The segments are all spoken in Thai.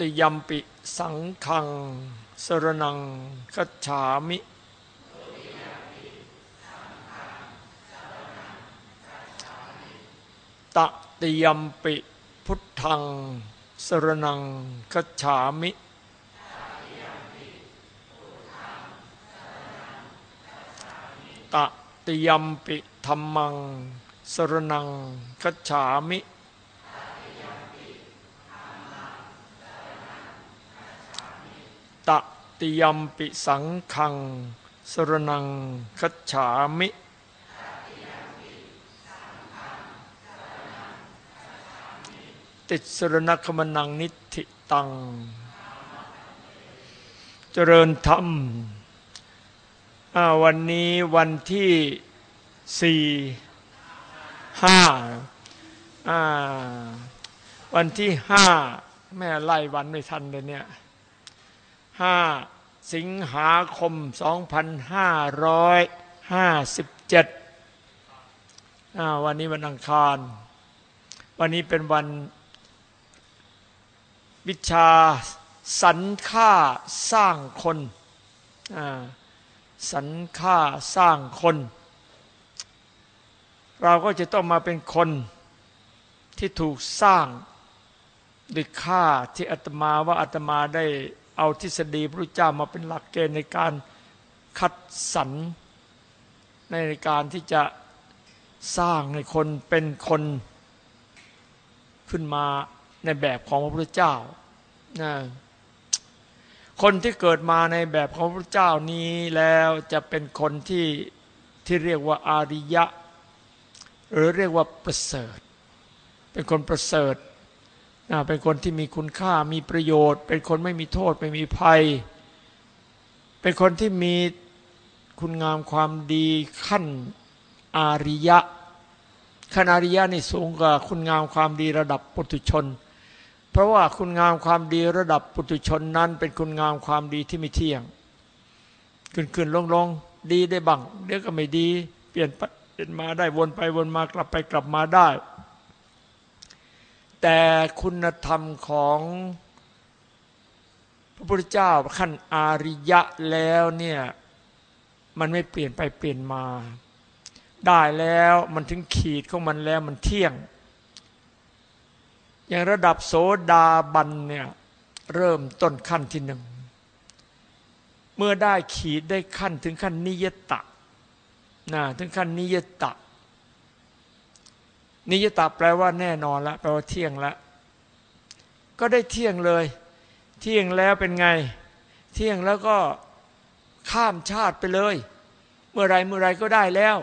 ติยัมปิสังขัง สรนังคัจฉามิ ตติยัมปิพุทธัง สรนังคัจฉามิตติยัมปิธรรมัง สรนังคัจฉามิ ตติยมปิสังขัง สรนังคัจฉามิ ติสรณคมนังนิธิตัง เจริญธรรม วันนี้วันที่สี่ห้าวันที่ห้าแม่ไล่วันไม่ทันเลยเนี่ย ห้าสิงหาคมสองพันห้าร้อยห้าสิบเจ็ดวันนี้วันอังคาร วันนี้เป็นวันวิชาสรรค่าสร้างคนสรรค่าสร้างคน เราก็จะต้องมาเป็นคนที่ถูกสร้างด้วยค่าที่อาตมาว่าอาตมาได้ เอาทฤษฎีพระเจ้ามาเป็นหลักเกณฑ์ในการคัดสรรในการที่จะสร้างให้คนเป็นคนขึ้นมาในแบบของพระพุทธเจ้านะคนที่เกิดมาในแบบของพระเจ้านี้แล้วจะเป็นคนที่ที่เรียกว่าอาริยะ หรือเรียกว่าประเสริฐ เป็นคนประเสริฐ เป็นคนที่มีคุณค่ามีประโยชน์ เป็นคนไม่มีโทษไม่มีภัย เป็นคนที่มีคุณงามความดีขั้นอาริยะขั้นอาริยะนี่สูงกว่าคุณงามความดีระดับปุถุชน เพราะว่าคุณงามความดีระดับปุถุชนนั้น เป็นคุณงามความดีที่ไม่เที่ยงขึ้นขึ้นลงลงดีได้บ้างเดี๋ยวก็ไม่ดี เปลี่ยนไปเปลี่ยนมาได้วนไปวนมากลับไปกลับมาได้ แต่คุณธรรมของพระพุทธเจ้าขั้นอาริยะแล้วเนี่ยมันไม่เปลี่ยนไปเปลี่ยนมา ได้แล้วมันถึงขีดของมันแล้วมันเที่ยง อย่างระดับโสดาบันเนี่ยเริ่มต้นขั้นที่หนึ่ง เมื่อได้ขีดได้ขั้นถึงขั้นนิยตะนะถึงขั้นนิยตะ นิยตะแปลว่าแน่นอนละแปลว่าเที่ยงละ ก็ได้เที่ยงเลย เที่ยงแล้วเป็นไง เที่ยงแล้วก็ข้ามชาติไปเลย เมื่อไรเมื่อไรก็ได้แล้ว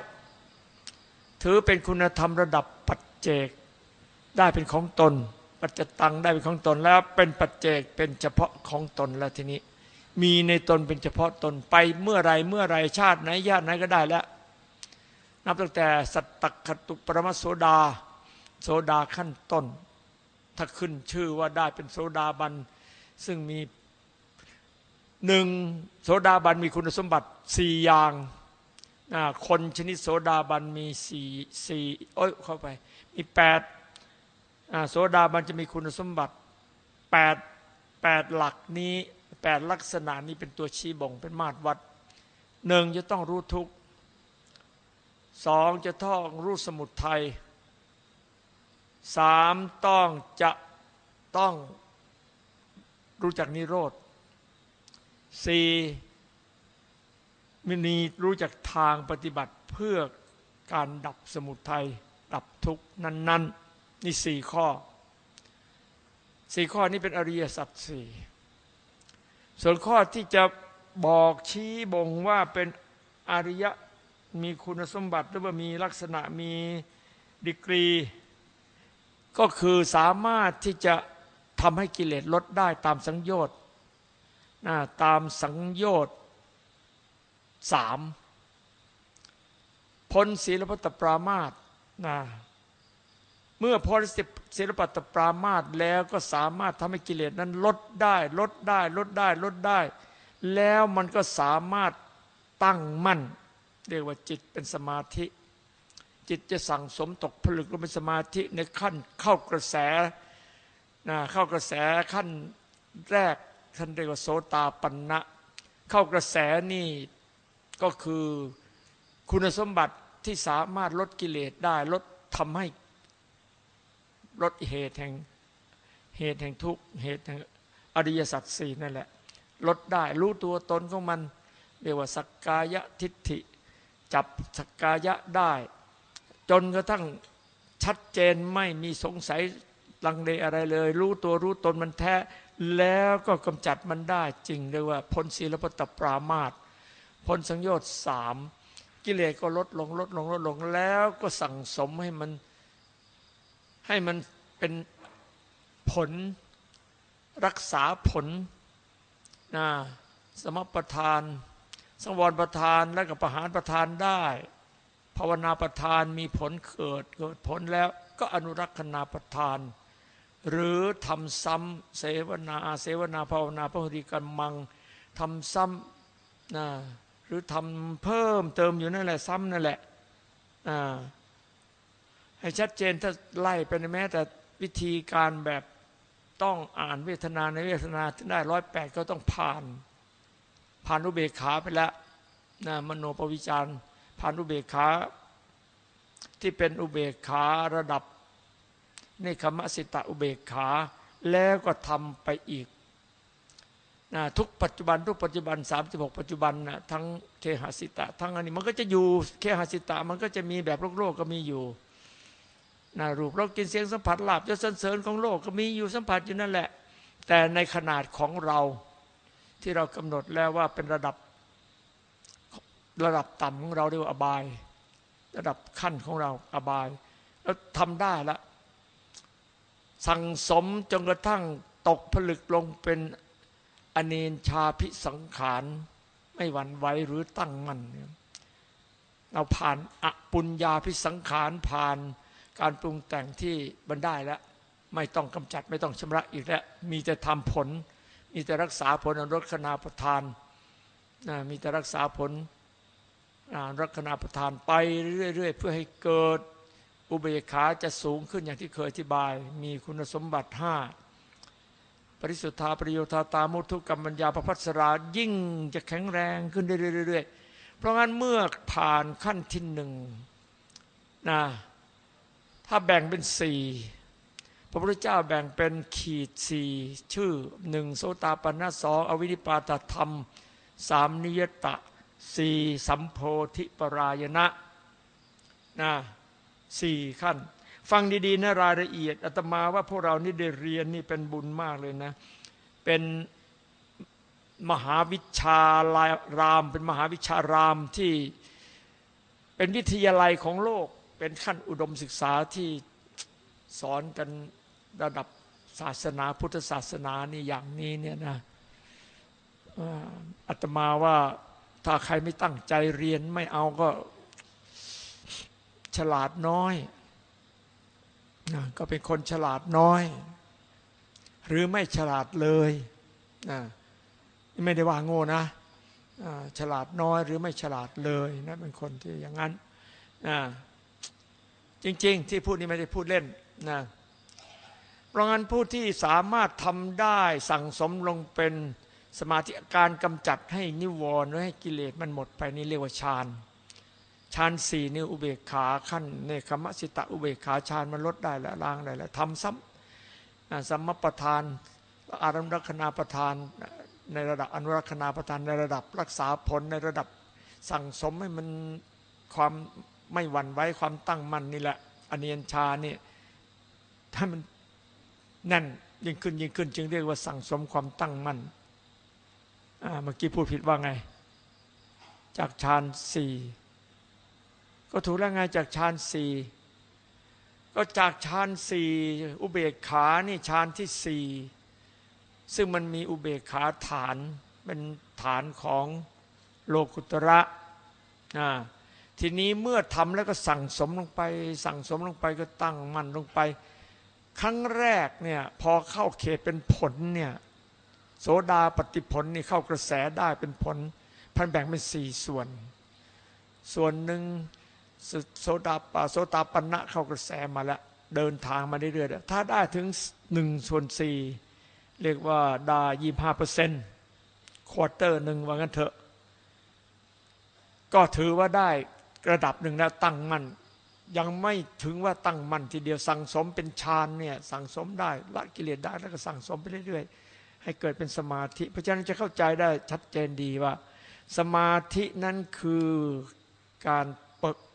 ถือเป็นคุณธรรมระดับปัจเจก ได้เป็นของตน ปัจจตังได้เป็นของตนแล้วเป็นปัจเจกเป็นเฉพาะของตนแล้วทีนี้ มีในตนเป็นเฉพาะตนไปเมื่อไรเมื่อไรชาติไหนญาติไหนก็ได้แล้ว นับตั้งแต่สัตตคตุปรมโสดา โสดาขั้นต้น ถ้าขึ้นชื่อว่าได้เป็นโสดาบัน ซึ่งมีหนึ่งโสดาบันมีคุณสมบัติสี่อย่างคนชนิดโสดาบันมีสี่สี่โอ้ยเข้าไป มีแปดโสดาบันจะมีคุณสมบัติแปดแปดหลักนี้แปดลักษณะนี้เป็นตัวชี้บ่งเป็นมาตรวัดหนึ่งจะต้องรู้ทุก สองจะต้องรู้สมุดไทยสามต้องจะต้องรู้จักนิโรธสี่มินีรู้จักทางปฏิบัติเพื่อการดับสมุทัยดับทุกนั้นๆนี่สี่ข้อสี่ข้อนี้เป็นอริยสัจสี่ส่วนข้อที่จะบอกชี้บ่งว่าเป็นอริยะ มีคุณสมบัติหรือว่ามีลักษณะมีดีกรี ก็คือสามารถที่จะทำให้กิเลสลดได้ตามสังโยชน์ตามสังโยชน์สามพ้นศีลพัตปรามาตนะเมื่อพอศิลปตปรามาตแล้วก็สามารถทำให้กิเลสนั้นลดได้ ลดได้ ลดได้ ลดได้ แล้วมันก็สามารถตั้งมั่น เรียกว่าจิตเป็นสมาธิ จิตจะสั่งสมตกผลึกลงเป็นสมาธิในขั้นเข้ากระแสนะเข้ากระแสขั้นแรกท่านเรียกว่าโสตาปันนะเข้ากระแสนี่ก็คือคุณสมบัติที่สามารถลดกิเลสได้ลดทำให้ลดเหตุแห่งเหตุแห่งทุกข์เหตุแห่งอริยสัจสี่นั่นแหละลดได้รู้ตัวตนของมัน เรียกว่าสักกายทิฏฐิ จับสกกายะได้ จนกระทั่งชัดเจนไม่มีสงสัยลังเลอะไรเลย รู้ตัวรู้ตนมันแท้ แล้วก็กำจัดมันได้จริงเรียว่าพ้นศีลปตปรามาตพ้นสังโยชน์สามกิเลสก็ลดลงลดลงลดลงแล้วก็สั่งสมให้มันให้มันเป็นผลรักษาผลนะสมประทาน สังวรประทานและกับประหารประทานได้ ภาวนาประทานมีผลเกิดเกิดผลแล้วก็อนุรักษณาประทาน หรือทำซ้ำเสวนา เสวนาภาวนาพระหุติกันมังทำซ้ำนะหรือทำเพิ่มเติมอยู่นั่นแหละซ้ำนั่นแหละให้ชัดเจนถ้าไล่ไปแม้แต่วิธีการแบบต้องอ่านเวทนาในเวทนาที่ได้ร้อยแปดก็ต้องผ่าน ผ่านอุเบกขาไปแล้วนะมโนปวิจารผ่านอุเบกขา ที่เป็นอุเบกขาระดับในคมสิตะอุเบกขา แล้วก็ทำไปอีกนะทุกปัจจุบัน ทุกปัจจุบัน 36 ปัจจุบันนะทั้งเคหสิตะ ทั้งอันนี้มันก็จะอยู่เคหสิตะ มันก็จะมีแบบโลกโลกก็มีอยู่นะรูปเรากินเสียงสัมผัสลาบยศเสริญของโลกก็มีอยู่สัมผัสอยู่นั่นแหละ แต่ในขนาดของเรา ที่เรากำหนดแล้วว่าเป็นระดับระดับต่ำของเราเรียกว่าอบาย ระดับขั้นของเราอบาย แล้วทำได้ละสั่งสมจนกระทั่งตกผลึกลงเป็นอเนนชาพิสังขารไม่หวั่นไหวหรือตั้งมั่นเราผ่านอปุญญาพิสังขารผ่านการปรุงแต่งที่บันได้แล้ว ไม่ต้องกำจัดไม่ต้องชำระอีกแล้ว มีแต่ทำผล มีแต่รักษาผลอนรักษณาประทานนะมีแต่รักษาผลรักษณาประทานไปเรื่อยๆเพื่อให้เกิดอุเบกขาจะสูงขึ้นอย่างที่เคยอธิบาย มีคุณสมบัติห้าปริสุทธาประโยชน์ตามุทุกรรมัญญาประพัสรายิ่งจะแข็งแรงขึ้นเรื่อยๆเพราะงั้นเมื่อผ่านขั้นที่หนึ่งนะถ้าแบ่งเป็นสี่ พระพุทธเจ้าแบ่งเป็นขีดสี่ชื่อหนึ่งโสตาปันะสองอวินิปาตธรรมสามนิยตะสี่สัมโพธิปรายณะนะสี่ขั้น ฟังดีๆนะรายละเอียดอาตมาว่าพวกเรานี่ได้เรียนนี่เป็นบุญมากเลยนะ เป็นมหาวิชารามเป็นมหาวิชารามที่เป็นวิทยาลัยของโลก เป็นขั้นอุดมศึกษาที่ สอนกันระดับศาสนาพุทธศาสนานี่อย่างนี้เนี่ยนะอาตมาว่าถ้าใครไม่ตั้งใจเรียนไม่เอาก็ฉลาดน้อยนะก็เป็นคนฉลาดน้อย หรือไม่ฉลาดเลยนะไม่ได้ว่าโง่นะฉลาดน้อยหรือไม่ฉลาดเลยนะเป็นคนที่อย่างนั้นนะจริง ๆ ที่พูดนี้ไม่ได้พูดเล่น นะเพราะงั้นผู้ที่สามารถทำได้สั่งสมลงเป็นสมาธิการกำจัดให้นิวรณ์ให้กิเลสมันหมดไปนี่เรียกว่าฌานฌานสี่นี่อุเบกขาขั้นเนคขมสิตะอุเบกขาฌานมันลดได้แล้วล้างได้แล้วทำซ้ำสัมมประธานอารัมรักนาประธานในระดับอนุรักษณาประธานในระดับรักษาผลในระดับสั่งสมให้มันความไม่หวั่นไหวความตั้งมั่นนี่แหละอเนียนชาเนี่ย ถ้ามันแน่นยิ่งขึ้นยิ่งขึ้น จึงเรียกว่าสั่งสมความตั้งมั่นเมื่อกี้พูดผิดว่าไง จากฌานสี่ก็ถูกแล้วไงจากฌานสี่ก็จากฌานสี่อุเบกขานี่ฌานที่สี่ซึ่งมันมีอุเบกขาฐาน เป็นฐานของโลกุตระทีนี้เมื่อทำแล้วก็สั่งสมลงไป สั่งสมลงไปก็ตั้งมั่นลงไป ครั้งแรกเนี่ยพอเข้าเขตเป็นผลเนี่ยโสดาปฏิผลนี่เข้ากระแสได้เป็นผล พันแบ่งเป็นสี่ส่วน ส่วนหนึ่งโสดาปโสตาปันะเข้ากระแสมาแล้ว เดินทางมาเรื่อยๆถ้าได้ถึงหนึ่งส่วนสี่เรียกว่าได้ยี่ห้าเปอร์เซ็นต์ควอเตอร์หนึ่งว่างั้นเถอะ ก็ถือว่าได้ระดับหนึ่งแล้วตั้งมั่น ยังไม่ถึงว่าตั้งมั่นทีเดียวสั่งสมเป็นฌานเนี่ยสั่งสมได้ละกิเลสได้แล้วก็สั่งสมไปเรื่อยๆ ให้เกิดเป็นสมาธิ เพราะฉะนั้นจะเข้าใจได้ชัดเจนดีว่า สมาธินั้นคือการ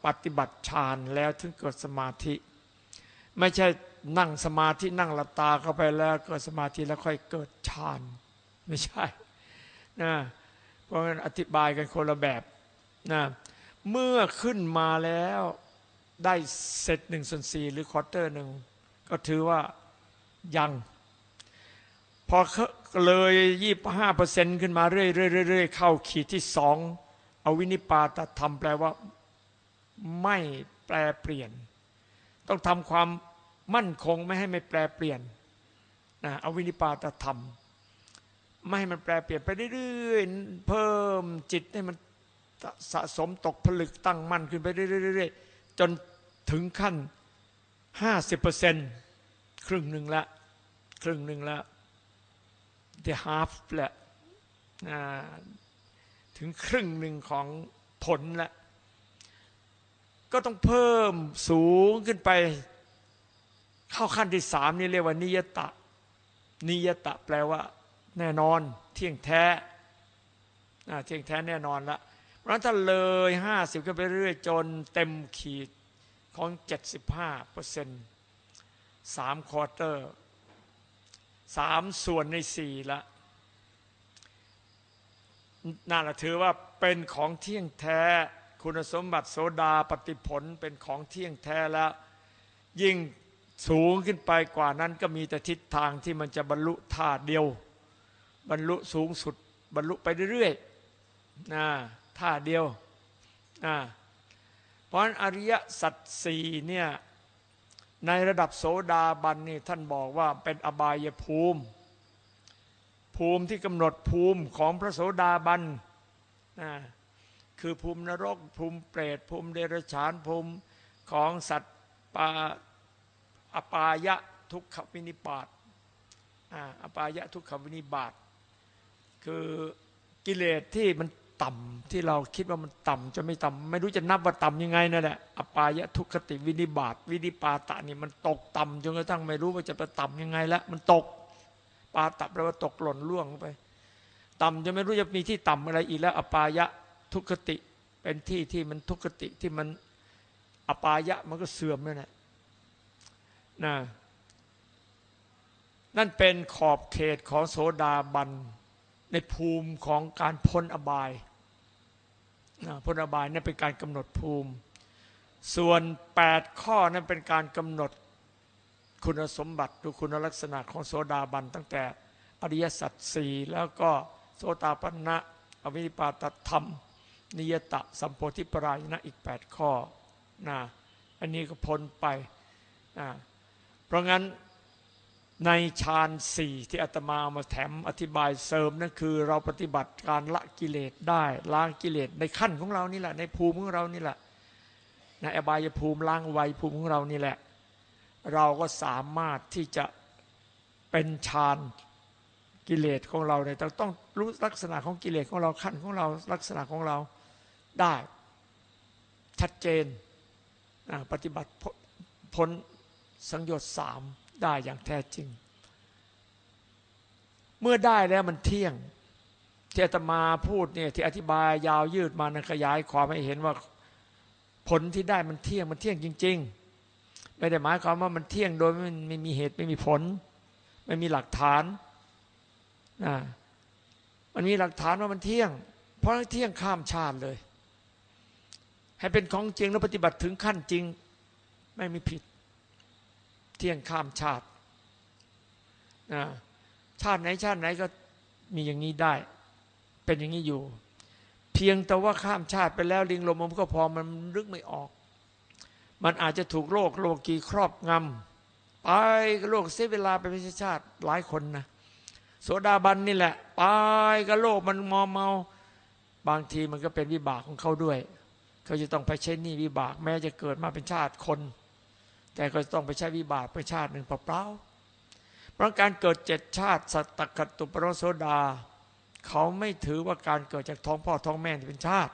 ปฏิบัติฌานแล้วถึงเกิดสมาธิ ไม่ใช่นั่งสมาธินั่งหลับตาเข้าไปแล้วเกิดสมาธิแล้วค่อยเกิดฌานไม่ใช่นะเพราะงั้นอธิบายกันคนละแบบนะเมื่อขึ้นมาแล้ว ได้เศษหนึ่งส่วนสี่หรือ quarter หนึ่งก็ถือว่ายัง พอเลยยี่ห้าเปอร์เซ็นต์ขึ้นมาเรื่อยๆเข้าขีดที่สองอวินิปาตธรรมแปลว่า ไม่แปลเปลี่ยน ต้องทำความมั่นคงไม่ให้ไม่แปลเปลี่ยนนะอวินิปาตธรรม ไม่ให้มันแปลเปลี่ยนไปเรื่อยๆเพิ่มจิตให้มันสะสมตกผลึกตั้งมั่นขึ้นไปเรื่อยๆจน ถึงขั้นห้าสิบเปอร์เซ็นต์ครึ่งหนึ่งละ ครึ่งหนึ่งละ the half ละถึงครึ่งหนึ่งของผลละ ก็ต้องเพิ่มสูงขึ้นไป เข้าขั้นที่สามนี่เรียกว่านิยตะ นิยตะแปลว่า แน่นอน เที่ยงแท้เที่ยงแท้แน่นอนละเพราะถ้าเลยห้าสิบก็ไปเรื่อยจนเต็มขีด ของเจ็ดสิบห้าเปอร์เซ็นต์สามควอเตอร์สามส่วนในสี่ละน่าจะถือว่าเป็นของเที่ยงแท้ คุณสมบัติโสดาปฏิผลเป็นของเที่ยงแท้แล้ว ยิ่งสูงขึ้นไปกว่านั้นก็มีแต่ทิศทางที่มันจะบรรลุธาตุเดียว บรรลุสูงสุด บรรลุไปเรื่อยๆนะท่าเดียวนะ เพราะอริยสัจสี่เนี่ยในระดับโสดาบันนี่ท่านบอกว่าเป็นอบายภูมิ ภูมิที่กำหนดภูมิของพระโสดาบันนะคือภูมินรกภูมิเปรตภูมิเดรัจฉานภูมิของสัตว์ปาอปายะทุกขวินิบาตอปายะทุกขวินิบาตคือกิเลสที่มัน ต่ำที่เราคิดว่ามันต่ำจะไม่ต่ำไม่รู้จะนับว่าต่ำยังไงนั่นแหละอปายะทุกขติวินิบาตวินิปาตะนี่มันตกต่ำจนกระทั่งไม่รู้ว่าจะไปต่ำยังไงแล้วมันตกปาตะแปลว่าตกหล่นล่วงไป ต่ำจะไม่รู้จะมีที่ต่ำอะไรอีกแล้ว อปายะทุกขติเป็นที่ที่มันทุกขติที่มันอปายะมันก็เสื่อมนั่นแหละนะนั่นเป็นขอบเขตของโสดาบันในภูมิของการพ้นอบาย พ้นอบายนั่นเป็นการกำหนดภูมิ ส่วน 8 ข้อนั้นเป็นการกำหนดคุณสมบัติดูคุณลักษณะของโสดาบัน ตั้งแต่อริยสัจสี่แล้วก็โสตาปันะอวิปาตธรรม นิยตะสัมโพธิปรายนะอีก 8 ข้อนะอันนี้ก็พ้นไปนะเพราะงั้น ในฌานสี่ที่อาตมามาแถมอธิบายเสริมนั่นคือ เราปฏิบัติการละกิเลสได้ล้างกิเลสในขั้นของเรานี่แหละ ในภูมิของเรานี่แหละในอบายภูมิล้างวัยภูมิของเรานี่แหละ เราก็สามารถที่จะเป็นฌานกิเลสของเราเนี่ยต้องรู้ลักษณะของกิเลสของเราขั้นของเราลักษณะของเราได้ชัดเจนปฏิบัติพ้นสังโยชน์สาม ได้อย่างแท้จริง เมื่อได้แล้วมันเที่ยงที่อาตมาพูดเนี่ยที่อธิบายยาวยืดมานะขยายความให้เห็นว่าผลที่ได้มันเที่ยงมันเที่ยงจริง ๆ ไม่ได้หมายความว่ามันเที่ยงโดยไม่ไม่มีเหตุไม่มีผล ไม่มีหลักฐานนะมันมีหลักฐานว่ามันเที่ยง เพราะเที่ยงข้ามชาติเลย ให้เป็นของจริงแล้วปฏิบัติถึงขั้นจริง ไม่มีผิด ที่ยงข้ามชาติชาติไหนชาติไหนก็มีอย่างนี้ได้ เป็นอย่างนี้อยู่ เพียงแต่ว่าข้ามชาติไปแล้วลิงลมมันก็พอมันลึกไม่ออก มันอาจจะถูกโลกโลกีครอบงำไปก็โลกเสียเวลาไปไม่ใช่ชาติหลายคนนะโสดาบันนี่แหละไปก็โลกมันมอมเมา บางทีมันก็เป็นวิบากของเขาด้วย เขาจะต้องไปใช้นี่วิบาก แม้จะเกิดมาเป็นชาติคน แต่ก็ต้องไปใช้วิบากไปชาติหนึ่งเปล่าๆราะการเกิดเจ็ดชาติสัตตกตุปรโสดา เขาไม่ถือว่าการเกิดจากท้องพ่อท้องแม่เป็นชาติ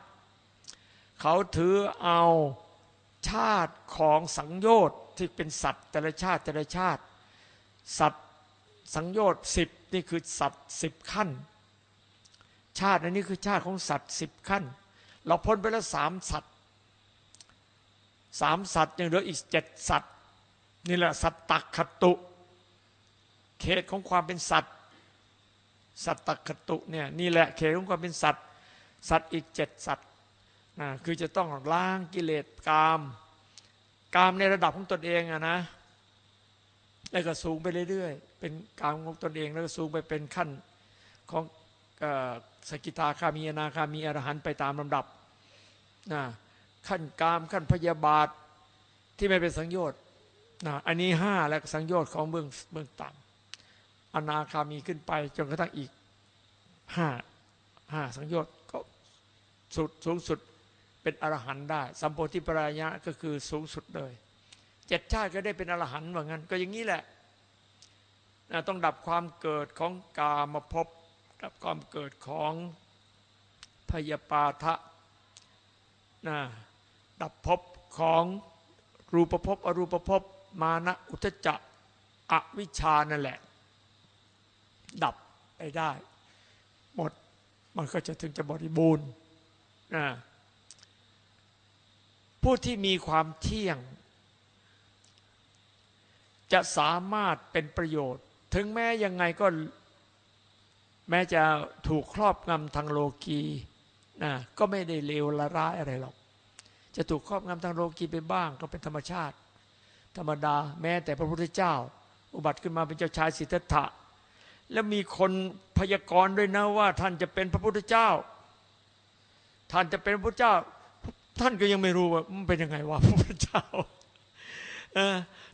เขาถือเอาชาติของสังโยชน์ที่เป็นสัตว์แต่ละชาติแต่ละชาติ สัตว์สังโยชน์สิบนี่คือสัตว์สิบขั้น ชาติอันนี้คือชาติของสัตว์สิบขั้น เราพ้นไปแล้วสามสัตว์ สามสัตว์ยังเหลืออีกเจ็ดสัตว์นี่แหละสัตตคตุ เขตของความเป็นสัตว์ สัตตคตุเนี่ยนี่แหละเขตของความเป็นสัตว์ สัตว์อีกเจ็ดสัตว์นะคือจะต้องล้างกิเลสกามกามในระดับของตนเองอะนะแล้วก็สูงไปเรื่อยๆ เป็นกามของตนเองแล้วก็สูงไปเป็นขั้นของสกิทาคามีอนาคามีอรหันต์ไปตามลำดับนะ ขั้นกามขั้นพยาบาทที่ไม่เป็นสังโยชน์นะอันนี้ห้าแล้วสังโยชน์ของเบื้องเบื้องต่ำอนาคามีขึ้นไปจนกระทั่งอีกห้าห้าสังโยชน์ก็สุดสูงสุดเป็นอรหันต์ได้ สัมโพธิปรายะก็คือสูงสุดเลยเจ็ดชาติก็ได้เป็นอรหันต์ว่างั้นก็อย่างนี้แหละนะต้องดับความเกิดของกามาพบดับความเกิดของพยาปาทะนะ ดับภพของรูปภพอรูปภพมานะอุทจักอวิชานั่นแหละ ดับไปได้ หมดมันก็จะถึงจะบริบูรณ์นะผู้ที่มีความเที่ยง จะสามารถเป็นประโยชน์ ถึงแม้ยังไงก็ แม้จะถูกครอบงำทางโลกีนะก็ไม่ได้เลวละร้ายอะไรหรอก จะถูกครอบงำทางโลกีไปบ้างก็เป็นธรรมชาติ ธรรมดาแม้แต่พระพุทธเจ้า อุบัติขึ้นมาเป็นเจ้าชายสิทธัตถะ แล้วมีคนพยากรณ์ด้วยนะว่า ท่านจะเป็นพระพุทธเจ้า ท่านจะเป็นพระพุทธเจ้า ท่านก็ยังไม่รู้ว่ามันเป็นยังไงวะพระพุทธเจ้า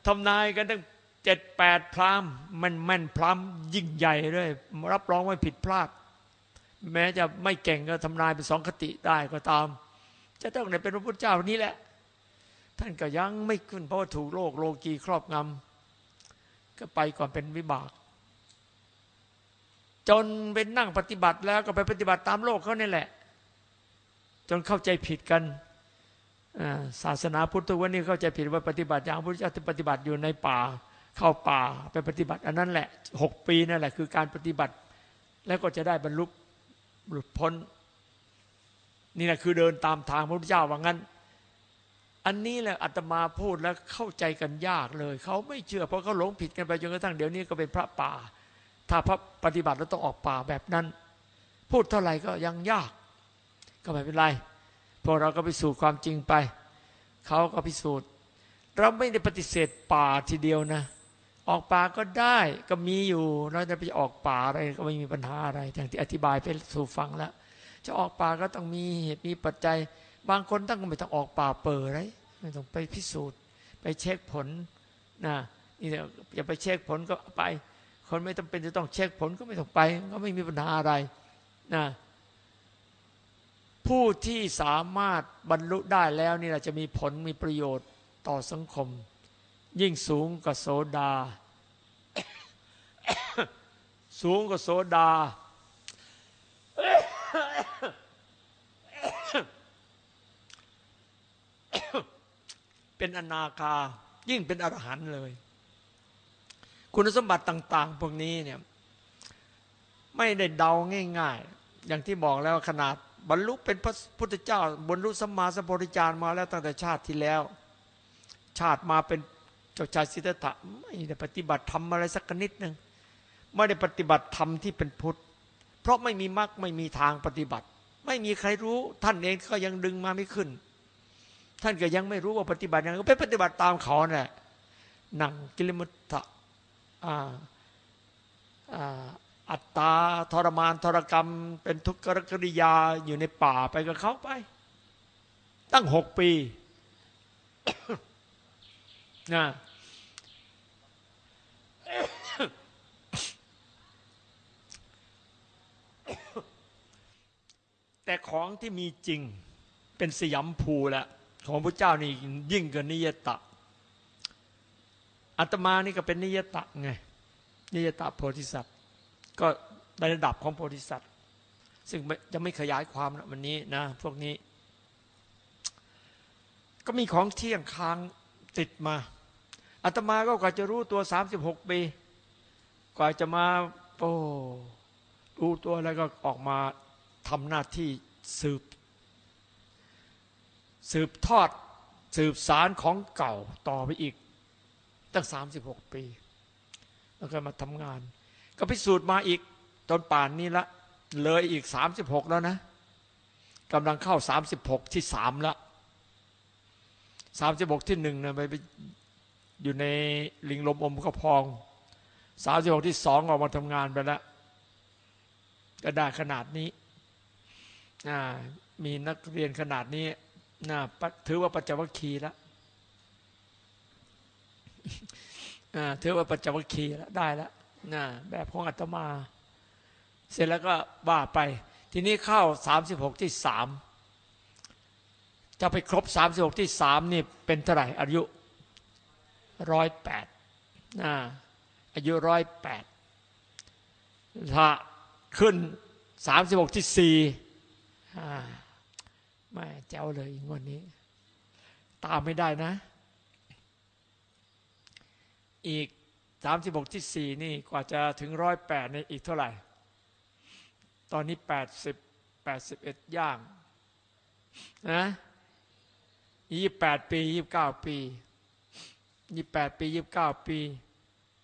ทำนายกันตั้งเจ็ดแปดพรามมันแม่นพรามยิ่งใหญ่ด้วยรับรองว่ผิดพลาด แม้จะไม่เก่งก็ทำนายเป็นสองคติได้ก็ตาม จะต้องได้เป็นพระพุทธเจ้านี้แหละ ท่านก็ยังไม่ขึ้นเพราะว่าถูกโลกโลกีครอบงำก็ไปก่อนเป็นวิบาก จนเป็นนั่งปฏิบัติแล้วก็ไปปฏิบัติตามโลกเขานี่แหละ จนเข้าใจผิดกันศาสนาพุทธวันนี้เข้าใจผิดว่าปฏิบัติอย่างพระพุทธเจ้าปฏิบัติอยู่ในป่า เข้าป่าไปปฏิบัติ อันนั้นแหละหกปีนั่นแหละคือการปฏิบัติ แล้วก็จะได้บรรลุหลุดพ้น นี่แหละคือเดินตามทางพระพุทธเจ้าว่างั้น อันนี้แหละอาตมาพูดแล้วเข้าใจกันยากเลย เขาไม่เชื่อเพราะเขาหลงผิดกันไปจนกระทั่งเดี๋ยวนี้ก็เป็นพระป่า ถ้าพระปฏิบัติแล้วต้องออกป่าแบบนั้น พูดเท่าไหร่ก็ยังยาก ก็ไม่เป็นไรพวกเราก็ไปสู่ความจริงไป เขาก็พิสูจน์ เราไม่ได้ปฏิเสธป่าทีเดียวนะ ออกป่าก็ได้ก็มีอยู่เราจะไปออกป่าอะไรก็ไม่มีปัญหาอะไรอย่างที่อธิบายไปสู่ฟังแล้ว จะออกป่าก็ต้องมีเหตุมีปัจจัย บางคนต้องไม่ต้องออกป่าเปิดไรไม่ต้องไปพิสูจน์ ไปเช็คผลนะนี่อย่าไปเช็คผลก็ไป คนไม่จำเป็นจะต้องเช็คผลก็ไม่ต้องไป ก็ไม่มีปัญหาอะไรนะผู้ที่สามารถบรรลุได้แล้วนี่แหละจะมีผลมีประโยชน์ต่อสังคม ยิ่งสูงกว่าโสดา สูงกว่าโสดา เป็นอนาคา ยิ่งเป็นอรหันต์เลย คุณสมบัติต่าง ๆ พวกนี้เนี่ย ไม่ได้เดาง่าย ๆ อย่างที่บอกแล้วขนาด บรรลุเป็นพระพุทธเจ้า บรรลุสัมมาสัมปวิจารมาแล้วตั้งแต่ชาติที่แล้ว ชาติมาเป็นเจ้าชายสิทธัตถะไม่ได้ปฏิบัติธรรมอะไรสักนิดหนึ่งไม่ได้ปฏิบัติธรรมที่เป็นพุทธ เพราะไม่มีมรรคไม่มีทางปฏิบัติ ไม่มีใครรู้ ท่านเองก็ยังดึงมาไม่ขึ้น ท่านก็ยังไม่รู้ว่าปฏิบัติยังไงก็ไปปฏิบัติตามเขาเนี่ยนั่งกิลมุตตะอัตตาทรมานทรกรรม เป็นทุกขกริยาอยู่ในป่าไปกับเขาไป ตั้งหกปีนะ แต่ของที่มีจริงเป็นสยามภูแหละของพระเจ้านี่ยิ่งกว่านิยตะอาตมานี่ก็เป็นนิยตะไงนิยตาโพธิสัตว์ ก็ในระดับของโพธิสัตว์ ซึ่งจะไม่ขยายความนะวันนี้นะพวกนี้ ก็มีของเที่ยงค้างติดมาอาตมาก็กว่าจะรู้ตัว 36 ปี กว่าจะมาโอ้รู้ตัวแล้วก็ออกมา ทำหน้าที่สืบ สืบทอดสืบสารของเก่าต่อไปอีก ตั้ง 36 ปี แล้วก็มาทำงาน ก็พิสูจน์มาอีกจนป่านนี้ละ เลยอีก 36 แล้วนะกำลังเข้า 36 ที่สามละ36 ที่หนึ่งนะไปไปอยู่ในลิงลมอมก็พอง36 ที่สองออกมาทำงานไปแล้วก็ได้ขนาดนี้ มีนักเรียนขนาดนี้นะถือว่าปัจจวัคคีแล้วถือว่าปัจจวัคคีแล้วได้แล้วนะแบบของอาตมา เสร็จแล้วก็ว่าไป ทีนี้เข้า36ที่สามจะไปครบ36ที่สามนี่เป็นเท่าไหร่อายุร้อยแปดอายุร้อยแปดถ้าขึ้น36ที่สี่ ไม่แจ้วเลยงวดนี้ ตามไม่ได้นะ อีกสามสิบกที่สี่นี่กว่าจะถึงร้อยแปดในอีกเท่าไหร่ ตอนนี้แปดสิบแปดสิบเอ็ดย่างนะยี่แปดปียี่บเก้าปียี่แปดปียี่บเก้าปี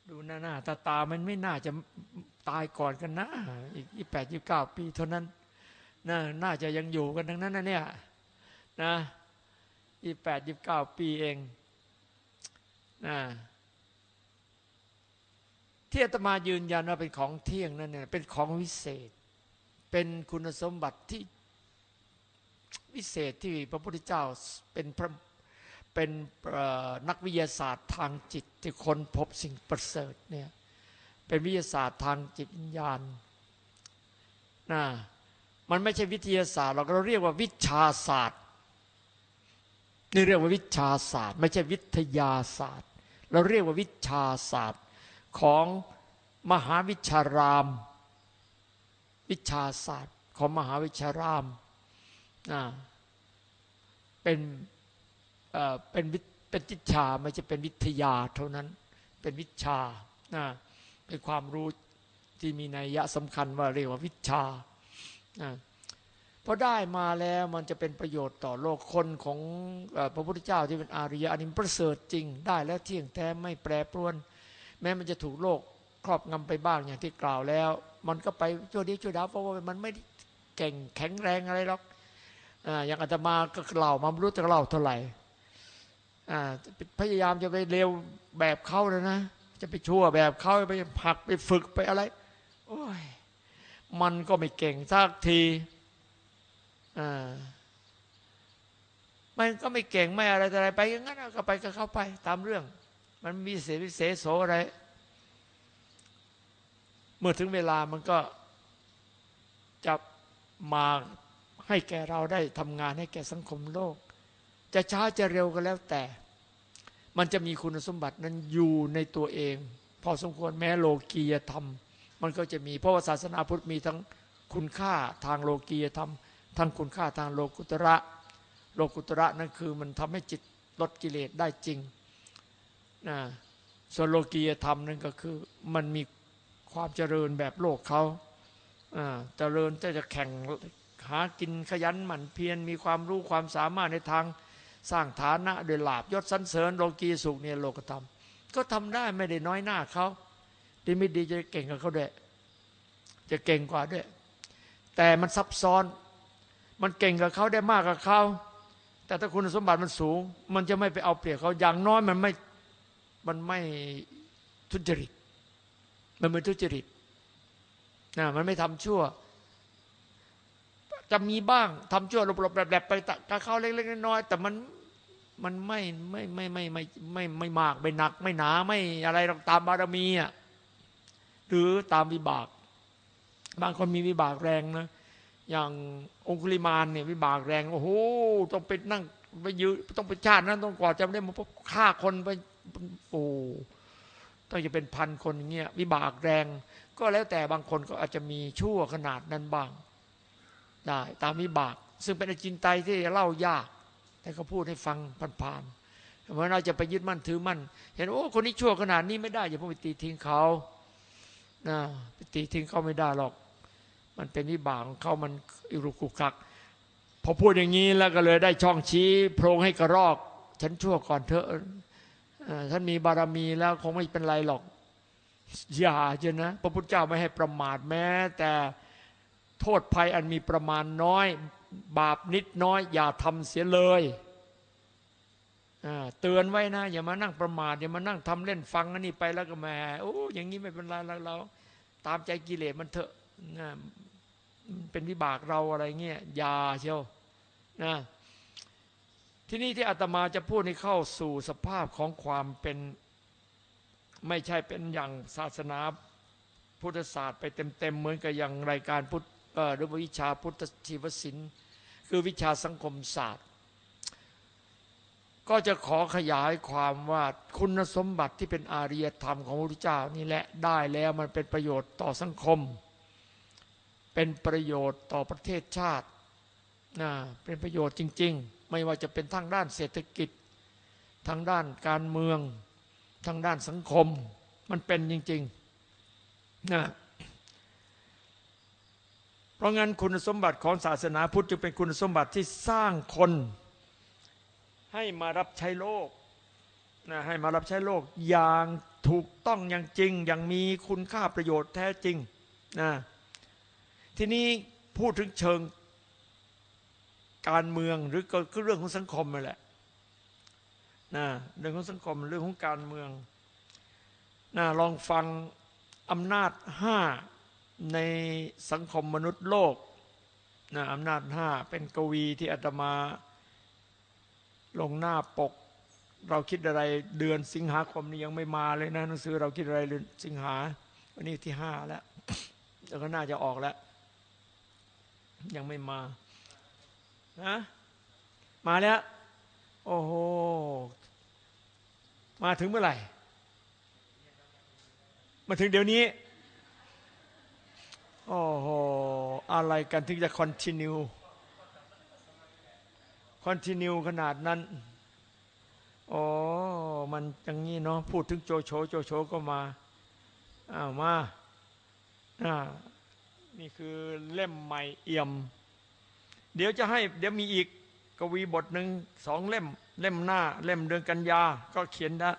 ดูหน้าหน้าตาตามันไม่น่าจะตายก่อนกันนะ อีกยี่แปดยี่บเก้าปีเท่านั้น น่าน่าจะยังอยู่กันทั้งนั้นนะเนี่ยนะยี่แปดยี่เก้าปีเองนะที่อาตมายืนยันว่าเป็นของเที่ยงนั่นเนี่ยเป็นของวิเศษ เป็นคุณสมบัติที่วิเศษที่พระพุทธเจ้าเป็นพระเป็นนักวิทยาศาสตร์ทางจิตที่คนพบสิ่งประเสริฐเนี่ยเป็นวิทยาศาสตร์ทางจิตวิญญาณนะ มันไม่ใช่วิทยาศาสตร์เราก็เรียกว่าวิชาศาสตร์ นี่เรียกว่าวิชาศาสตร์ ไม่ใช่วิทยาศาสตร์ เราเรียกว่าวิชาศาสตร์ของมหาวิชาราม วิชาศาสตร์ของมหาวิชารามเป็นเป็นเป็นวิชาไม่ใช่เป็นวิทยาเท่านั้น เป็นวิชาเป็นความรู้ที่มีนัยยะสำคัญว่าเรียกว่าวิชา พอได้มาแล้วมันจะเป็นประโยชน์ต่อโลกคนของพระพุทธเจ้าที่เป็นอาริยะอันนี้ประเสริฐจริงได้แล้วเที่ยงแท้ไม่แปรปรวน แม้มันจะถูกโลกครอบงำไปบ้างอย่างที่กล่าวแล้ว มันก็ไปชั่วดีชั่วดาวเพราะว่ามันไม่เก่งแข็งแรงอะไรหรอกอย่างอาตมาก็เล่ามาไม่รู้จะเล่าเท่าไหร่พยายามจะไปเร็วแบบเขาเลยนะ จะไปชั่วแบบเขาไปผักไปฝึกไปอะไร โอ้ย มันก็ไม่เก่งสักทีมันก็ไม่เก่งไม่อะไรอะไรไปอย่างนั้นก็ไปก็เข้าไป ตามเรื่อง มันมีเสวิเศษโสอะไร เมื่อถึงเวลามันก็จะมาให้แก่เราได้ทำงานให้แก่สังคมโลก จะช้าจะเร็วก็แล้วแต่ มันจะมีคุณสมบัตินั้นอยู่ในตัวเอง พอสมควรแม้โลกียธรรม มันก็จะมีเพราะว่าศาสนาพุทธมีทั้งคุณค่าทางโลกียธรรมทั้งคุณค่าทางโลกุตระ โลกุตระนั่นคือมันทำให้จิตลดกิเลสได้จริงนะส่วนโลกียธรรมนั่นก็คือมันมีความเจริญแบบโลกเขาเจริญจะจะแข่งหากินขยันหมั่นเพียรมีความรู้ความสามารถในทางสร้างฐานะโดยลาบยศสันเสริญโลกีสุขเนี่ยโลกธรรม ก็ทำได้ไม่ได้น้อยหน้าเขา ดีไม่ดีจะเก่งกับเขาด้วย จะเก่งกว่าด้วย แต่มันซับซ้อน มันเก่งกับเขาได้มากกับเขาแต่ถ้าคุณสมบัติมันสูง มันจะไม่ไปเอาเปรียบเขาอย่างน้อยมันไม่มันไม่ทุจริต มันไม่ทุจริตนะมันไม่ทำชั่ว จะมีบ้างทำชั่วหลบๆแบบๆไปกับเขาเล็กๆน้อยๆแต่มันมันไม่ไม่ไม่ไม่ไม่ไม่ไม่มากไม่หนัก ไม่หนาไม่อะไรตามบารมีอะ หรือตามวิบาก บางคนมีวิบากแรงนะ อย่างองคุลิมานเนี่ยวิบากแรงโอ้โหต้องไปนั่งไปยืนต้องไปชาตินั้นต้องกว่าจะได้มาพบฆ่าคนไปโอ้ต้องจะเป็นพันคนอย่างเงี้ยวิบากแรง ก็แล้วแต่บางคนก็อาจจะมีชั่วขนาดนั้นบ้าง ได้ตามวิบาก ซึ่งเป็นอจินไตยที่เล่ายาก แต่ก็พูดให้ฟังผ่านๆเมื่อเราจะไปยึดมั่นถือมั่น เห็นโอ้คนนี้ชั่วขนาดนี้ไม่ได้อย่าเพิ่งไปตีทิ้งเขา นะไปตีทิ้งเขาไม่ได้หรอก มันเป็นวิบากของเขามันอิรุกุกัก พอพูดอย่างนี้แล้วก็เลยได้ช่องชี้โพรงให้กระรอก ฉันชั่วก่อนเถอะท่านมีบารมีแล้วคงไม่เป็นไรหรอก อย่าเจนะ พระพุทธเจ้าไม่ให้ประมาทแม้ แต่โทษภัยอันมีประมาณน้อย บาปนิดน้อย อย่าทำเสียเลย เตือนไว้นะ อย่ามานั่งประมาทอย่ามานั่งทำเล่นฟังอันนี้ไปแล้วก็แหมโอ้อย่างนี้ไม่เป็นไรเรา ตามใจกิเลสมันเถอะนะเป็นวิบากเราอะไรเงี้ยยาเชียวนะที่นี่ที่อาตมาจะพูดให้เข้าสู่สภาพของความเป็น ไม่ใช่เป็นอย่างศาสนาพุทธศาสตร์ไปเต็มๆเหมือนกับอย่างรายการพุทธหรือวิชาพุทธชีวศิลป์ คือวิชาสังคมศาสตร์ ก็จะขอขยายความว่าคุณสมบัติที่เป็นอารียธรรมของพระพุทธเจ้านี่แหละได้แล้วมันเป็นประโยชน์ต่อสังคม เป็นประโยชน์ต่อประเทศชาตินะเป็นประโยชน์จริง ๆ ไม่ว่าจะเป็นทางด้านเศรษฐกิจ ทางด้านการเมือง ทางด้านสังคม มันเป็นจริงๆนะเพราะงั้นคุณสมบัติของศาสนาพุทธจึงเป็นคุณสมบัติที่สร้างคน ให้มารับใช้โลกนะให้มารับใช้โลกอย่างถูกต้องอย่างจริง อย่างมีคุณค่าประโยชน์แท้จริงนะทีนี้พูดถึงเชิงการเมืองหรือก็คือเรื่องของสังคมนั่นแหละนะเรื่องของสังคมเรื่องของการเมืองนะลองฟังอำนาจห้าในสังคมมนุษย์โลกนะอำนาจห้าเป็นกวีที่อาตมา ลงหน้าปก เราคิดอะไรเดือนสิงหาคมนี้ยังไม่มาเลยนะหนังสือเราคิดอะไรเดือนสิงหาวันนี้ที่ห้าแล้วแล้วก็น่าจะออกแล้ว ยังไม่มานะมาแล้ว โอ้โห มาถึงเมื่อไหร่ มาถึงเดี๋ยวนี้ โอ้โห อะไรกันถึงจะคอนติเนีย คอนติเนียขนาดนั้นโอ้มันอย่างนี้เนาะ พูดถึงโจโฉโจโฉก็มา อ้าวมาอ่านี่คือเล่มใหม่เอี่ยม เดี๋ยวจะให้ เดี๋ยวมีอีกกวีบทหนึ่งสองเล่ม เล่มหน้า เล่มเดือนกันยา ก็เขียนแล้ว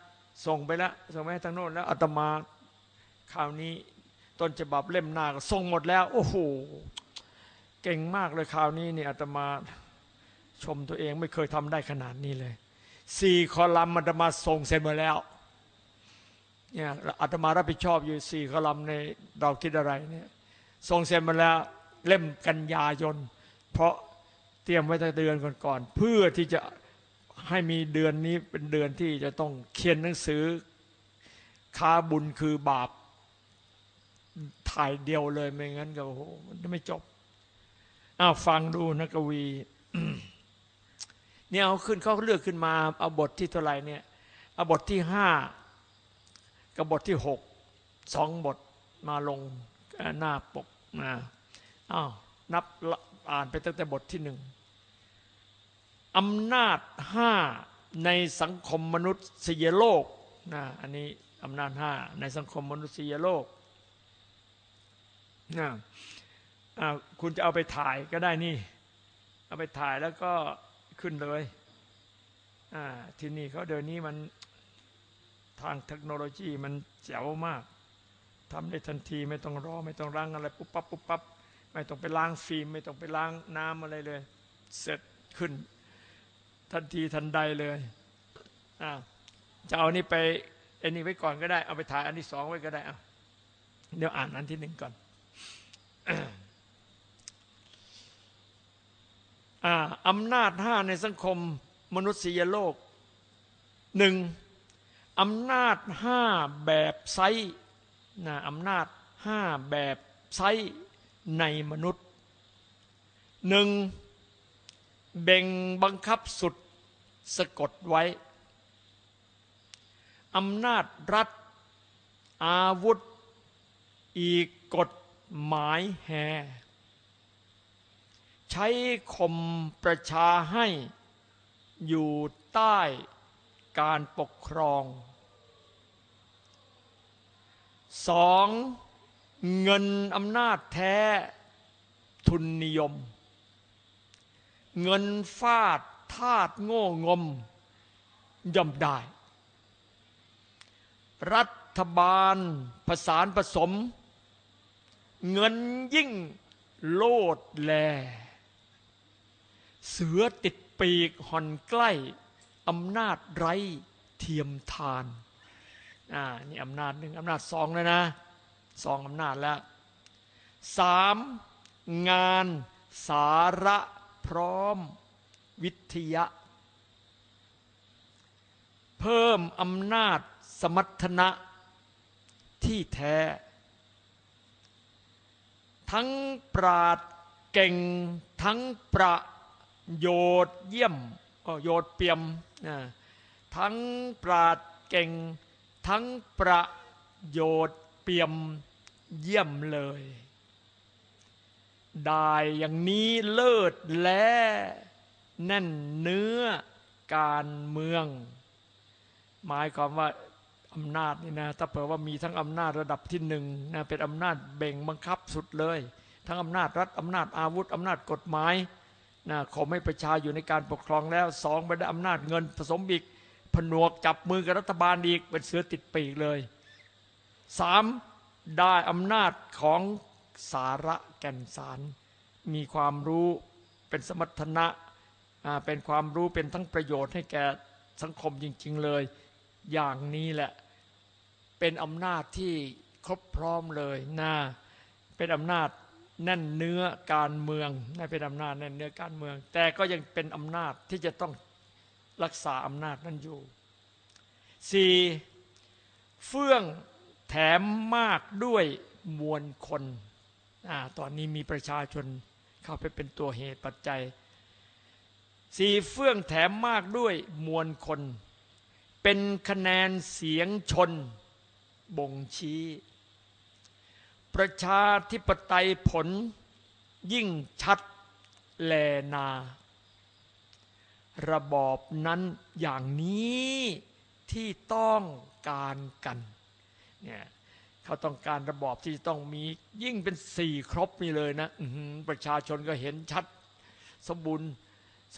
ส่งไปแล้วส่งไปให้ทางโน้นแล้วอาตมาคราวนี้ต้นฉบับเล่มหน้าก็ส่งหมดแล้ว โอ้โห เก่งมากเลยคราวนี้นี่อาตมา ชมตัวเองไม่เคยทำได้ขนาดนี้เลยสี่คอลัมน์อาตมาส่งเสร็จหมดแล้วเนี่ยอาตมารับผิดชอบอยู่สี่คอลัมน์ในเราคิดอะไรเนี่ยส่งเสร็จหมาแล้วเล่มกันยายน เพราะเตรียมไว้ตั้งเดือนก่อนๆเพื่อที่จะให้มีเดือนนี้เป็นเดือนที่จะต้องเขียนหนังสือค้าบุญคือบาปถ่ายเดียวเลยไม่งั้นก็โอ้โหมันไม่จบอ้าวฟังดูนะกวี เนี่ยเอาขึ้นเขาเลือกขึ้นมาเอาบทที่เท่าไหร่เนี่ยเอาบทที่ห้ากับบทที่หกสองบทมาลงหน้าปกนะอ้าวนับอ่านไปตั้งแต่บทที่หนึ่งอำนาจห้าในสังคมมนุษยโลกนะอันนี้อำนาจห้าในสังคมมนุษยโลกนะคุณจะเอาไปถ่ายก็ได้นี่ เอาไปถ่ายแล้วก็ ขึ้นเลยที่นี่เขาเดี๋ยวนี้มันทางเทคโนโลยีมันแจ๋วมากทำได้ทันทีไม่ต้องรอ ไม่ต้องล้างอะไรปุ๊บปั๊บปุ๊บปั๊บไม่ต้องไปล้างฟิล์มไม่ต้องไปล้างน้ำอะไรเลย เสร็จขึ้น ทันทีทันใดเลยจะเอานี่ไปอันนี้ไว้ก่อนก็ได้ เอาไปถ่ายอันที่สองไว้ก็ได้เดี๋ยวอ่านอันที่หนึ่งก่อน อำนาจห้าในสังคมมนุษยโลกหนึ่งอำนาจห้าแบบไซนะอำนาจห้าแบบไซในมนุษย์หนึ่งเบ่งบังคับสุดสะกดไว้อำนาจรัฐ อาวุธ อีกกฎหมายแห่ ใช้ข่มประชาให้อยู่ใต้การปกครองสองเงินอำนาจแท้ทุนนิยม เงินฟาดทาดโง่งม ย่อมได้ รัฐบาลผสานผสม เงินยิ่งโลดแล เสือติดปีกห่อนใกล้อำนาจไร้เทียมทานอ่านี่อำนาจหนึ่งอำนาจสองเลยนะสองอำนาจแล้วสามงานสาระพร้อมวิทยะ เพิ่มอำนาจสมรรถนะที่แท้ ทั้งปราดเก่งทั้งประ โยชน์เยี่ยมก็โยชน์เปี่ยมนะทั้งปราดเก่ง ทั้งประโยชน์เปี่ยมเยี่ยมเลย ได้อย่างนี้เลิศและแน่นเนื้อการเมือง หมายความว่าอำนาจนี่นะถ้าเผื่อว่ามีทั้งอำนาจระดับที่หนึ่งนะเป็นอำนาจเบ่งบังคับสุดเลย ทั้งอำนาจรัฐอำนาจอาวุธอำนาจกฎหมาย นะขอไม่ประชาอยู่ในการปกครองแล้วสองไปได้อำนาจเงินผสมอีกผนวกจับมือกับรัฐบาลอีกเป็นเสือติดปีกเลยสามได้อำนาจของสาระแก่นสาร มีความรู้เป็นสมรรถนะเป็นความรู้เป็นทั้งประโยชน์ให้แก่สังคมจริง ๆเลย อย่างนี้แหละเป็นอำนาจที่ครบพร้อมเลยนะเป็นอำนาจ แน่นเนื้อการเมืองน่าเป็นอำนาจแน่นเนื้อการเมือง แต่ก็ยังเป็นอำนาจที่จะต้องรักษาอำนาจนั้นอยู่สี่เฟื่องแถมมากด้วยมวลคนอตอนนี้มีประชาชนเข้าไปเป็นตัวเหตุปัจจัยสี่เฟื่องแถมมากด้วยมวลคน เป็นคะแนนเสียงชนบ่งชี้ ประชาธิปไตยผล ยิ่งชัดแลนา ระบอบนั้นอย่างนี้ที่ต้องการกันเนี่ยเขาต้องการระบอบที่ต้องมียิ่งเป็นสี่ครบนี่เลยนะประชาชนก็เห็นชัด สมบูรณ์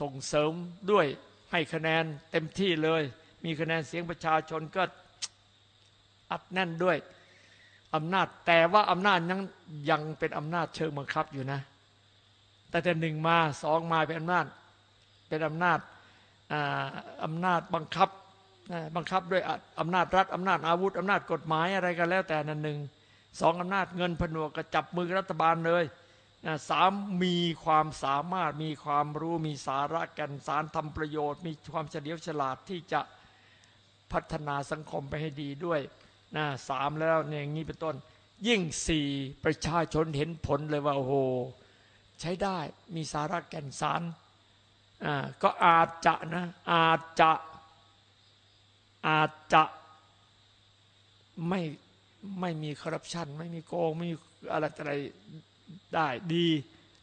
ส่งเสริมด้วยให้คะแนนเต็มที่เลย มีคะแนนเสียงประชาชนก็อัดแน่นด้วย อำนาจ แต่ว่าอำนาจยังยังเป็นอำนาจเชิงบังคับอยู่นะ แต่แต่หนึ่งมาสองมาเป็นอำนาจ เป็นอำนาจอ่าอำนาจบังคับบังคับด้วยอำนาจรัฐอำนาจอาวุธอำนาจกฎหมายอะไรกันแล้วแต่นั่นหนึ่งสองอำนาจเงินผนวกกระจับมือรัฐบาลเลยสามมีความสามารถมีความรู้มีสาระก่นสารทำประโยชน์ มีความเฉลียวฉลาดที่จะพัฒนาสังคมไปให้ดีด้วย นะสามแล้วเนี่ยอย่างนี้เป็นต้น ยิ่งสี่ประชาชนเห็นผลเลยว่าโอ้โหใช้ได้มีสาระแก่นสารอ่าก็อาจจะนะอาจจะอาจจะไม่ไม่มีคอร์รัปชันไม่มีโกงไม่มีอะไรอะไรได้ดี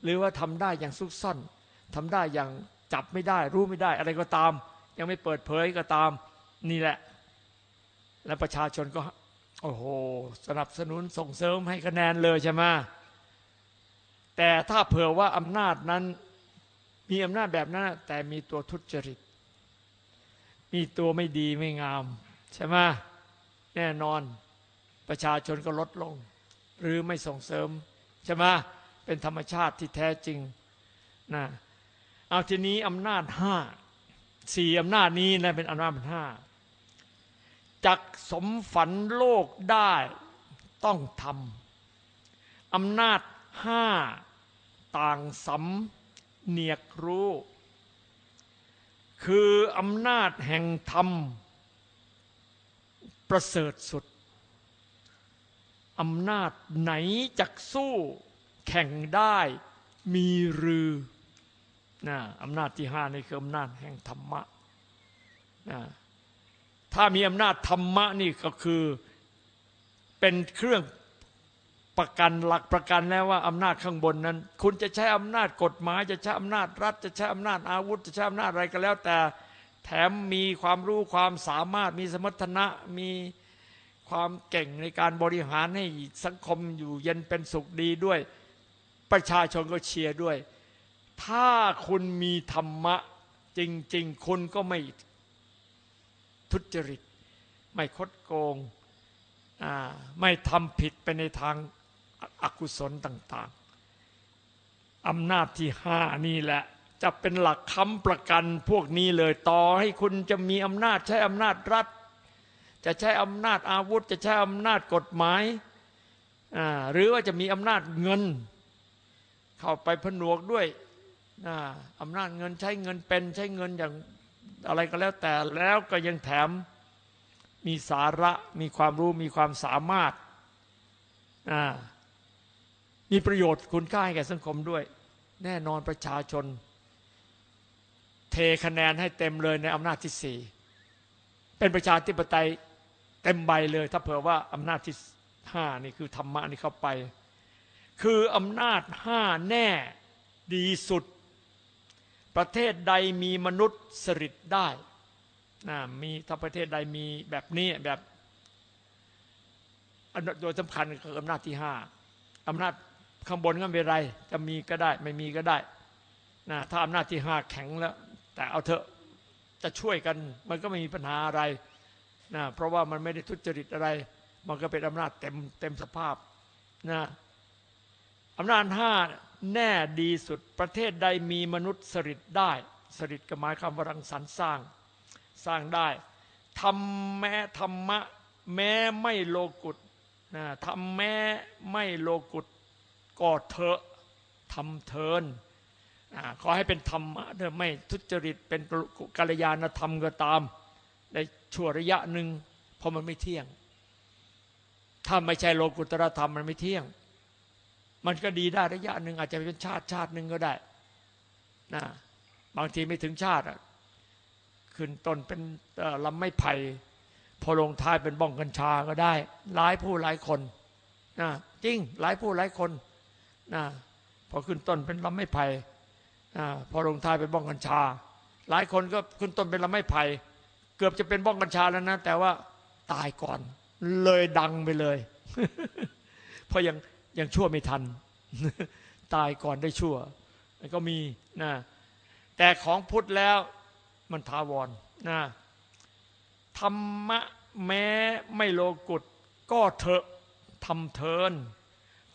หรือว่าทำได้อย่างซุกซ่อนทำได้อย่างจับไม่ได้ รู้ไม่ได้อะไรก็ตาม ยังไม่เปิดเผยก็ตามนี่แหละ และประชาชนก็ โอ้โหสนับสนุนส่งเสริมให้คะแนนเลยใช่ไหมแต่ถ้าเผื่อว่าอำนาจนั้น มีอำนาจแบบนั้นแต่มีตัวทุจริต มีตัวไม่ดีไม่งาม ใช่ไหมแน่นอนประชาชนก็ลดลง หรือไม่ส่งเสริม ใช่ไหมเป็นธรรมชาติที่แท้จริงนะเอาทีนี้อำนาจห้าสี่อำนาจนี้นะเป็นอำนาจห้า จักสมฝันโลกได้ต้องทำอำนาจห้าต่างสำเนียกรู้ คืออำนาจแห่งธรรม ประเสริฐสุดอำนาจไหนจักสู้แข่งได้มีรือนะอำนาจที่ห้านี่คืออำนาจแห่งธรรมะนะ ถ้ามีอำนาจธรรมะนี่ก็คือ เป็นเครื่องประกันหลักประกันแล้วว่าอำนาจข้างบนนั้น คุณจะใช้อำนาจกฎหมาย จะใช้อำนาจรัฐ จะใช้อำนาจอาวุธ จะใช้อำนาจอะไรก็แล้ว แต่แถมมีความรู้ความสามารถมีสมรรถนะมีความเก่งในการบริหารให้สังคมอยู่เย็นเป็นสุขดีด้วย ประชาชนก็เชียร์ด้วย ถ้าคุณมีธรรมะจริง ๆ คุณก็ไม่ ทุจริต ไม่คดโกงไม่ทำผิดไปในทางอกุศลต่างๆอำนาจที่ห้านี่แหละ จะเป็นหลักค้ำประกันพวกนี้เลยต่อให้คุณจะมีอำนาจใช้อำนาจรัฐ จะใช้อำนาจอาวุธ จะใช้อำนาจกฎหมายหรือว่าจะมีอำนาจเงิน เข้าไปผนวกด้วยอำนาจเงินใช้เงินเป็นใช้เงินอย่าง อะไรก็แล้วแต่แล้วก็ยังแถมมีสาระมีความรู้มีความสามารถมีประโยชน์คุณค่าให้แก่สังคมด้วย แน่นอนประชาชน เทคะแนนให้เต็มเลยในอำนาจที่สี่เป็นประชาธิปไตยเต็มใบเลย ถ้าเผื่อว่าอำนาจที่ห้านี่คือธรรมะนี่เข้าไป คืออำนาจห้าแน่ดีสุด ประเทศใดมีมนุษย์สริตได้นะมีถ้าประเทศใดมีแบบนี้แบบโดยสำคัญคืออำนาจที่ห้าอำนาจข้างบนก็ไม่เป็นไร จะมีก็ได้ไม่มีก็ได้นะถ้าอำนาจที่ห้าแข็งแล้ว แต่เอาเถอะจะช่วยกัน มันก็ไม่มีปัญหาอะไรนะเพราะว่ามันไม่ได้ทุจริตอะไร มันก็เป็นอำนาจเต็มเต็มสภาพนะอำนาจห้า แน่ดีสุดประเทศใดมีมนุษย์สริตได้สริตก็หมายคำว่ารังสรรค์สร้างสร้างได้ทำแม้ธรรมะแม้ไม่โลกุตนะทำแม้ไม่โลกุตก็เถอะทำเทินขอให้เป็นธรรมะเถอไม่ทุจริตเป็นกัลยาณธรรมก็ตามในชั่วระยะหนึ่งเพราะมันไม่เที่ยง ถ้าไม่ใช่โลกุตรธรรมมันไม่เที่ยง มันก็ดีได้ระยะหนึ่งอาจจะเป็นชาติชาติหนึ่งก็ได้นะบางทีไม่ถึงชาติขึ้นต้นเป็นลำไม้ไผ่พอลงท้ายเป็นบ้องกัญชาก็ได้ หลายผู้หลายคนนะจริงหลายผู้หลายคนนะพอขึ้นต้นเป็นลำไม้ไผ่พอลงท้ายเป็นบ้องกัญชา หลายคนก็ขึ้นต้นเป็นลำไม้ไผ่เกือบจะเป็นบ้องกัญชาแล้วนะ แต่ว่าตายก่อนเลยดังไปเลย เพราะยัง ยังชั่วไม่ทัน ตายก่อนได้ชั่วก็มีนะแต่ของพุทธแล้วมันทาวรนะธรรมะแม้ไม่โลกุตก็เถอะทำเทิน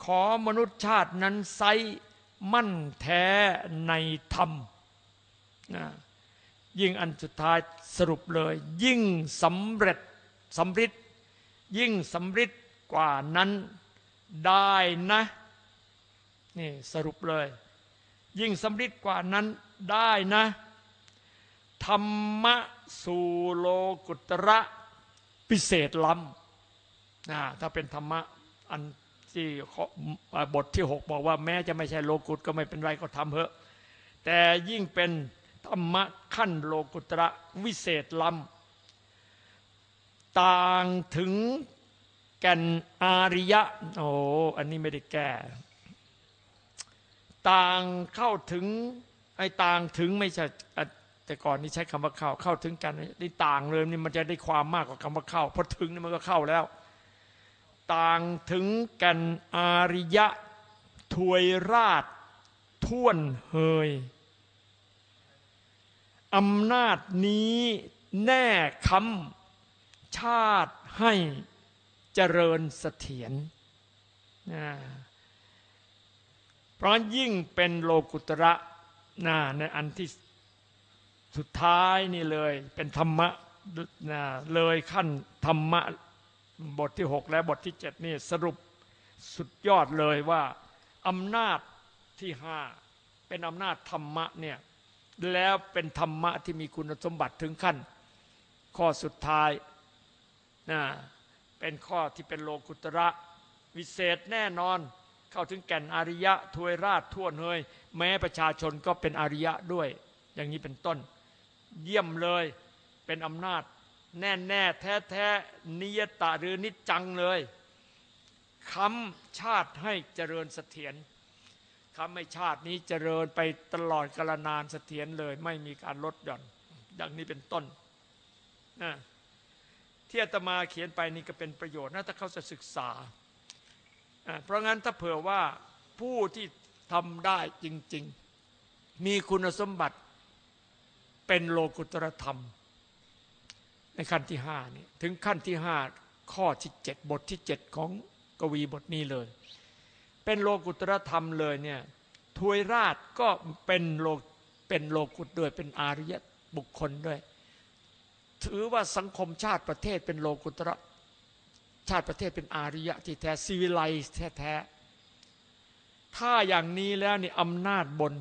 ขอมนุษย์ชาตินั้นไซมั่นแท้ในธรรมนะยิ่งอันสุดท้ายสรุปเลย ยิ่งสำเร็จสำริดยิ่งสำริดกว่านั้น ได้นะนี่สรุปเลย ยิ่งสำริดกว่านั้นได้นะ ธรรมะสู่โลกุตระพิเศษล้ำนะถ้าเป็นธรรมะอันที่บทที่หกบอกว่าแม้จะไม่ใช่โลกุตก็ไม่เป็นไรก็ทำเถอะ แต่ยิ่งเป็นธรรมะขั้นโลกุตระวิเศษล้ำต่างถึง แก่นอาริยะ โอ้อันนี้ไม่ได้แก้ ต่างเข้าถึงไอ้ต่างถึงไม่ใช่แต่ก่อนนี่ใช้คำว่าเข้าเข้าถึงกันนี่ต่างเลยนี่มันจะได้ความมากกว่าคำว่าเข้าพอถึงนี่มันก็เข้าแล้ว ต่างถึงกันอาริยะถวยราชท่วนเฮยอำนาจนี้แน่คำชาติให้ เจริญเสถียรเพราะยิ่งเป็นโลกุตระในอันที่สุดท้ายนี่เลย เป็นธรรมะนะเลยขั้นธรรมะบทที่หกและบทที่เจ็ดนี่สรุปสุดยอดเลยว่าอำนาจที่ห้าเป็นอำนาจธรรมะเนี่ยแล้วเป็นธรรมะที่มีคุณสมบัติถึงขั้น ข้อสุดท้ายนะ เป็นข้อที่เป็นโลกุตระ วิเศษแน่นอน เข้าถึงแก่นอริยะทวยราชทั่วเนยแม้ประชาชนก็เป็นอริยะด้วย อย่างนี้เป็นต้น เยี่ยมเลยเป็นอำนาจ แน่แน่แท้แท้นิยตะหรือนิจจังเลยค้ำชาติให้เจริญเสถียรค้ำให้ชาตินี้เจริญไปตลอดกาลนานเสถียรเลย ไม่มีการลดหย่อน ดังนี้เป็นต้นนะ ที่อาตมาเขียนไปนี่ก็เป็นประโยชน์นะถ้าเขาจะศึกษา เพราะงั้นถ้าเผื่อว่าผู้ที่ทำได้จริง ๆ มีคุณสมบัติเป็นโลกุตรธรรม ในขั้นที่ห้านี่ถึงขั้นที่ห้าข้อที่เจ็ดบทที่เจ็ดของกวีบทนี้เลย เป็นโลกุตรธรรมเลยเนี่ยทวยราชก็เป็นโลเป็นโลกุตด้วยเป็นอาริยบุคคลด้วย ถือว่าสังคมชาติประเทศเป็นโลกุตระชาติประเทศเป็นอาริยะที่แท้ซีวิไลแท้ๆถ้าอย่างนี้แล้วนี่อำนาจบน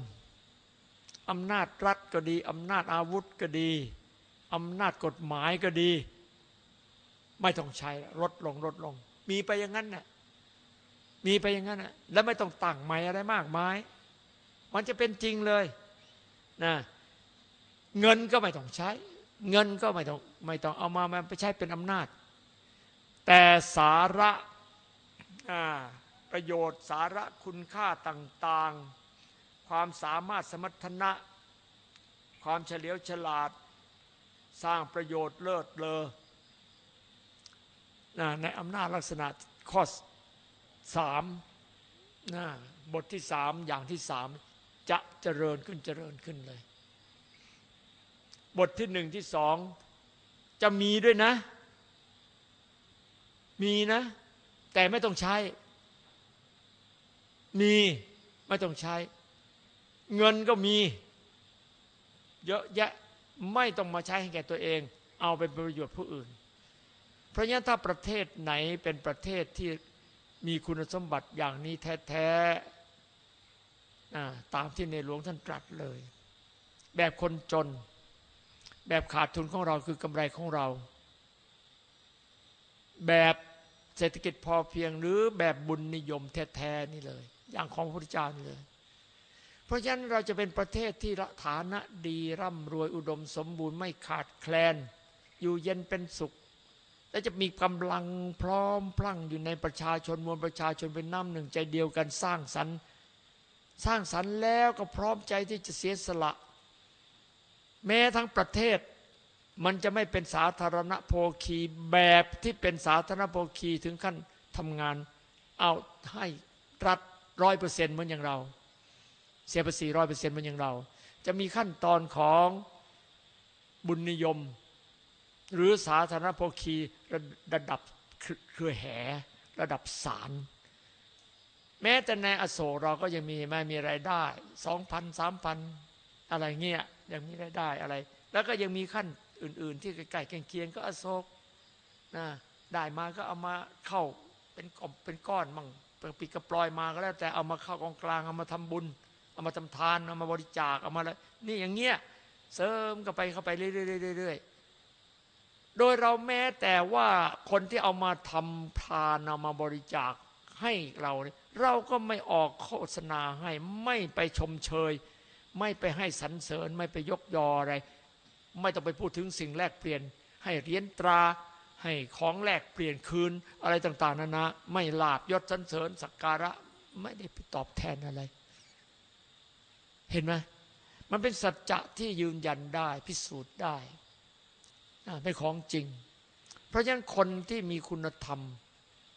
อำนาจรัฐก็ดีอำนาจอาวุธก็ดีอำนาจกฎหมายก็ดี ไม่ต้องใช้ลดลงลดลง มีไปอย่างนั้นน่ะมีไปอย่างนั้นน่ะแล้วไม่ต้องตั้งใหม่อะไรมากมาย มันจะเป็นจริงเลยนะเงินก็ไม่ต้องใช้ เงินก็ไม่ต้องไม่ต้องเอามามาไปใช้เป็นอำนาจ แต่สาระประโยชน์สาระคุณค่าต่างๆ ความสามารถสมรรถนะ ความเฉลียวฉลาด สร้างประโยชน์เลิศเลอในอำนาจลักษณะข้อสามบทที่สามอย่างที่สามจะเจริญขึ้นเจริญขึ้นเลย บทที่หนึ่งที่สองจะมีด้วยนะ มีนะ แต่ไม่ต้องใช้ มีไม่ต้องใช้ เงินก็มี เยอะแยะไม่ต้องมาใช้ให้แก่ตัวเอง เอาไปประโยชน์ผู้อื่น เพราะงั้นถ้าประเทศไหนเป็นประเทศที่มีคุณสมบัติอย่างนี้แท้ๆตามที่ในหลวงท่านตรัสเลย แบบคนจน แบบขาดทุนของเราคือกำไรของเรา แบบเศรษฐกิจพอเพียงหรือแบบบุญนิยมแท้ๆนี่เลย อย่างของพระพุทธเจ้านี่เลย เพราะฉะนั้นเราจะเป็นประเทศที่ฐานะดีร่ำรวยอุดมสมบูรณ์ไม่ขาดแคลน อยู่เย็นเป็นสุข และจะมีกำลังพร้อมพลั่งอยู่ในประชาชนมวลประชาชนเป็นน้ำหนึ่งใจเดียวกันสร้างสรรค์ สร้างสรรค์แล้วก็พร้อมใจที่จะเสียสละ แม้ทั้งประเทศ มันจะไม่เป็นสาธารณโภคีแบบที่เป็นสาธารณโภคีถึงขั้นทำงาน เอาให้รัฐร้อยเปอร์เซ็นต์เหมือนอย่างเรา เสียภาษีร้อยเปอร์เซ็นต์เหมือนอย่างเรา จะมีขั้นตอนของบุญนิยม หรือสาธารณโภคีระดับเครือแห่ระดับสารแม้แต่ในอโศกเราก็ยังมีไม่มีรายได้สองพันสามพันอะไรเงี้ย ยังมีรายได้อะไร แล้วก็ยังมีขั้นอื่น ๆ ที่ใกล้ๆเคียงก็อโศกนะได้มาก็เอามาเข้าเป็นกเป็นก้อนมั่งปีกระปลอยมาก็แล้วแต่เอามาเข้ากองกลางเอามาทำบุญ เอามาทำทานเอามาบริจาคเอามาอะไรนี่อย่างเงี้ยเสริมกันไปเข้าไปเรื่อยๆโดยเราแม้แต่ว่าคนที่เอามาทำทานเอามาบริจาคให้เรา เราก็ไม่ออกโฆษณาให้ไม่ไปชมเชย ไม่ไปให้สรรเสริญ ไม่ไปยกยออะไร ไม่ต้องไปพูดถึงสิ่งแลกเปลี่ยน ให้เหรียญตรา ให้ของแลกเปลี่ยนคืนอะไรต่าง ๆนานาไม่ลาบยศสรรเสริญสักการะไม่ได้ไปตอบแทนอะไร เห็นไหมมันเป็นสัจจะที่ยืนยันได้พิสูจน์ได้เป็นของจริง เพราะฉะนั้นคนที่มีคุณธรรม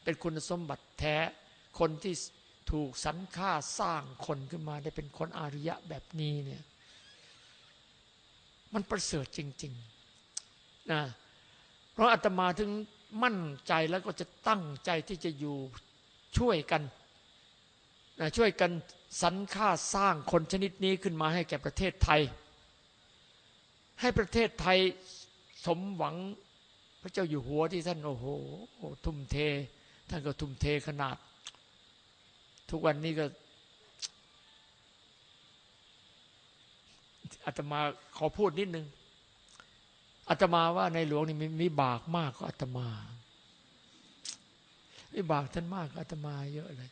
เป็นคุณสมบัติแท้ คนที่ ถูกสรรค่าสร้างคนขึ้นมาได้เป็นคนอาริยะแบบนี้เนี่ย มันประเสริฐจริงๆนะเพราะอาตมาถึงมั่นใจแล้วก็จะตั้งใจที่จะอยู่ช่วยกันนะช่วยกันสรรค่าสร้างคนชนิดนี้ขึ้นมาให้แก่ประเทศไทย ให้ประเทศไทยสมหวังพระเจ้าอยู่หัวที่ท่านโอ้โหทุ่มเท ท่านก็ทุ่มเทขนาด ทุกวันนี้ก็อาตมาขอพูดนิดนึงอาตมาว่าในหลวงนี่มีมบากมากกว่าอาตมามีบากท่านมากกว่าอาตมาเยอะเลย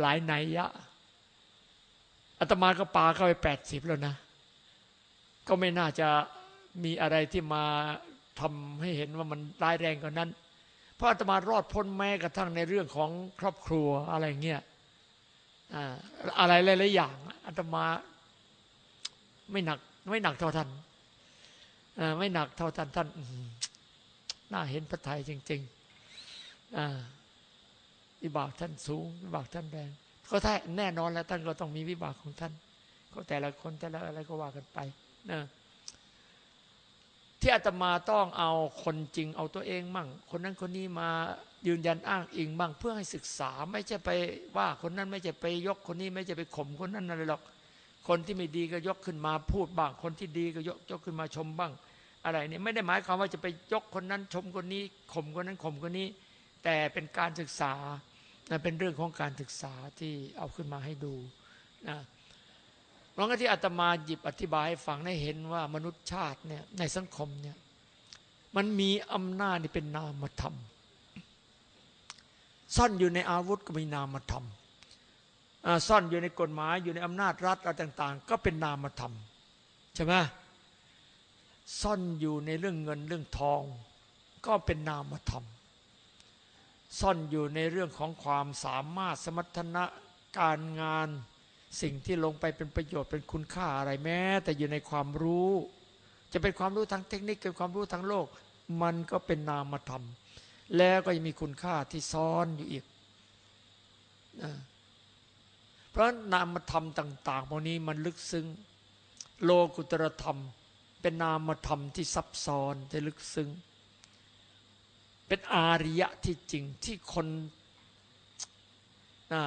หลายไนยยะอาตมาก็ปาเข้าไปแปดสิบแล้วนะ ก็ไม่น่าจะมีอะไรที่มาทำให้เห็นว่ามันร้ายแรงกว่านั้น เพราะอาตมารอดพ้นแม้กระทั่งในเรื่องของครอบครัวอะไรเงี้ย อะไรหลายๆอย่างอาตมา ไม่หนัก ไม่หนักเท่าท่านไม่หนักเท่าท่านท่านน่าเห็นพระไทยจริงๆอวิบากท่านสูงวิบากท่านแรงก็แท้แน่นอนแล้วท่านก็ต้องมีวิบากของท่าน ก็แต่ละคนแต่ละอะไรก็ว่ากันไปนะที่อาตมาต้องเอาคนจริง เอาตัวเองมั่ง คนนั้นคนนี้มา ยืนยันอ้างอิงบ้างเพื่อให้ศึกษาไม่ใช่ไปว่าคนนั้นไม่ใช่ไปยกคนนี้ไม่ใช่ไปข่มคนนั้นอะไรหรอกคนที่ไม่ดีก็ยกขึ้นมาพูดบ้าง คนที่ดีก็ยกยกขึ้นมาชมบ้าง อะไรเนี่ยไม่ได้หมายความว่าจะไปยกคนนั้นชมคนนี้ข่มคนนั้นข่มคนนี้ แต่เป็นการศึกษาเป็นเรื่องของการศึกษาที่เอาขึ้นมาให้ดูนะเพราะงั้นที่อาตมาหยิบอธิบายให้ฟังให้เห็นว่ามนุษย์ชาติเนี่ยในสังคมเนี่ยมันมีอำนาจนี่เป็นนามธรรม ซ่อนอยู่ในอาวุธก็มีนามธรรมซ่อนอยู่ในกฎหมายอยู่ในอำนาจรัฐอะไรต่าง ๆ ก็เป็นนามธรรมใช่ไหมซ่อนอยู่ในเรื่องเงินเรื่องทอง ก็เป็นนามธรรม ซ่อนอยู่ในเรื่องของความสามารถสมรรถนะการงาน สิ่งที่ลงไปเป็นประโยชน์เป็นคุณค่าอะไรแม้ แต่อยู่ในความรู้ จะเป็นความรู้ทางเทคนิคเป็นความรู้ทางโลก มันก็เป็นนามธรรม แล้วก็ยังมีคุณค่าที่ซ้อนอยู่อีกนะเพราะนามธรรมต่างๆพวกนี้มันลึกซึ้ง โลกุตรธรรม เป็นนามธรรมที่ซับซ้อนที่ลึกซึ้ง เป็นอาริยะที่จริงที่คนนะ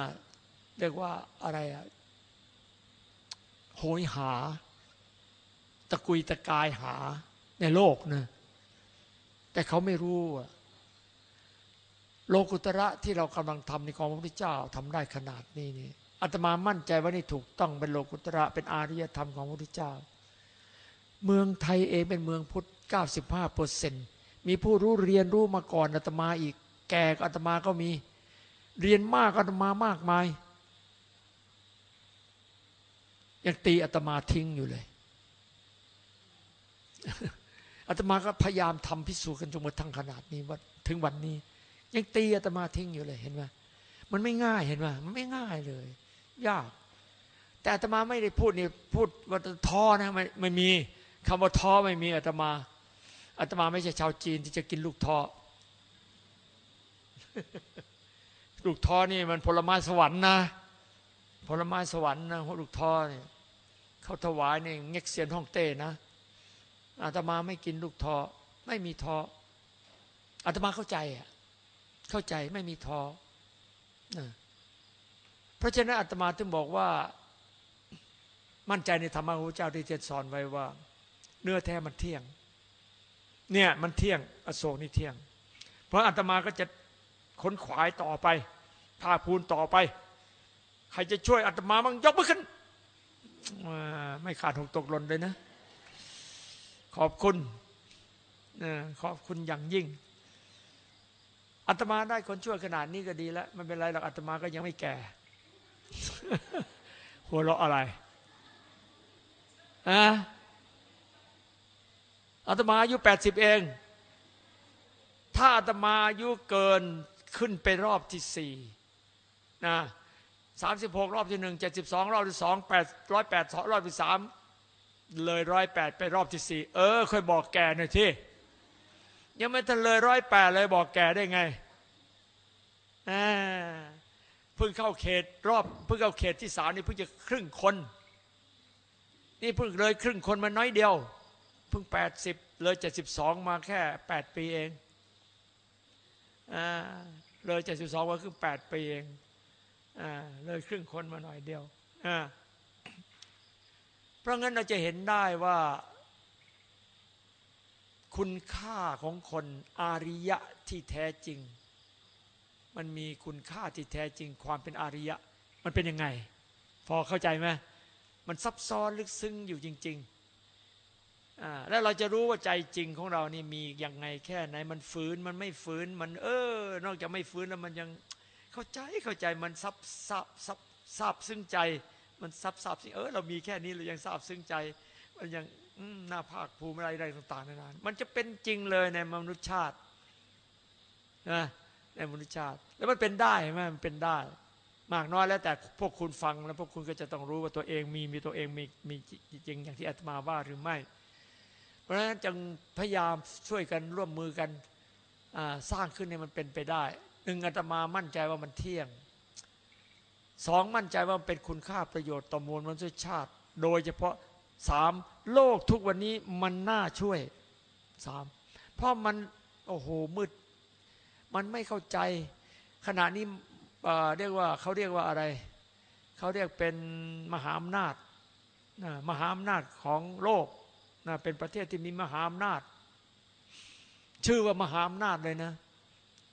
เรียกว่าอะไรอะโหยหา ตะกุยตะกายหาในโลกนะแต่เขาไม่รู้อะ โลกุตระที่เรากำลังทำในของพระพุทธเจ้าทำได้ขนาดนี้นี่อาตมามั่นใจว่านี่ถูกต้องเป็นโลกุตระเป็นอาริยธรรมของพระพุทธเจ้า เมืองไทยเองเป็นเมืองพุทธ 95เปอร์เซ็นต์มีผู้รู้เรียนรู้มาก่อนอาตมาอีก แก่อาตมาก็มี เรียนมากอาตมามากมายยังตีอาตมาทิ้งอยู่เลยอาตมาก็พยายามทำพิสูจน์กันจนมาทั้งขนาดนี้ว่าถึงวันนี้ ยังตีอาตมาทิ้งอยู่เลยเห็นไหมมันไม่ง่ายเห็นไหมมันไม่ง่ายเลย ยาก แต่อาตมาไม่ได้พูดนี่พูดว่าท้อนะไม่ไม่มีคำว่าท้อไม่มีอาตมาอาตมาไม่ใช่ชาวจีนที่จะกินลูกท้อลูกท้อนี่มันผลไม้สวรรค์นะผลไม้สวรรค์นะลูกท้อเนี่ยเขาถวายเนี่ยเง็กเซียนฮ่องเต้นะอาตมาไม่กินลูกท้อไม่มีท้ออาตมาเข้าใจอะ เข้าใจไม่มีท้อเพราะฉะนั้นอาตมาถึงบอกว่า มั่นใจในธรรมะของพระเจ้าที่เทศสอนไว้ว่า เนื้อแท้มันเที่ยง เนี่ยมันเที่ยง อโศกนี่เที่ยง เพราะอาตมาก็จะค้นขวายต่อไปภาคพูนต่อไป ใครจะช่วยอาตมาบ้างยกมือขึ้นไม่ขาดหกตกหล่นเลยนะ ขอบคุณขอบคุณอย่างยิ่ง อาตมาได้คนช่วยขนาดนี้ก็ดีแล้วไม่เป็นไรหรอกอาตมาก็ยังไม่แก่ หัวเราะอะไรอะอาตมาอายุแปดสิบเอง ถ้าอาตมาอายุเกินขึ้นไปรอบที่สี่นะสามสิบหกรอบที่หนึ่งเจ็ดสิบสองรอบที่สองแปดร้อยแปดสองรอบที่สามเลยร้อยแปดไปรอบที่สี่เออค่อยบอกแกหน่อยที่ ยังไม่ทันเลยร้อยแปดเลยบอกแกได้ไงเพิ่งเข้าเขตรอบเพิ่งเข้าเขตที่สามนี่เพิ่งจะครึ่งคน นี่เพิ่งเลยครึ่งคนมาน้อยเดียว เพิ่งแปดสิบเลยเจ็ดสิบสองมาแค่แปดปีเองเลยเจ็ดสิบสองมาคือแปดปีเองเลยครึ่งคนมาหน่อยเดียวเพราะงั้นเราจะเห็นได้ว่า คุณค่าของคนอาริยะที่แท้จริง มันมีคุณค่าที่แท้จริง ความเป็นอาริยะ มันเป็นยังไง พอเข้าใจไหมมันซับซ้อนลึกซึ้งอยู่จริงๆแล้วเราจะรู้ว่าใจจริงของเรานี่มียังไงแค่ไหน มันฟื้นมันไม่ฟื้นมัน เออ นอกจากไม่ฟื้นแล้วมันยังเข้าใจเข้าใจมันซับซับซับซับซึ้งใจ มันซับซับสิเออเรามีแค่นี้เรายังซับซึ้งใจ มันยัง น้าภาคภูมิอะไรอะไรต่างๆนานามันจะเป็นจริงเลยในมนุษยชาตินะในมนุษยชาติ แล้วมันเป็นได้ไหมมันเป็นได้ มากน้อยแล้วแต่พวกคุณฟังแล้วพวกคุณก็จะต้องรู้ว่าตัวเองมีมีตัวเองมีมีจริงอย่างที่อาตมาว่าหรือไม่ เพราะฉะนั้นจึงพยายามช่วยกันร่วมมือกันสร้างขึ้นให้มันเป็นไปได้หนึ่งอาตมามั่นใจว่ามันเที่ยงสองมั่นใจว่ามันเป็นคุณค่าประโยชน์ต่อมวลมนุษยชาติ โดยเฉพาะ สามโลกทุกวันนี้มันน่าช่วยสามเพราะมันโอ้โหมืด มันไม่เข้าใจ ขณะนี้เรียกว่าเขาเรียกว่าอะไร เขาเรียกเป็นมหาอำนาจมหาอำนาจของโลกนะเป็นประเทศที่มีมหาอำนาจ ชื่อว่ามหาอำนาจเลยนะ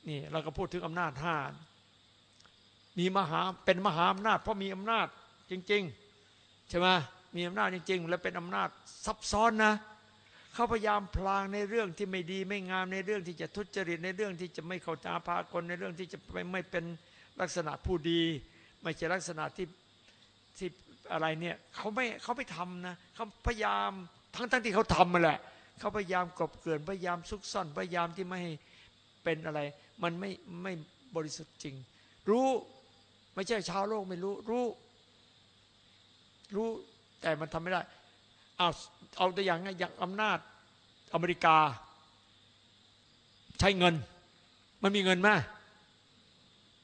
นี่เราก็พูดถึงอำนาจห้ามีมหาเป็นมหาอำนาจ เพราะมีอำนาจจริง ๆ ใช่ไหม มีอำนาจจริง ๆ และเป็นอำนาจซับซ้อนนะเขาพยายามพลางในเรื่องที่ไม่ดีไม่งามในเรื่องที่จะทุจริตในเรื่องที่จะไม่เข้าตาพากลในเรื่องที่จะไม่ไม่เป็นลักษณะผู้ดี ไม่ใช่ลักษณะที่ที่อะไรเนี่ยเขาไม่เขาไม่ทำนะเขาพยายามทั้งทั้งที่เขาทำมาแหละเขาพยายามกบเกลื่อนพยายามซุกซ่อนพยายามที่ไม่ให้เป็นอะไร มันไม่ไม่บริสุทธิ์จริง รู้ไม่ใช่ชาวโลกไม่รู้รู้รู้ แต่มันทำไม่ได้ เอาเอาตัวอย่างอย่างอำนาจอเมริกา ใช้เงิน มันมีเงินไหม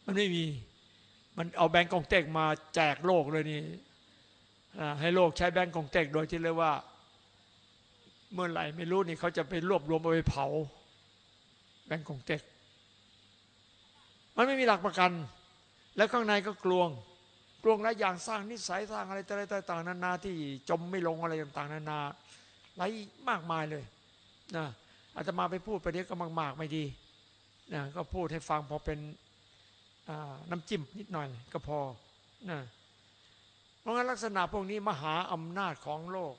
มันไม่มี มันเอาแบงก์กองเต็กมาแจกโลกเลยนี่ให้โลกใช้แบงก์กองเต็กโดยที่เรียกว่า เมื่อไหร่ไม่รู้นี่เขาจะไปรวบรวมเอาไปเผา แบงก์กองเต็ก มันไม่มีหลักประกัน แล้วข้างในก็กลวง กลวงหลายอย่างสร้างนิสัยสร้างอะไรต่างๆนานาที่จมไม่ลงอะไรต่างๆนานาหลายมากมายเลยนะอาตมาไปพูดไปเดี๋ยวก็มากๆไม่ดีนะก็พูดให้ฟังพอเป็นน้ำจิ้มนิดหน่อยก็พอนะเพราะงั้นลักษณะพวกนี้มหาอำนาจของโลก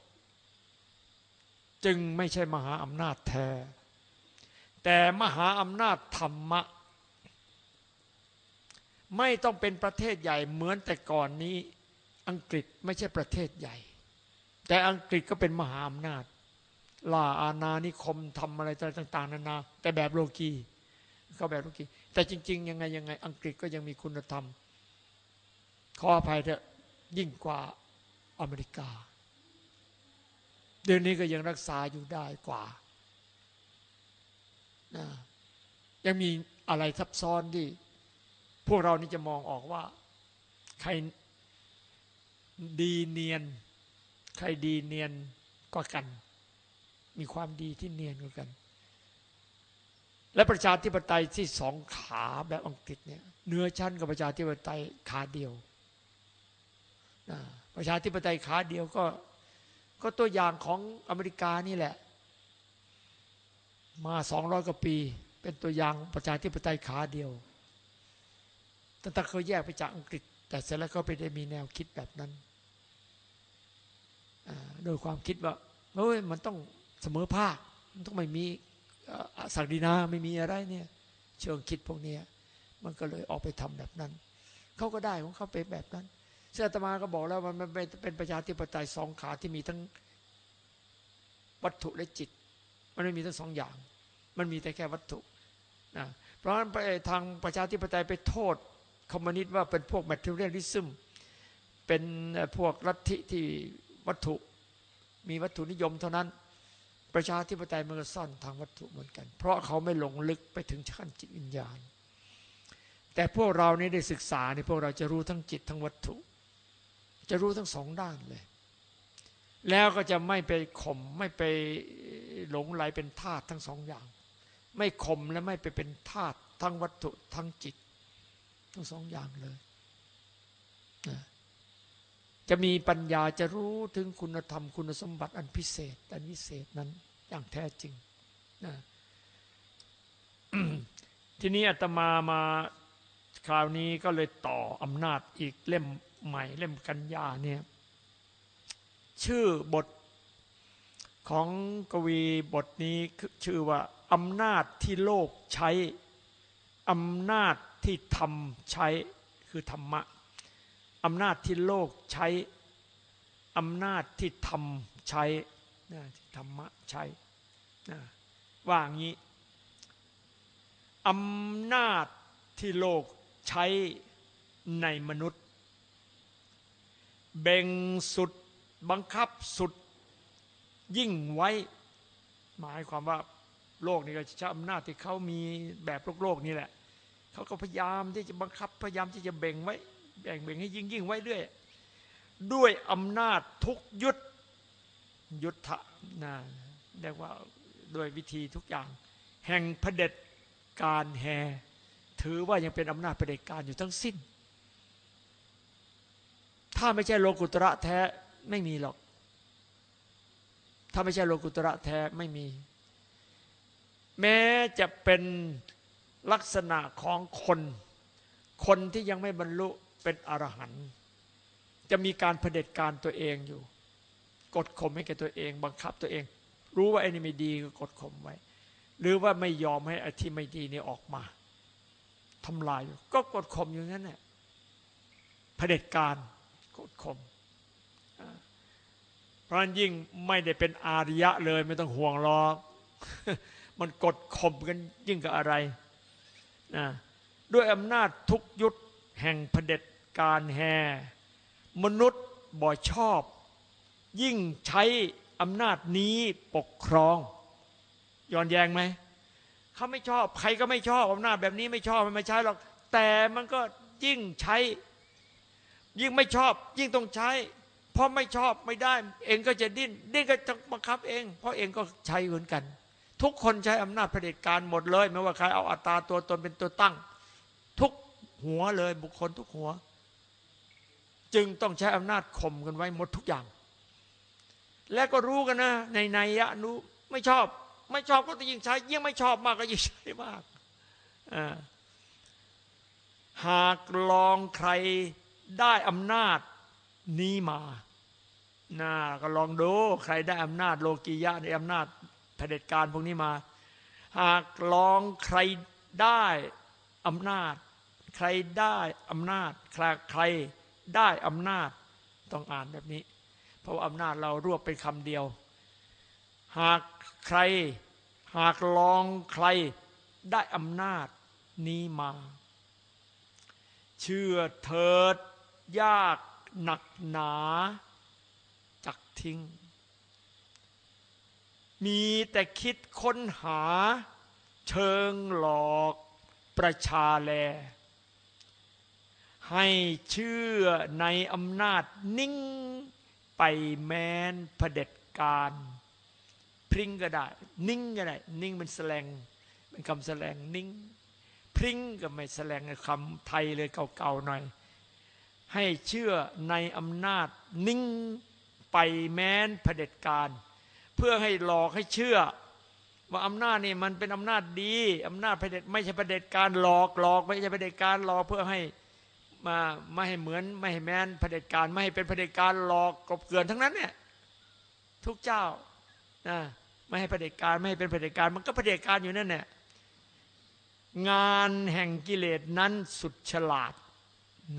จึงไม่ใช่มหาอำนาจแท้แต่มหาอำนาจธรรมะ ไม่ต้องเป็นประเทศใหญ่เหมือนแต่ก่อนนี้ อังกฤษไม่ใช่ประเทศใหญ่ แต่อังกฤษก็เป็นมหาอำนาจล่าอาณานิคมทำอะไรต่าง ๆนานา แต่แบบโลกีเขาแบบโลกีแต่จริง ๆ ยังไงยังไง อังกฤษก็ยังมีคุณธรรม ขออภัยเถอะยิ่งกว่าอเมริกา เดี๋ยวนี้ก็ยังรักษาอยู่ได้กว่านะยังมีอะไรซับซ้อนที่ พวกเรานี่จะมองออกว่า ใครดีเนียน ใครดีเนียนก็กัน มีความดีที่เนียนกว่ากัน และประชาธิปไตยที่สองขาแบบอังกฤษเนี่ยเนื้อชั้นกับประชาธิปไตยขาเดียวประชาธิปไตยขาเดียวก็ ก็ตัวอย่างของอเมริกานี่แหละ มาสองร้อยกว่าปี เป็นตัวอย่างประชาธิปไตยขาเดียว ตั้งแต่เขาแยกไปจากอังกฤษ แต่เสร็จแล้วก็ไปได้มีแนวคิดแบบนั้นโดยความคิดว่าเฮ้ยมันต้องเสมอภาคมันต้องไม่มีศักดินาไม่มีอะไรเนี่ย เชิงคิดพวกนี้มันก็เลยออกไปทำแบบนั้นเขาก็ได้ของเขาไปแบบนั้นซึ่งอาตมาก็บอกแล้วมันเป็นประชาธิปไตยสองขาที่มีทั้งวัตถุและจิต มันไม่มีทั้งสองอย่าง มันมีแต่แค่วัตถุนะเพราะฉะนั้นทางประชาธิปไตยไปโทษ คอมมิวนิสต์ว่าเป็นพวก materialism เป็นพวกลัทธิที่วัตถุมีวัตถุนิยมเท่านั้น ประชาธิปไตยมันก็ซ่อนทางวัตถุเหมือนกัน เพราะเขาไม่ลงลึกไปถึงชั้นจิตวิญญาณ แต่พวกเรานี่ได้ศึกษาในพวกเราจะรู้ทั้งจิตทั้งวัตถุ จะรู้ทั้งสองด้านเลย แล้วก็จะไม่ไปข่มไม่ไปหลงไหลเป็นธาตุทั้งสองอย่าง ไม่ข่มและไม่ไปเป็นธาตุทั้งวัตถุทั้งจิต ทั้งสองอย่างเลยนะจะมีปัญญาจะรู้ถึงคุณธรรมคุณสมบัติอันพิเศษ อันวิเศษนั้นอย่างแท้จริงนะทีนี้อาตมามาคราวนี้ก็เลยต่ออำนาจอีกเล่มใหม่เล่มกัญญาเนี่ยชื่อบทของกวีบทนี้ชื่อว่าอำนาจที่โลกใช้อำนาจ ที่ทำใช้คือธรรมะอำนาจที่โลกใช้อำนาจที่ทำใช้นะธรรมะใช้นะว่างี้อำนาจที่โลกใช้ในมนุษย์ เบ่งสุดบังคับสุดยิ่งไว้ หมายความว่าโลกนี้ก็จะใช้อำนาจที่เขามีแบบโลกโลกนี่แหละ เขาก็พยายามที่จะบังคับพยายามที่จะเบ่งไว้แบ่งเบ่งให้ยิ่งยิ่งไว้เรื่อยด้วยอำนาจทุกยุทธยุทธะนะเรียกว่าโดยวิธีทุกอย่าง แห่งเผด็จการแห่ถือว่ายังเป็นอำนาจเผด็จการอยู่ทั้งสิ้น ถ้าไม่ใช่โลกุตระแท้ไม่มีหรอก ถ้าไม่ใช่โลกุตระแท้ไม่มี แม้จะเป็น ลักษณะของคน คนที่ยังไม่บรรลุเป็นอรหันต์จะมีการเผด็จการตัวเองอยู่ กดข่มให้แกตัวเอง บังคับตัวเอง รู้ว่าไอ้นี่ไม่ดีก็กดข่มไว้ หรือว่าไม่ยอมให้ไอ้ที่ไม่ดีนี่ออกมาทำลายอยู่ ก็กดข่มอยู่นั้นแหละเผด็จการกดข่มเพราะนั้นยิ่งไม่ได้เป็นอาริยะเลยไม่ต้องห่วงหรอกมันกดข่มกันยิ่งกับอะไร นะด้วยอำนาจทุกยุทธแห่งเผด็จการแห่มนุษย์บ่ชอบ ยิ่งใช้อำนาจนี้ปกครอง ย้อนแยงไหมเขาไม่ชอบใครก็ไม่ชอบอำนาจแบบนี้ไม่ชอบมันไม่ใช้หรอก แต่มันก็ยิ่งใช้ ยิ่งไม่ชอบ ยิ่งต้องใช้ เพราะไม่ชอบไม่ได้ เองก็จะดิ้นดิ้นก็จะบังคับเอง เพราะเองก็ใช้เหมือนกัน ทุกคนใช้อำนาจเผด็จการหมดเลย ไม่ว่าใครเอาอัตราตัวตนเป็นตัวตั้ง ทุกหัวเลยบุคคลทุกหัว จึงต้องใช้อำนาจข่มกันไว้หมดทุกอย่าง และก็รู้กันนะ ในในยะนุไม่ชอบ ไม่ชอบก็จะยิ่งใช้ยิ่งไม่ชอบมากก็ยิ่งใช้มากหากลองใครได้อำนาจนี้มาน่าก็ลองดูใครได้อำนาจโลกียะในอำนาจ เผด็จการพวกนี้มา หากลองใครได้อำนาจ ใครได้อำนาจใครใครได้อำนาจต้องอ่านแบบนี้ เพราะาอำนาจเรารวบเป็นคำเดียว หากใครหากลองใครได้อำนาจนี้มา เชื่อเถิดยากหนักหนาจักทิ้ง มีแต่คิดค้นหา เชิงหลอกประชาแล ให้เชื่อในอำนาจนิ่งไปแม้นเผด็จการ พริ้งก็ได้ นิ่งก็ได้ นิ่งเป็นแสลงเป็นคำแสลงนิ่ง พริ้งก็ไม่แสลงคำไทยเลยเก่าๆหน่อย ให้เชื่อในอำนาจนิ่งไปแม้นเผด็จการ เพื่อให้หลอกให้เชื่อ ว่าอำนาจนี่มันเป็นอำนาจดีอำนาจเผด็จไม่ใช่เผด็จการหลอกหลอกไม่ใช่เผด็จการหลอกเพื่อให้มาไม่ให้เหมือนไม่ให้แมนเผด็จการไม่ให้เป็นเผด็จการหลอกกบเกลื่อนทั้งนั้นเนี่ยทุกเจ้านะไม่ให้เผด็จการไม่ให้เป็นเผด็จการมันก็เผด็จการอยู่นั่นแหละงานแห่งกิเลสนั้นสุดฉลาด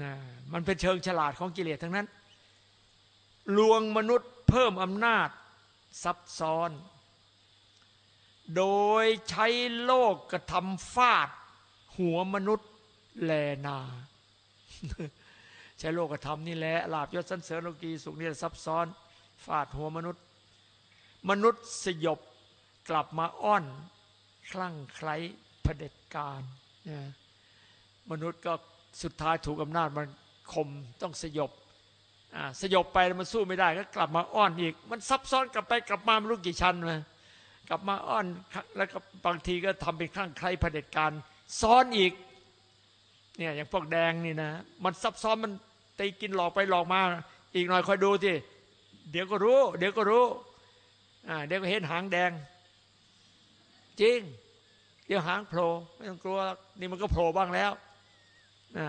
นะมันเป็นเชิงฉลาดของกิเลสทั้งนั้น ลวงมนุษย์เพิ่มอำนาจ ซับซ้อน โดยใช้โลกกระทำฟาด หัวมนุษย์แลนา ใช้โลกธรรมนี่แหละลาบยศสันเสริญโลกีสุขนี่ซับซ้อน ฟาดหัวมนุษย์ มนุษย์สยบกลับมาอ้อน คลั่งไคล้เผด็จการนะมนุษย์ก็สุดท้ายถูกอำนาจมันข่มต้องสยบ สยบไปมันสู้ไม่ได้ก็กลับมาอ้อนอีก มันซับซ้อนกลับไปกลับมาไม่รู้กี่ชั้นมากลับมาอ้อนแล้วก็บางทีก็ทำเป็นคลั่งไคล้เผด็จการซ้อนอีกเนี่ยอย่างพวกแดงนี่นะ มันซับซ้อนมันตีกินหลอกไปหลอกมา อีกหน่อยคอยดูที่เดี๋ยวก็รู้ เดี๋ยวก็รู้อ่าเดี๋ยวก็เห็นหางแดง จริง เดี๋ยวหางโผล่ไม่ต้องกลัวนี่มันก็โผล่บ้างแล้วนะ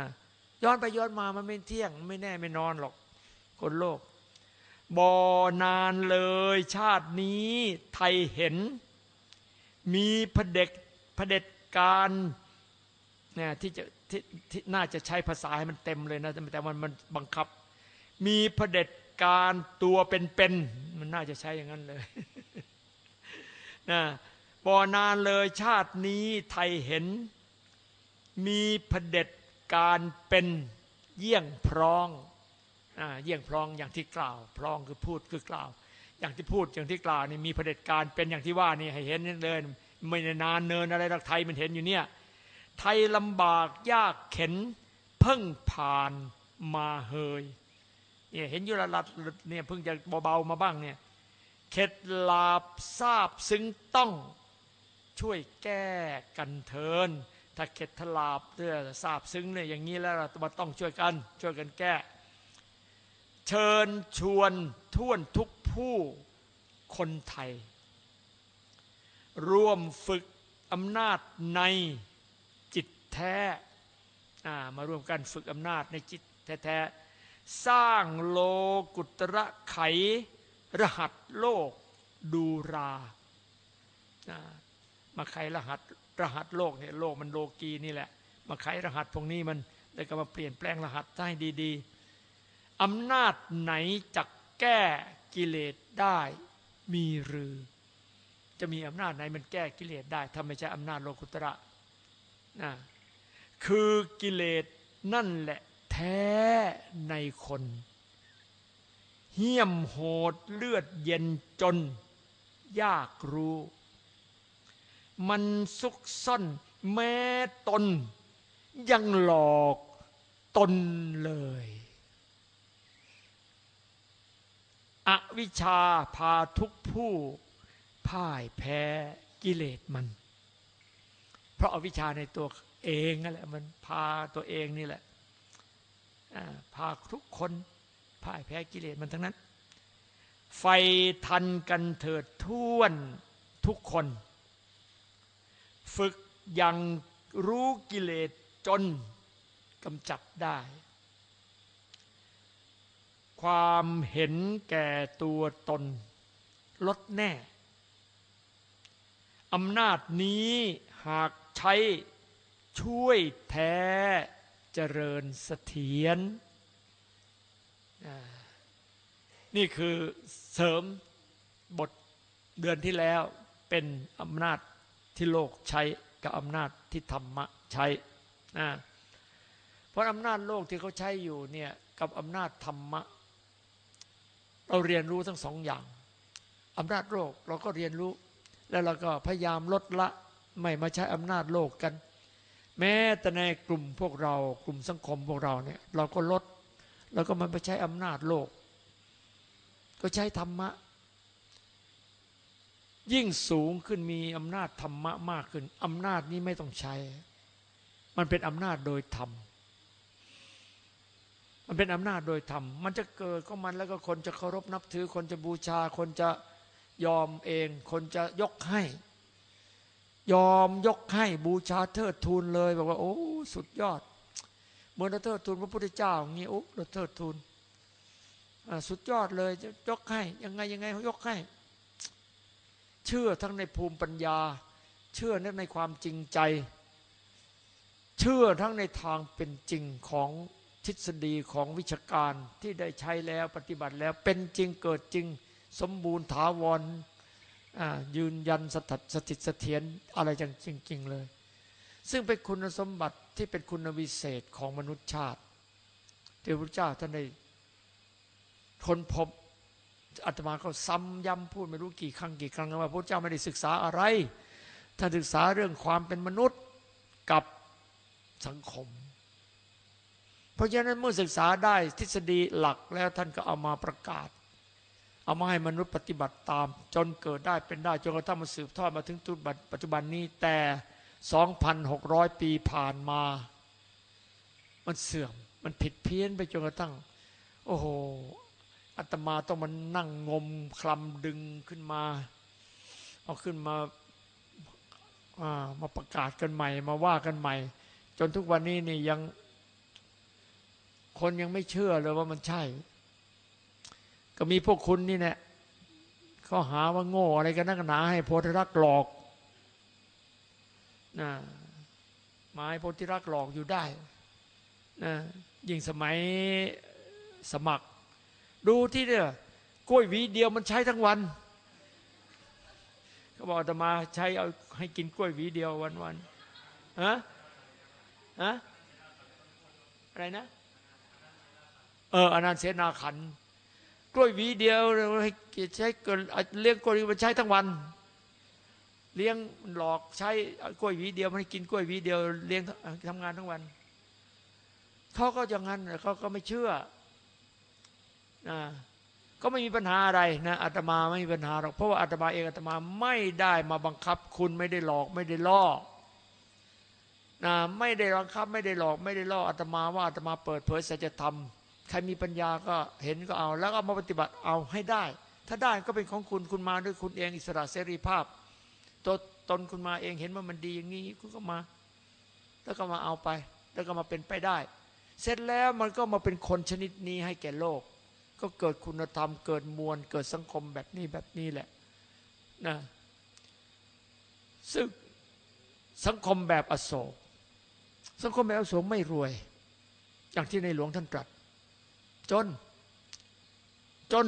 ย้อนไปย้อนมามันไม่เที่ยง ไม่แน่ไม่นอนหรอก คนโลกบ่อนานเลยชาตินี้ไทยเห็น มีพเด็จพเด็จการเนี่ยที่จะที่ที่น่าจะใช้ภาษาให้มันเต็มเลยนะ แต่มันมันบังคับ มีเผด็จการตัวเป็นๆมันน่าจะใช้อย่างนั้นเลยนะบ่อนานเลยชาตินี้ไทยเห็น มีเผด็จการเป็นเยี่ยงพร้อง เยี่ยงพร้องอย่างที่กล่าว พร้องคือพูดคือกล่าว อย่างที่พูดอย่างที่กล่าวนี่มีเผด็จการเป็นอย่างที่ว่านี่ให้เห็นนี่เลยไม่นานเนินอะไรหรักไทยมันเห็นอยู่เนี่ยไทยลำบากยากเข็นเพิ่งผ่านมาเฮยเนี่ยเห็นอยู่ละลัดเนี่ยเพิ่งจะเบาๆมาบ้างเนี่ยเข็ดลาบทราบซึ้งต้องช่วยแก้กันเทินถ้าเข็ดทลาบเพื่อทราบซึ้งเนี่ยอย่างนี้แล้วเราต้องช่วยกัน ช่วยกันแก้ เชิญชวนท่วนทุกผู้คนไทย ร่วมฝึกอำนาจในจิตแท้มาร่วมกันฝึกอำนาจในจิตแท้ๆสร้างโลกุตระไข รหัสโลกดูราอ่ามาไขรหัสรหัสโลกเนี่ยโลกมันโลกีนี่แหละ มาไขรหัสพวกนี้มันแล้วก็มาเปลี่ยนแปลงรหัสให้ดี ๆ อำนาจไหนจะแก้กิเลสได้มีหรือ จะมีอำนาจไหนมันแก้กิเลสได้ถ้าไม่ใช่อำนาจโลกุตระนะคือกิเลสนั่นแหละแท้ในคน เหี้ยมโหดเลือดเย็นจน ยากรู้ มันซุกซ่อนแม้ตน ยังหลอกตนเลย อวิชชาพาทุกผู้พ่ายแพ้กิเลสมัน เพราะอวิชชาในตัวเองนั่นแหละมันพาตัวเองนี่แหละพาทุกคนพ่ายแพ้กิเลสมันทั้งนั้น ไฟทันกันเถิดท่วนทุกคน ฝึกยังรู้กิเลสจนกำจัดได้ ความเห็นแก่ตัวตน ลดแน่ อำนาจนี้หากใช้ช่วยแท้เจริญเสถียรนี่คือเสริมบทเดือนที่แล้วเป็นอำนาจที่โลกใช้กับอำนาจที่ธรรมะใช้นะเพราะอำนาจโลกที่เขาใช้อยู่เนี่ยกับอำนาจธรรมะ เราเรียนรู้ทั้งสองอย่างอำนาจโลกเราก็เรียนรู้ แล้วเราก็พยายามลดละไม่มาใช้อำนาจโลกกัน แม้แต่ในกลุ่มพวกเรา กลุ่มสังคมพวกเราเนี่ย เราก็ลด แล้วก็มันไปใช้อำนาจโลก ก็ใช้ธรรมะ ยิ่งสูงขึ้นมีอำนาจธรรมะมากขึ้นอำนาจนี้ไม่ต้องใช้ มันเป็นอำนาจโดยธรรม มันเป็นอำนาจโดยธรรม มันจะเกิดก็มันแล้วก็คนจะเคารพนับถือ คนจะบูชา คนจะยอมเอง คนจะยกให้ ยอมยกให้บูชาเทิดทูนเลยบอกว่า โอ้ สุดยอด เหมือนเราเทิดทูนพระพุทธเจ้าอย่างนี้โอ้เราเทิดทูนสุดยอดเลยจะยกให้ยังไงยังไงเขายกให้ เชื่อทั้งในภูมิปัญญา เชื่อทั้งในความจริงใจ เชื่อทั้งในทางเป็นจริงของ ทฤษฎีของวิชาการที่ได้ใช้แล้วปฏิบัติแล้วเป็นจริงเกิดจริง สมบูรณ์ถาวรยืนยันสถัดสถิตเสถียรอะไรจังจริง ๆ เลย ซึ่งเป็นคุณสมบัติที่เป็นคุณวิเศษของมนุษยชาติที่พระเจ้าท่านได้คนพบอาตมาก็ซ้ำย้ำพูดไม่รู้กี่ครั้งกี่ครั้งว่าพระเจ้าไม่ได้ศึกษาอะไรท่านศึกษาเรื่องความเป็นมนุษย์กับสังคม เพราะฉะนั้นเมื่อศึกษาได้ทฤษฎีหลักแล้วท่านก็เอามาประกาศ เอามาให้มนุษย์ปฏิบัติตาม จนเกิดได้เป็นได้จนกระทั่งมาสืบทอดมาถึงจุดปัจจุบันนี้แต่ 2,600 ปีผ่านมา มันเสื่อมมันผิดเพี้ยนไปจนกระทั่ง โอ้โหอาตมาต้องมานั่งงมคลำดึงขึ้นมา เอาขึ้นมาามาประกาศกันใหม่ มาว่ากันใหม่ จนทุกวันนี้นี่ยัง คนยังไม่เชื่อเลยว่ามันใช่ ก็มีพวกคุณนี่แหละเขาหาว่าโง่อะไรกันนักหนา ให้โพธิรักหลอกนะหมายโพธิรักหลอกอยู่ได้นะยิ่งสมัยสมัคร ดูที่เนี่ยกล้วยหวีเดียวมันใช้ทั้งวันเขาบอกอาตมาใช้เอาให้กินกล้วยหวีเดียววันวันฮะฮะอะไรนะ เอออนันเสนาขันกล้วยหวีเดียวให้ใช้เกินเลี้ยงกล้วยมันใช้ทั้งวัน เลี้ยงหลอกใช้กล้วยหวีเดียวมันให้กินกล้วยหวีเดียวเลี้ยงทำงานทั้งวันเขาก็อย่างนั้นเขาก็ไม่เชื่อนะก็ไม่มีปัญหาอะไรนะอาตมาไม่มีปัญหาหรอกเพราะว่าอาตมาเองอาตมาไม่ได้มาบังคับคุณไม่ได้หลอกไม่ได้ล่อนะไม่ได้บังคับไม่ได้หลอกไม่ได้ล่ออาตมาว่าอาตมาเปิดเผยสัจธรรม ใครมีปัญญาก็เห็นก็เอา แล้วก็มาปฏิบัติเอาให้ได้ ถ้าได้ก็เป็นของคุณคุณมาด้วยคุณเองอิสระเสรีภาพตัวตนคุณมาเองเห็นว่ามันดีอย่างนี้คุณก็มา แล้วก็มาเอาไป แล้วก็มาเป็นไปได้ เสร็จแล้วมันก็มาเป็นคนชนิดนี้ให้แก่โลก ก็เกิดคุณธรรม เกิดมวล เกิดสังคมแบบนี้แบบนี้แหละนะซึ่งสังคมแบบอโศก สังคมแบบอโศกไม่รวย อย่างที่ในหลวงท่านตรัส จน จน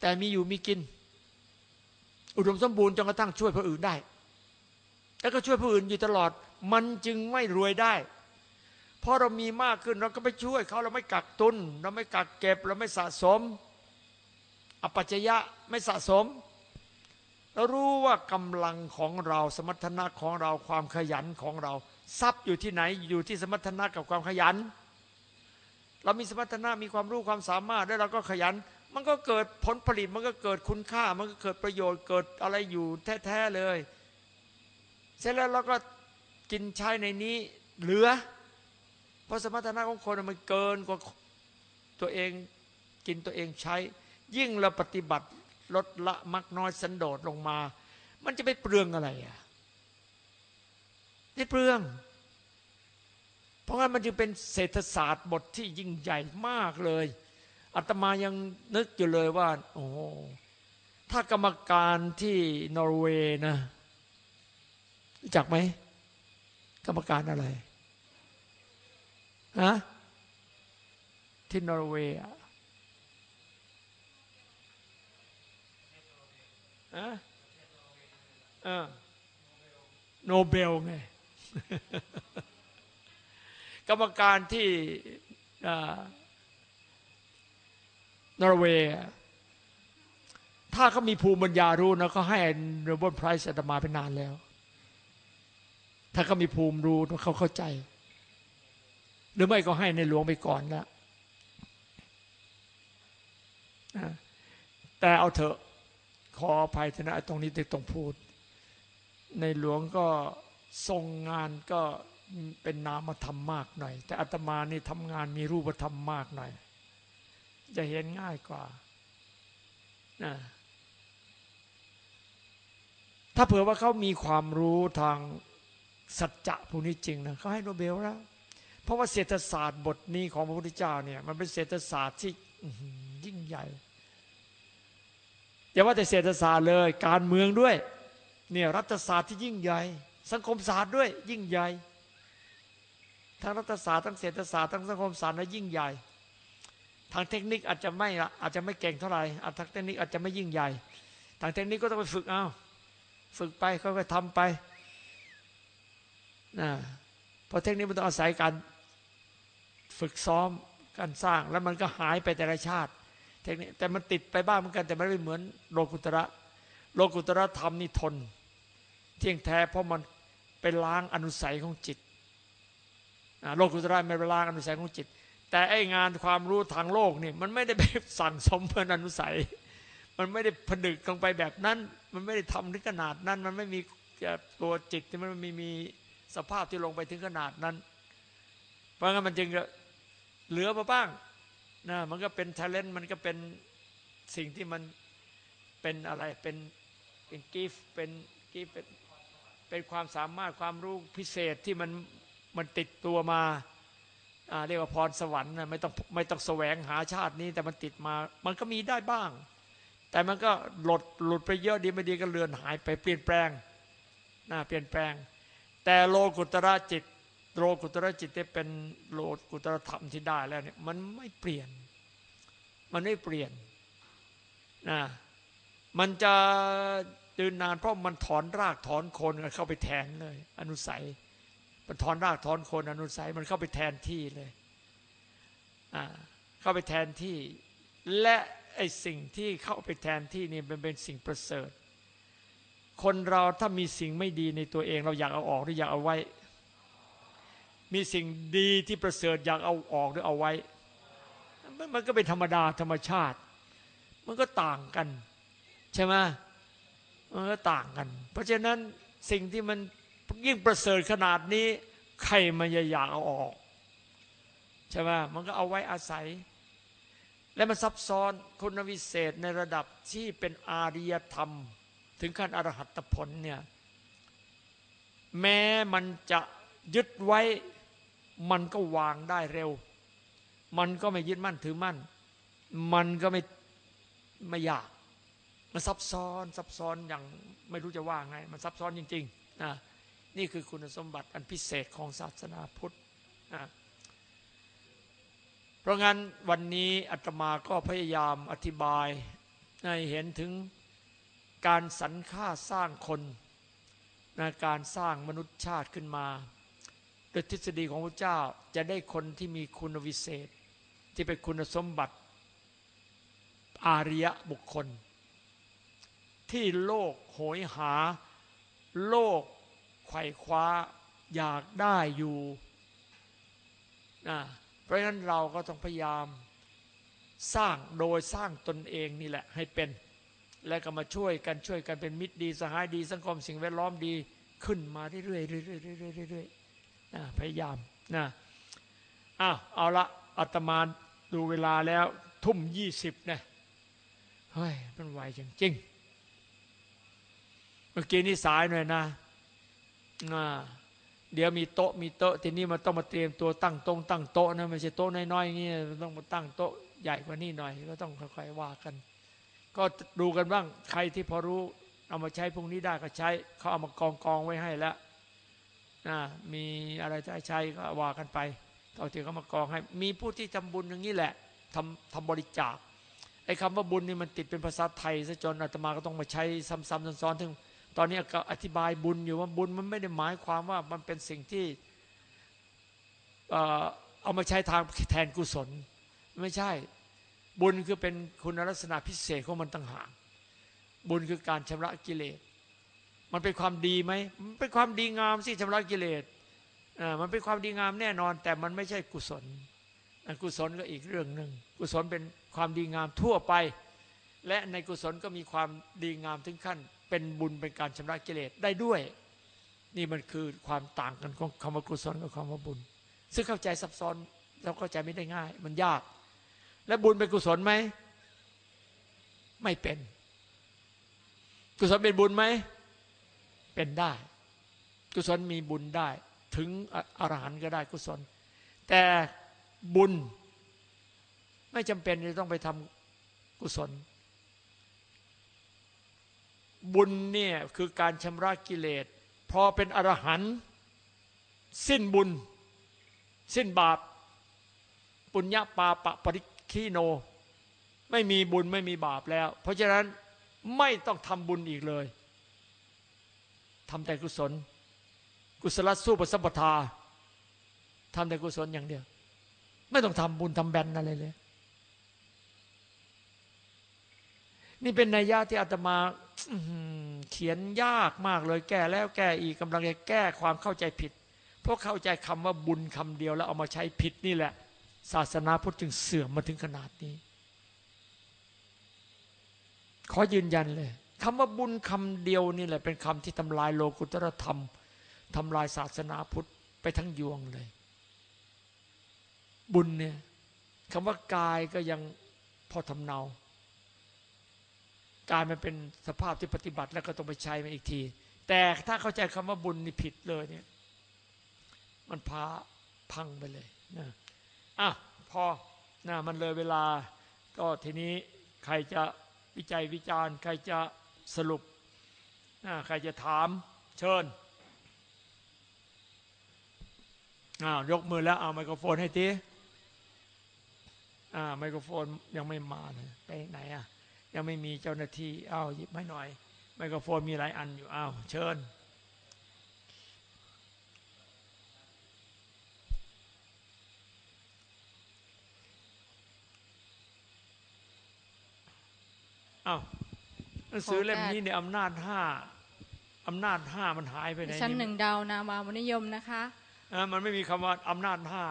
แต่มีอยู่มีกิน อุดมสมบูรณ์จนกระทั่งช่วยผู้อื่นได้ แล้วก็ช่วยผู้อื่นอยู่ตลอด มันจึงไม่รวยได้พราะเรามีมากขึ้นเราก็ไปช่วยเขาเราไม่กักตุน เราไม่กักเก็บ เราไม่สะสม อปัจจยะไม่สะสม เรารู้ว่ากำลังของเราสมรรถนะของเราความขยันของเรา ทรัพย์อยู่ที่ไหนอยู่ที่สมรรถนะกับความขยัน เรามีสมรรถนะมีความรู้ความสามารถแล้วเราก็ขยัน มันก็เกิดผลผลิตมันก็เกิดคุณค่า มันก็เกิดประโยชน์เกิดอะไรอยู่แท้ๆเลย เสร็จแล้วเราก็กินใช้ในนี้เหลือ เพราะสมรรถนะของคนมันเกินกว่าตัวเองกินตัวเองใช้ ยิ่งเราปฏิบัติลดละมักน้อยสันโดษลงมา มันจะไปเปลืองอะไรอะไม่เปลือง เพราะงั้นมันจึงเป็นเศรษฐศาสตร์บทที่ยิ่งใหญ่มากเลยอาตมายังนึกอยู่เลยว่า โอ้ถ้ากรรมการที่นอร์เวย์นะจักไหมกรรมการอะไรฮะที่นอร์เวย์อะฮะเออโนเบลไง กรรมการที่นอร์เวย์ถ้าเขามีภูมิปัญญารู้นะเขาให้ Nobel Prize อาตมาไปนานแล้ว ถ้าเขามีภูมิรู้เขาเข้าใจ หรือไม่ก็ให้ในหลวงไปก่อนแล้วแต่เอาเถอะขออภัยนะตรงนี้ที่ต้องพูด ในหลวงก็ทรงงานก็ เป็นนามธรรมมากหน่อย แต่อาตมานี่ทำงานมีรูปธรรมมากหน่อย จะเห็นง่ายกว่านะถ้าเผื่อว่าเขามีความรู้ทางสัจจะพวกนี้จริงนะเขาให้โนเบลแล้ว เพราะว่าเศรษฐศาสตร์บทนี้ของพระพุทธเจ้าเนี่ย มันเป็นเศรษฐศาสตร์ที่ยิ่งใหญ่อย่าว่าแต่เศรษฐศาสตร์เลย การเมืองด้วย เนี่ยรัฐศาสตร์ที่ยิ่งใหญ่ สังคมศาสตร์ด้วยยิ่งใหญ่ ทั้งรัฐศาสตร์ทั้งเศรษฐศาสตร์ทั้งสังคมศาสตร์และยิ่งใหญ่ ทางเทคนิคอาจจะไม่อาจจะไม่เก่งเท่าไหร่ทางเทคนิคอาจจะไม่ยิ่งใหญ่ ทางเทคนิคก็ต้องไปฝึกเอาฝึกไปค่อยๆทำไปนะเพราะเทคนิคมันต้องอาศัยการฝึกซ้อมการสร้างแล้วมันก็หายไปแต่ละชาติ เทคนิคแต่มันติดไปบ้างเหมือนกันแต่ไม่ได้เหมือนโลกุตระ โลกุตระธรรมนี่ทน เที่ยงแท้เพราะมันไปล้างอนุสัยของจิต โลกุตระไม่ไปล้างอนุสัยของจิต แต่ไองานความรู้ทางโลกนี่มันไม่ได้ไปสั่งสมเพื่ออนุสัย มันไม่ได้ผนึกลงไปแบบนั้น มันไม่ได้ทำถึงขนาดนั้น มันไม่มีตัวจิตที่มันไม่มีสภาพที่ลงไปถึงขนาดนั้น เพราะงั้นมันจึงเหลือมาบ้างนะมันก็เป็นทเลนต์มันก็เป็นสิ่งที่มันเป็นอะไรเป็นเป็นกิฟเป็นกิฟเป็นเป็นความสามารถความรู้พิเศษที่มัน มันติดตัวมาเรียกว่าพรสวรรค์นะไม่ต้องไม่ต้องแสวงหาชาตินี้ แต่มันติดมา มันก็มีได้บ้าง แต่มันก็หลดหลุดไปเยอะดีไม่ดีก็เลือนหายไปเปลี่ยนแปลงนะเปลี่ยนแปลง แต่โลกุตระจิตโลกุตระจิตที่เป็นโลกุตระธรรมที่ได้แล้วเนี่ยมันไม่เปลี่ยน มันไม่เปลี่ยนนะมันจะดืนนานเพราะมันถอนรากถอนโคนเข้าไปแทนเลย อนุสัย มันถอนรากถอนโคนอนุสัยมันเข้าไปแทนที่เลยอ่าเข้าไปแทนที่ และไอ้สิ่งที่เข้าไปแทนที่นี่มันเป็นสิ่งประเสริฐ คนเราถ้ามีสิ่งไม่ดีในตัวเองเราอยากเอาออกหรืออยากเอาไว้ มีสิ่งดีที่ประเสริฐอยากเอาออกหรือเอาไว้ มันก็เป็นธรรมดาธรรมชาติ มันก็ต่างกัน ใช่ไหมมันก็ต่างกัน เพราะฉะนั้นสิ่งที่มัน ยิ่งประเสริฐขนาดนี้ ใครมันจะอยากเอาออก ใช่ไหมมันก็เอาไว้อาศัย และมันซับซ้อนคุณวิเศษในระดับที่เป็นอาริยธรรม ถึงขั้นอรหัตผลเนี่ยแม้มันจะยึดไว้ มันก็วางได้เร็ว มันก็ไม่ยึดมั่นถือมั่น มันก็ไม่ไม่อยากมันซับซ้อนซับซ้อนอย่างไม่รู้จะว่าไง มันซับซ้อนจริงๆนะ นี่คือคุณสมบัติอันพิเศษของศาสนาพุทธนะเพราะงั้นวันนี้อาตมาก็พยายามอธิบายให้เห็นถึงการสรรค่าสร้างคนนะการสร้างมนุษยชาติขึ้นมาโดยทฤษฎีของพระเจ้าจะได้คนที่มีคุณวิเศษ ที่เป็นคุณสมบัติอาริยบุคคล ที่โลกโหยหา โลก ขว่คว้าอยากได้อยู่นะเพราะฉะนั้นเราก็ต้องพยายามสร้างโดยสร้างตนเองนี่แหละให้เป็น และก็มาช่วยกันช่วยกันเป็นมิตรดีสหายดีสังคมสิ่งแวดล้อมดีขึ้นมาเรื่อยๆเรื่อยๆเรื่อยๆนะพยายามนะอ้าวเอาละอาตมาดูเวลาแล้วทุ่มยี่สิบนะเฮ้ยมันไวจริงๆเมื่อกี้นี่สายหน่อยนะ เดี๋ยวมีโต๊ะมีโต๊ะทีนี้มันต้องมาเตรียมตัวตั้งตรงตั้งโต๊ะนะไม่ใช่โต๊ะน้อยๆนี่ต้องมาตั้งโต๊ะใหญ่กว่านี้หน่อย ก็ต้องค่อยๆว่ากัน ก็ดูกันบ้างใครที่พอรู้เอามาใช้พรุ่งนี้ได้ก็ใช้เขาเอามากองกองไว้ให้แล้วนะมีอะไรจะใช้ก็ว่ากันไปเท่าที่เขามากองให้ มีผู้ที่ทำบุญอย่างนี้แหละทำทำบริจาคไอ้คำว่าบุญนี่มันติดเป็นภาษาไทยซะจนอาตมาก็ต้องมาใช้ซ้ำๆซ้อนๆถึง ตอนนี้ก็อธิบายบุญอยู่ว่าบุญมันไม่ได้หมายความว่ามันเป็นสิ่งที่เอามาใช้ทางแทนกุศล ไม่ใช่บุญคือเป็นคุณลักษณะพิเศษของมันต่างหากบุญคือการชำระกิเลส มันเป็นความดีไหมมันเป็นความดีงามสิชำระกิเลสมันเป็นความดีงามแน่นอน แต่มันไม่ใช่กุศลกุศลก็อีกเรื่องหนึ่งกุศลเป็นความดีงามทั่วไป และในกุศลก็มีความดีงามถึงขั้น เป็นบุญเป็นการชำระกิเลสได้ด้วย นี่มันคือความต่างกันของคำว่ากุศลกับคำว่าบุญ ซึ่งเข้าใจซับซ้อนเราเข้าใจไม่ได้ง่าย มันยาก และบุญเป็นกุศลไหมไม่เป็น กุศลเป็นบุญไหมเป็นได้ กุศลมีบุญได้ ถึงอรหันต์ก็ได้กุศล แต่บุญ ไม่จำเป็นจะต้องไปทำกุศล บุญเนี่ยคือการชำระกิเลส พอเป็นอรหันต์สิ้นบุญ สิ้นบาป ปุญญาปาปะปริคีโน ไม่มีบุญไม่มีบาปแล้ว เพราะฉะนั้นไม่ต้องทำบุญอีกเลยทำแต่กุศล กุศลสู้ประสัมปทาทำแต่กุศลอย่างเดียว ไม่ต้องทำบุญทำแบนอะไรเลย นี่เป็นนัยยะที่อาตมา เขียนยากมากเลยแก้แล้วแก้อีกกำลังจะแก้ความเข้าใจผิด เพราะเข้าใจคำว่าบุญคำเดียวแล้วเอามาใช้ผิดนี่แหละ ศาสนาพุทธจึงเสื่อมมาถึงขนาดนี้ ขอยืนยันเลยคำว่าบุญคำเดียวนี่แหละ เป็นคำที่ทำลายโลกุตรธรรมทำลายศาสนาพุทธไปทั้งยวงเลย บุญเนี่ยคำว่ากายก็ยังพอทำเนา กายมันเป็นสภาพที่ปฏิบัติแล้วก็ต้องไปใช้มันอีกที แต่ถ้าเข้าใจคำว่าบุญนี่ผิดเลยเนี่ย มันพาพังไปเลยนะอะพอนะมันเลยเวลา ก็ทีนี้ใครจะวิจัยวิจารณ์ ใครจะสรุปนะใครจะถามเชิญอ้าวยกมือแล้วเอาไมโครโฟนให้ทีอ่าไมโครโฟนยังไม่มาเลยไปไหนอะ ยังไม่มีเจ้าหน้าที่อ้าวหยิบให้หน่อย ไมโครโฟนมีหลายอันอยู่อ้าวเชิญอ้าวหนังสือเล่มนี้เนี่ยอำนาจห้าอำนาจห้ามันหายไปไหนชั้นหนึ่งดาวนามาวนิยมนะคะมันไม่มีคำว่าอำนาจห้า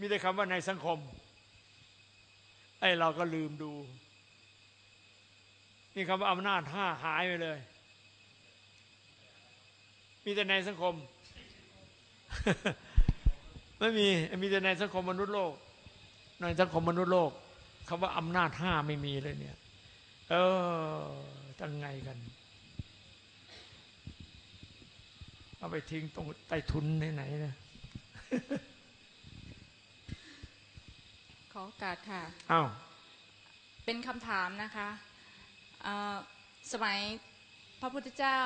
มีแต่คำว่าในสังคม ไอ้เราก็ลืมดูมีคำว่าอำนาจห้าหายไปเลย มีแต่ในสังคม ไม่มี มีแต่ในสังคมมนุษย์โลก ในสังคมมนุษย์โลกคำว่าอำนาจห้าไม่มีเลยเนี่ย เออตั้งไงกัน เอาไปทิ้งตรงใต้ทุนไหนๆนะ อโอกาสค่ะ อ้าว เป็นคำถามนะคะเอ่อสมัยพระพุทธเจ้า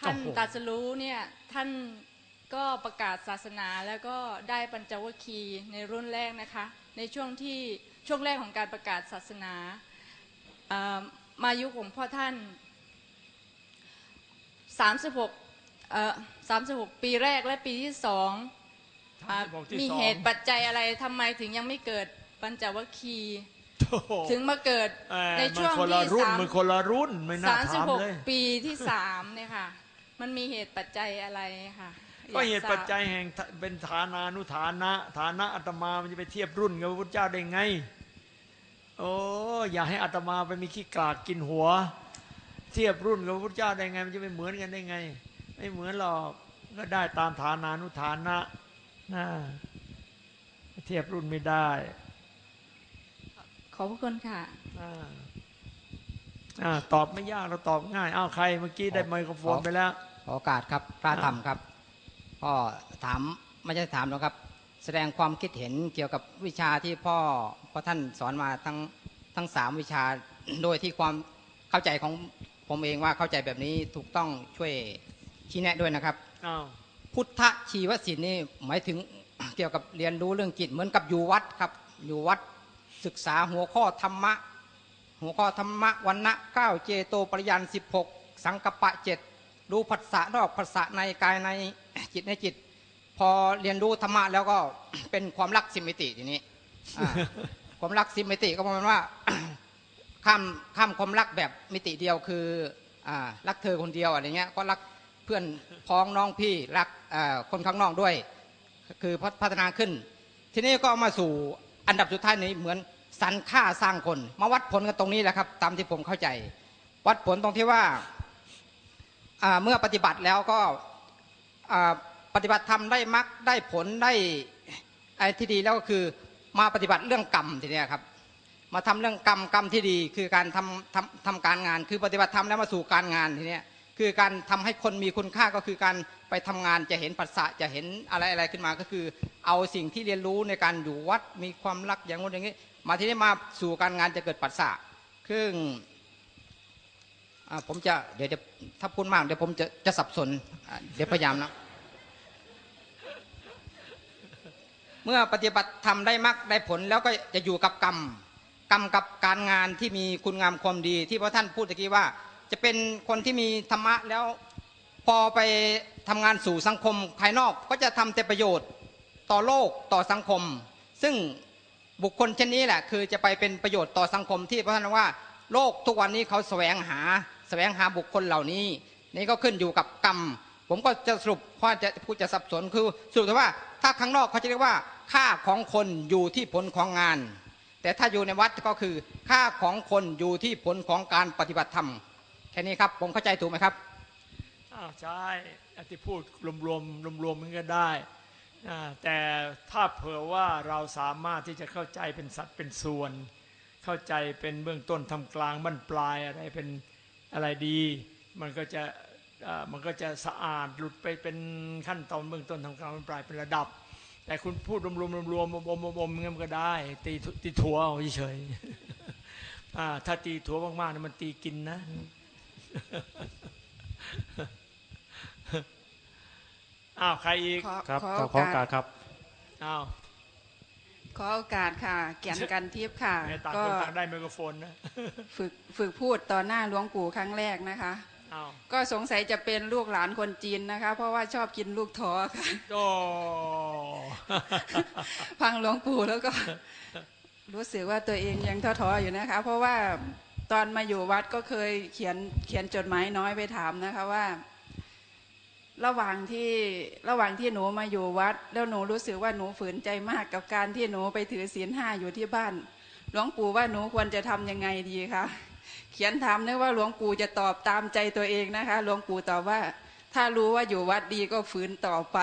ท่านตรัสรู้เนี่ยท่านก็ประกาศศาสนาแล้วก็ได้ปัญจวัคคีย์ในรุ่นแรกนะคะ ในช่วงที่ช่วงแรกของการประกาศศาสนาเอ่อมายุคของพ่อท่าน 36เอ่อ36 ปีแรกและปีที่สองอ่า36ที่ มีสองเหตุปัจจัยอะไรทำไมถึงยังไม่เกิดปัญจวัคคีย์โถ่ถึงมาเกิดเอ่อในช่วงมันคนละที่รุ่นสามมันคนละรุ่นไม่น่าสามสิบถามหกเลยปีที่สามเนี่ยค่ะ มันมีเหตุปัจจัยอะไรค่ะก็อยาเหตุทราบปัจจัยแห่งเป็นฐานานุฐานะ ฐานะอาตมามันจะไปเทียบรุ่นกับพระพุทธเจ้าได้ไง โอ้อย่าให้อาตมาไปมีขี้กลากกินหัว เทียบรุ่นกับพระพุทธเจ้าได้ไง มันจะไปเหมือนกันได้ไง ไม่เหมือนหรอกก็ได้ตามฐานานุฐานะ นะเทียบรุ่นไม่ได้ ขอบพระคุณค่ะอ่าอ่าตอบไม่ยากเราตอบง่ายอ้าวใครเมื่อกี้ได้ไมโครโฟนไปแล้ว ขอโอกาสครับพระธรรมครับก็ถามไม่ใช่ถามหรอกครับ แสดงความคิดเห็นเกี่ยวกับวิชาที่พ่อพ่อท่านสอนมาทั้งทั้งสามวิชาโดยที่ความเข้าใจของผมเองว่าเข้าใจแบบนี้ถูกต้องช่วยชี้แนะด้วยนะครับอ้าว พุทธชีวศิลป์นี่หมายถึงเกี่ยวกับเรียนรู้เรื่องจิตเหมือนกับอยู่วัดครับ อยู่วัดศึกษาหัวข้อธรรมะ หัวข้อธรรมะวันนะเก้าเจโตปริยันสิบหกสังกปะเจ็ดรู้ภาษานอกภาษาในกายในจิตในจิต พอเรียนรู้ธรรมะแล้วก็เป็นความรักสิมิติทีนี้ความรักสิมิติก็ประมาณว่าข้ามข้ามความรักแบบมิติเดียวคือรักเธอคนเดียวอะไรเงี้ยก็รัก เพื่อนพ้องน้องพี่รักคนข้างนอกด้วย คือพัฒพัฒนาขึ้น ทีนี้ก็มาสู่อันดับสุดท้ายนี้เหมือนสรรค่าสร้างคน มาวัดผลกันตรงนี้แหละครับ ตามที่ผมเข้าใจ วัดผลตรงที่ว่าเมื่อปฏิบัติแล้วก็ปฏิบัติทำได้มักได้ผลได้ไอ้ที่ดีแล้วก็คือมาปฏิบัติเรื่องกรรมทีนี้ครับ มาทำเรื่องกรรมกรรมที่ดีคือการทำทำทำการงาน คือปฏิบัติธรรมแล้วมาสู่การงานทีนี้ คือการทำให้คนมีคุณค่าก็คือการไปทำงานจะเห็นปัสสะจะเห็นอะไรอะไรขึ้นมาก็คือ เอาสิ่งที่เรียนรู้ในการอยู่วัดมีความรักอย่างงู้นอย่างนี้ มาที่นี้มาสู่การงานจะเกิดปัสสะซึ่งอ่าผมจะเดี๋ยวถ้าพูดมากเดี๋ยวผมจะจะสับสนเดี๋ยวพยายามนะเมื่อปฏิบัติทำได้มากได้ผลแล้วก็จะอยู่กับกรรมกรรมกับการงานที่มีคุณงามความดี ที่พระท่านพูดตะกี้ว่า จะเป็นคนที่มีธรรมะแล้วพอไปทำงานสู่สังคมภายนอกก็จะทำแต่ประโยชน์ต่อโลกต่อสังคม ซึ่งบุคคลเช่นนี้แหละคือจะไปเป็นประโยชน์ต่อสังคมที่พระท่านว่า โลกทุกวันนี้เขาแสวงหาแสวงหาบุคคลเหล่านี้ นี่ก็ขึ้นอยู่กับกรรม ผมก็จะสรุปเพราะจะพูดจะสับสนคือสรุปว่าถ้าข้างนอกเขาจะเรียกว่าค่าของคนอยู่ที่ผลของงาน แต่ถ้าอยู่ในวัดก็คือค่าของคนอยู่ที่ผลของการปฏิบัติธรรม ค่นี้ครับ ผมเข้าใจถูกไหมครับอ้าวใช่อที่พูดรวมๆรวมๆมันก็ได้แต่ถ้าเผื่อว่าเราสามารถที่จะเข้าใจเป็นสัตว์เป็นส่วน เข้าใจเป็นเบื้องต้นทำกลางบรรปลายอะไรเป็นอะไรดี มันก็จะมันก็จะสะอาดหลุดไปเป็นขั้นตอนเบื้องต้นทำกลางบรรปลายเป็นระดับ แต่คุณพูดรวมๆรวมๆอมๆอมๆงั้นมันก็ได้ ตีตีถั่วเอาเฉยๆถ้าตีถั่วมากๆเนี่ยมันตีกินนะ อ้าวใครอีกขอครับขอขอโอขอโอกากาสสครับ อ้าวขอโอกาสค่ะแก่นกันทิพย์ค่ะให้ต่างก็คนต่างได้ไมโครโฟนนะฝึกฝึกพูดต่อหน้าหลวงปู่ครั้งแรกนะคะ อ้าวก็สงสัยจะเป็นลูกหลานคนจีนนะคะ เพราะว่าชอบกินลูกท้อค่ะ โอ้ ฟังหลวงปู่แล้วก็ รู้สึกว่าตัวเองยังท้อๆอยู่นะคะ เพราะว่า ตอนมาอยู่วัดก็เคยเขียนเขียนจดหมายน้อยไปถามนะคะว่า ระหว่างที่ระหว่างที่หนูมาอยู่วัด แล้วหนูรู้สึกว่าหนูฝืนใจมากกับการที่หนูไปถือศีลห้าอยู่ที่บ้าน หลวงปู่ว่าหนูควรจะทำยังไงดีคะเขียนถามนึกว่าหลวงปู่จะตอบตามใจตัวเองนะคะ หลวงปู่ตอบว่า ถ้ารู้ว่าอยู่วัดดีก็ฝืนต่อไป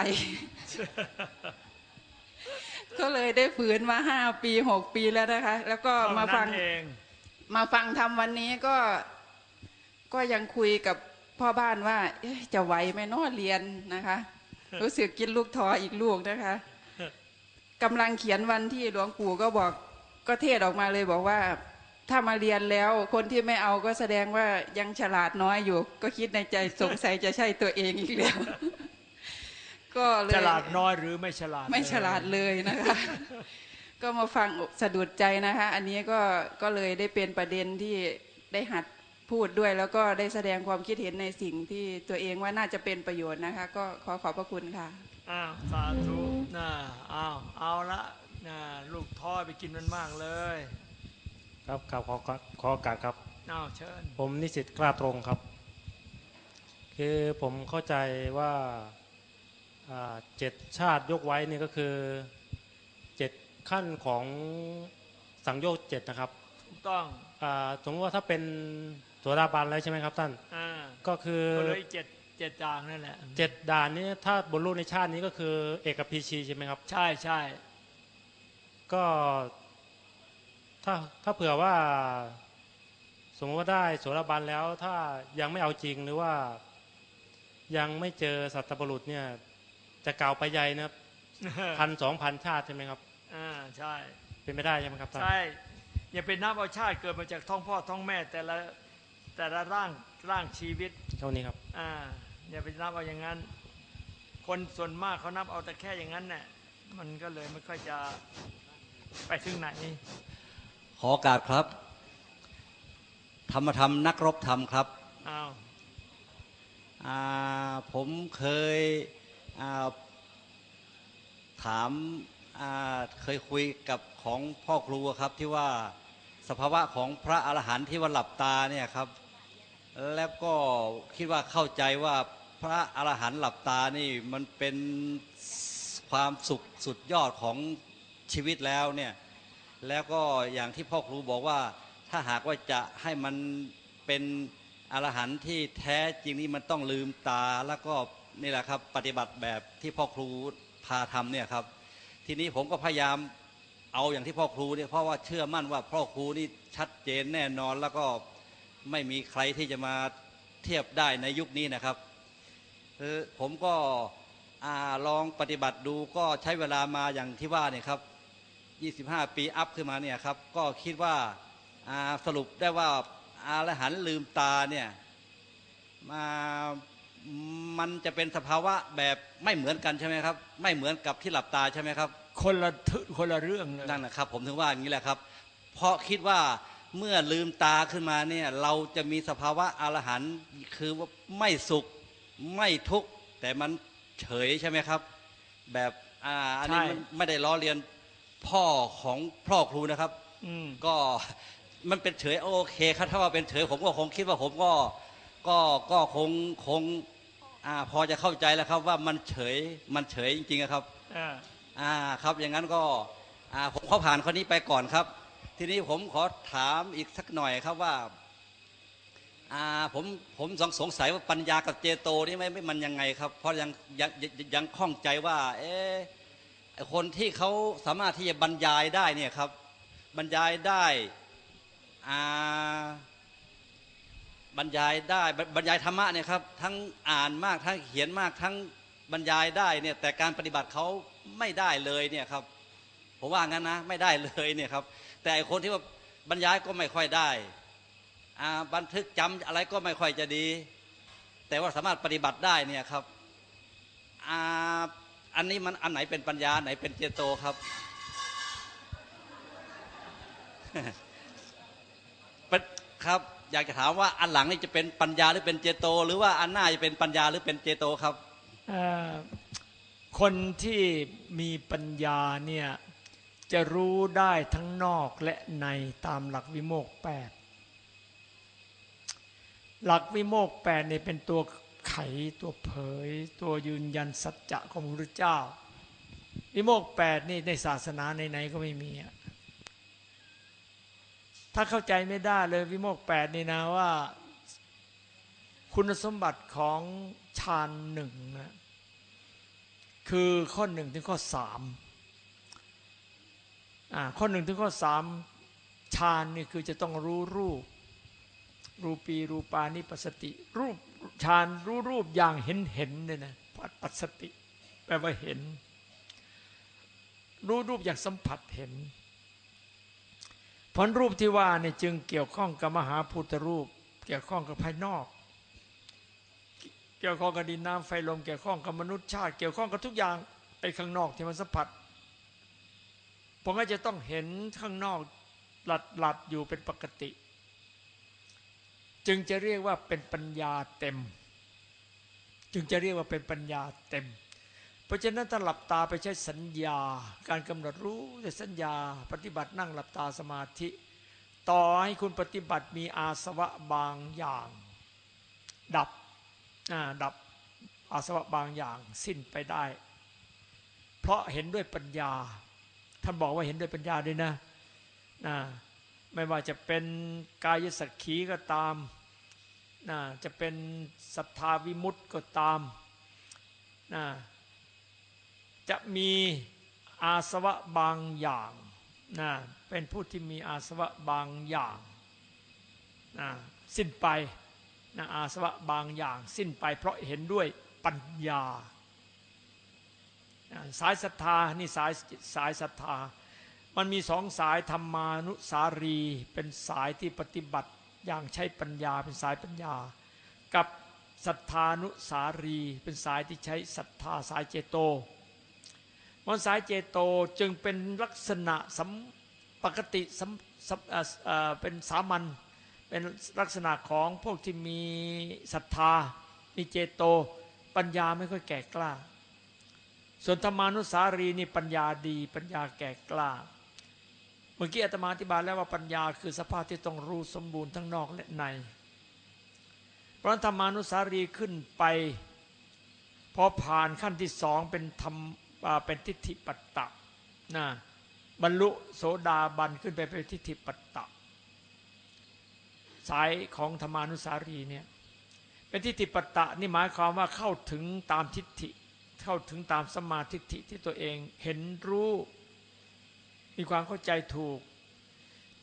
ก็เลยได้ฝืนมาห้าปีหกปีแล้วนะคะ แล้วก็มาฟังเอง มาฟังทำวันนี้ก็ก็ยังคุยกับพ่อบ้านว่าเอ๊ะจะไหวไหมเนอเรียนนะคะ รู้สึกกินลูกทออีกลูกนะคะกำลังเขียนวันที่หลวงปู่ก็บอกก็เทศออกมาเลยบอกว่า ถ้ามาเรียนแล้วคนที่ไม่เอาก็แสดงว่ายังฉลาดน้อยอยู่ ก็คิดในใจสงสัยจะใช่ตัวเองอีกแล้ว ก็เลยฉลาดน้อยหรือไม่ฉลาด ไม่ฉลาดเลยนะคะ ก็มาฟังสะดุดใจนะคะ อันนี้ก็ก็เลยได้เป็นประเด็นที่ได้หัดพูดด้วย แล้วก็ได้แสดงความคิดเห็นในสิ่งที่ตัวเองว่าน่าจะเป็นประโยชน์นะคะ ก็ขอขอบพระคุณค่ะอ้าวสาธุน่าอ้าวเอาละน่าลูกท้อไปกินมันมากเลย ครับครับขอขอขอโอกาสครับอ้าวเชิญ ผมนิสิตกล้าตรงครับ คือผมเข้าใจว่าอ่าเจ็ดชาติยกไว้นี่ก็คือเจ็ด ขั้นของสังโยชน์เจ็ดนะครับถูกต้องอ่าสมมติว่าถ้าเป็นโสดาบันแล้วใช่ไหมครับท่านอ่าก็คือก็เลยเจ็ดเจ็ดจางนั่นแหละเจ็ดด่านนี้ถ้าบรรลุในชาตินี้ก็คือ เอกพีชีใช่ไหมครับ ใช่ใช่ก็ถ้าถ้าเผื่อว่า สมมติว่าได้โสดาบันแล้ว ถ้ายังไม่เอาจริงหรือว่า ยังไม่เจอสัตบุรุษเนี่ย จะกล่าวไปใหญ่นะครับพันสองพันชาติใช่ไหมครับ อ่าใช่ เป็นไม่ได้ใช่ไหมครับท่านใช่อย่าเป็นนับเอาชาติเกิดมาจากท้องพ่อท้องแม่ แต่ละแต่ละร่างร่างชีวิตเท่านี้ครับอ่าอย่าไปนับเอาอย่างนั้น คนส่วนมากเขานับเอาแต่แค่อย่างนั้นเนี่ยมันก็เลยไม่ค่อยจะไปถึงไหน ขอโอกาสครับ ธรรมธรรมนักรบธรรมครับอ้าวอ่าผมเคยอ่าถามอ่า เคยคุยกับของพ่อครูครับที่ว่าสภาวะของพระอรหันต์ที่ว่าหลับตาเนี่ยครับ แล้วก็คิดว่าเข้าใจว่าพระอรหันต์หลับตานี่มันเป็นความสุขสุดยอดของชีวิตแล้วเนี่ยแล้วก็อย่างที่พ่อครูบอกว่าถ้าหากว่าจะให้มันเป็นอรหันต์ที่แท้จริงนี่มันต้องลืมตาแล้วก็นี่แหละครับ ปฏิบัติแบบที่พ่อครูพาทำเนี่ยครับ ทีนี้ผมก็พยายามเอาอย่างที่พ่อครูเนี่ยเพราะว่าเชื่อมั่นว่าพ่อครูนี่ชัดเจนแน่นอนแล้วก็ไม่มีใครที่จะมาเทียบได้ในยุคนี้นะครับ ผมก็อลองปฏิบัติดูก็ใช้เวลามาอย่างที่ว่าเนี่ยครับ 25 ปีอัพขึ้นมาเนี่ยครับ ก็คิดว่าาสรุปได้ว่าอารหันลืมตาเนี่ยมา มันจะเป็นสภาวะแบบไม่เหมือนกันใช่ไหมครับ ไม่เหมือนกับที่หลับตาใช่ไหมครับ คนละทึคนละเรื่องเลยนั่นนะครับ ผมถึงว่าอย่างนี้แหละครับ เพราะคิดว่าเมื่อลืมตาขึ้นมาเนี่ยเราจะมีสภาวะอรหันต์คือว่าไม่สุขไม่ทุกข์แต่มันเฉยใช่ไหมครับ แบบอ่าอันนี้มันไม่ได้ล้อเลียนพ่อของพ่อครูนะครับ อืมก็มันเป็นเฉยโอเคครับถ้าว่าเป็นเฉยผมก็คงคิดว่าผมก็ ก็ก็คงคง อ่าพอจะเข้าใจแล้วครับว่ามันเฉยมันเฉยจริงๆอะครับอ่าอ่าครับอย่างนั้นก็อ่าผมขอผ่านข้อนี้ไปก่อนครับ ทีนี้ผมขอถามอีกสักหน่อยครับว่าอ่าผมผมสงสงสัยว่าปัญญากับเจโตนี่ไม่ไม่มันยังไงครับ เพราะยังยังยังยังข้องใจว่า เอ๊ะไอ้คนที่เขาสามารถที่จะบรรยายได้เนี่ยครับ บรรยายได้อ่า บรรยายได้บรรยายธรรมะเนี่ยครับทั้งอ่านมากทั้งเขียนมากทั้งบรรยายได้เนี่ยแต่การปฏิบัติเขาไม่ได้เลยเนี่ยครับผมว่างั้นนะไม่ได้เลยเนี่ยครับแต่คนที่ว่าบรรยายก็ไม่ค่อยได้บันทึกจำอะไรก็ไม่ค่อยจะดี แต่ว่าสามารถปฏิบัติได้เนี่ยครับอันนี้มันอันไหนเป็นปัญญาไหนเป็นเจโตครับครับ อยากจะถามว่าอันหลังนี่จะเป็นปัญญาหรือเป็นเจโต หรือว่าอันหน้าจะเป็นปัญญาหรือเป็นเจโตครับคนที่มีปัญญาเนี่ยจะรู้ได้ทั้งนอกและในตามหลักวิโมกแปดหลักวิโมกแปดเนี่ยเป็นตัวไขตัวเผย ตัวยืนยันสัจจะของพระเจ้า วิโมกแปดนี่ในศาสนาไหนๆก็ไม่มีอะ ถ้าเข้าใจไม่ได้เลยวิโมกข์แปดนี่นะว่า คุณสมบัติของฌานหนึ่งนะคือข้อหนึ่งถึงข้อสามอ่าข้อหนึ่งถึงข้อสามฌานนี่คือจะต้องรู้รูป รูปีรูปานิปัสสติ รูปฌานรู้รูปอย่างเห็นเห็นเนี่ยนะปัสสติ แปลว่าเห็น รู้รูปอย่างสัมผัสเห็น ผลรูปที่ว่าเนี่ยจึงเกี่ยวข้องกับมหาพุทธรูป เกี่ยวข้องกับภายนอก เกี่ยวข้องกับดินน้ำไฟลมเกี่ยวข้องกับมนุษย์ชาติ เกี่ยวข้องกับทุกอย่างไอ้ข้างนอกที่มันสัมผัสผมก็จะต้องเห็นข้างนอกหลัดหลัดอยู่เป็นปกติ จึงจะเรียกว่าเป็นปัญญาเต็ม จึงจะเรียกว่าเป็นปัญญาเต็ม เพราะฉะนั้นถ้าหลับตาไปใช้สัญญา การกำหนดรู้แต่สัญญา ปฏิบัตินั่งหลับตาสมาธิ ต่อให้คุณปฏิบัติมีอาสวะบางอย่าง ดับดับอาสวะบางอย่างสิ้นไปได้ เพราะเห็นด้วยปัญญา ท่านบอกว่าเห็นด้วยปัญญาด้วยนะนะไม่ว่าจะเป็นกายสักขีก็ตามนะจะเป็นศรัทธาวิมุตติก็ตามนะ จะมีอาสวะบางอย่างนะเป็นผู้ที่มีอาสวะบางอย่างนะสิ้นไปนะอาสวะบางอย่าง สิ้นไปเพราะเห็นด้วยปัญญานะสายศรัทธานี่สายสายศรัทธา มันมีสองสายธรรมานุสารี เป็นสายที่ปฏิบัติอย่างใช้ปัญญาเป็นสายปัญญา กับศรัทธานุสารี เป็นสายที่ใช้ศรัทธาสายเจโต มนสายเจโตจึงเป็นลักษณะสปกติสำสำเอ่อเอ่อเป็นสามัญเป็นลักษณะของพวกที่มีศรัทธา มีเจโต ปัญญาไม่ค่อยแก่กล้า ส่วนธรรมานุสารีนี่ปัญญาดี ปัญญาแก่กล้า เมื่อกี้อาตมาอธิบายแล้วว่าปัญญาคือสภาพที่ต้องรู้สมบูรณ์ทั้งนอกและใน เพราะธรรมานุสารีขึ้นไปพอผ่านขั้นที่สองเป็นธรรม เป็นทิฏฐิปัตตะนะบรรลุโสดาบันขึ้นไปเป็นทิฏฐิปัตตะ สายของธรรมานุสารีเนี่ยเป็นทิฏฐิปัตตะนี่หมายความว่าเข้าถึงตามทิฏฐิเข้าถึงตามสมาธิฏฐิที่ตัวเองเห็นรู้ มีความเข้าใจถูก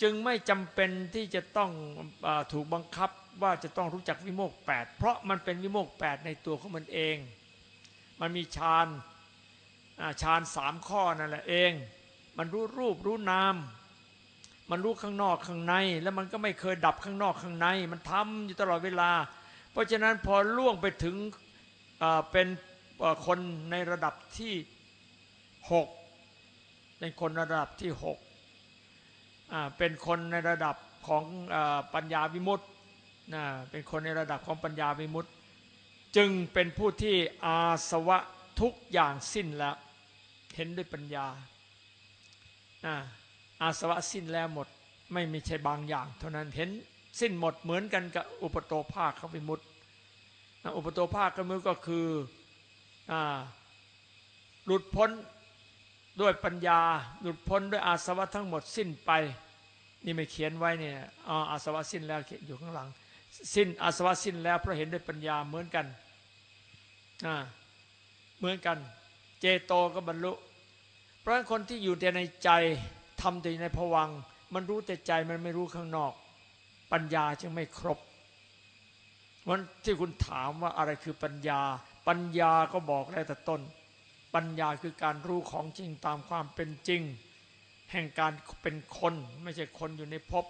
จึงไม่จำเป็นที่จะต้องอถูกบังคับว่าจะต้องรู้จักวิโมกข์แปดเพราะมันเป็นวิโมกข์แปดในตัวของมันเอง มันมีฌาน ฌานสามข้อนั่นแหละเอง มันรู้รูปรู้นาม มันรู้ข้างนอกข้างใน แล้วมันก็ไม่เคยดับข้างนอกข้างใน มันทำอยู่ตลอดเวลา เพราะฉะนั้นพอล่วงไปถึงเป็นคนในระดับที่หกเป็นคนระดับที่หกเป็นคนในระดับของอปัญญาวิมุตตินะเป็นคนในระดับของปัญญาวิมุตติจึงเป็นผู้ที่อาสวะทุกอย่างสิ้นแล้ว เห็นด้วยปัญญาอ่าอสวะสิ้นแล้วหมด ไม่มีใช่บางอย่าง เท่านั้นเห็นสิ้นหมดเหมือนกันกับอุปโตภาคเขาวิมุตอุปโตภาคก็มือก็คืออหลุดพ้นด้วยปัญญา หลุดพ้นด้วยอาสวะทั้งหมดสิ้นไปนี่ไม่เขียนไว้เนี่ยอออาสวะสิ้นแล้วเขียนอยู่ข้างหลัง สิ้นอาสวะสิ้นแล้วเพราะเห็นด้วยปัญญาเหมือนกันอ่าเหมือนกัน เจโตก็บรรลุ เพราะฉะนั้นคนที่อยู่แต่ในใจทำแต่ในผวัง มันรู้แต่ใจมันไม่รู้ข้างนอก ปัญญาจึงไม่ครบวันที่คุณถามว่าอะไรคือปัญญา ปัญญาก็บอกแล้แต่ต้น ปัญญาคือการรู้ของจริงตามความเป็นจริง แห่งการเป็นคน ไม่ใช่คนอยู่ในภพ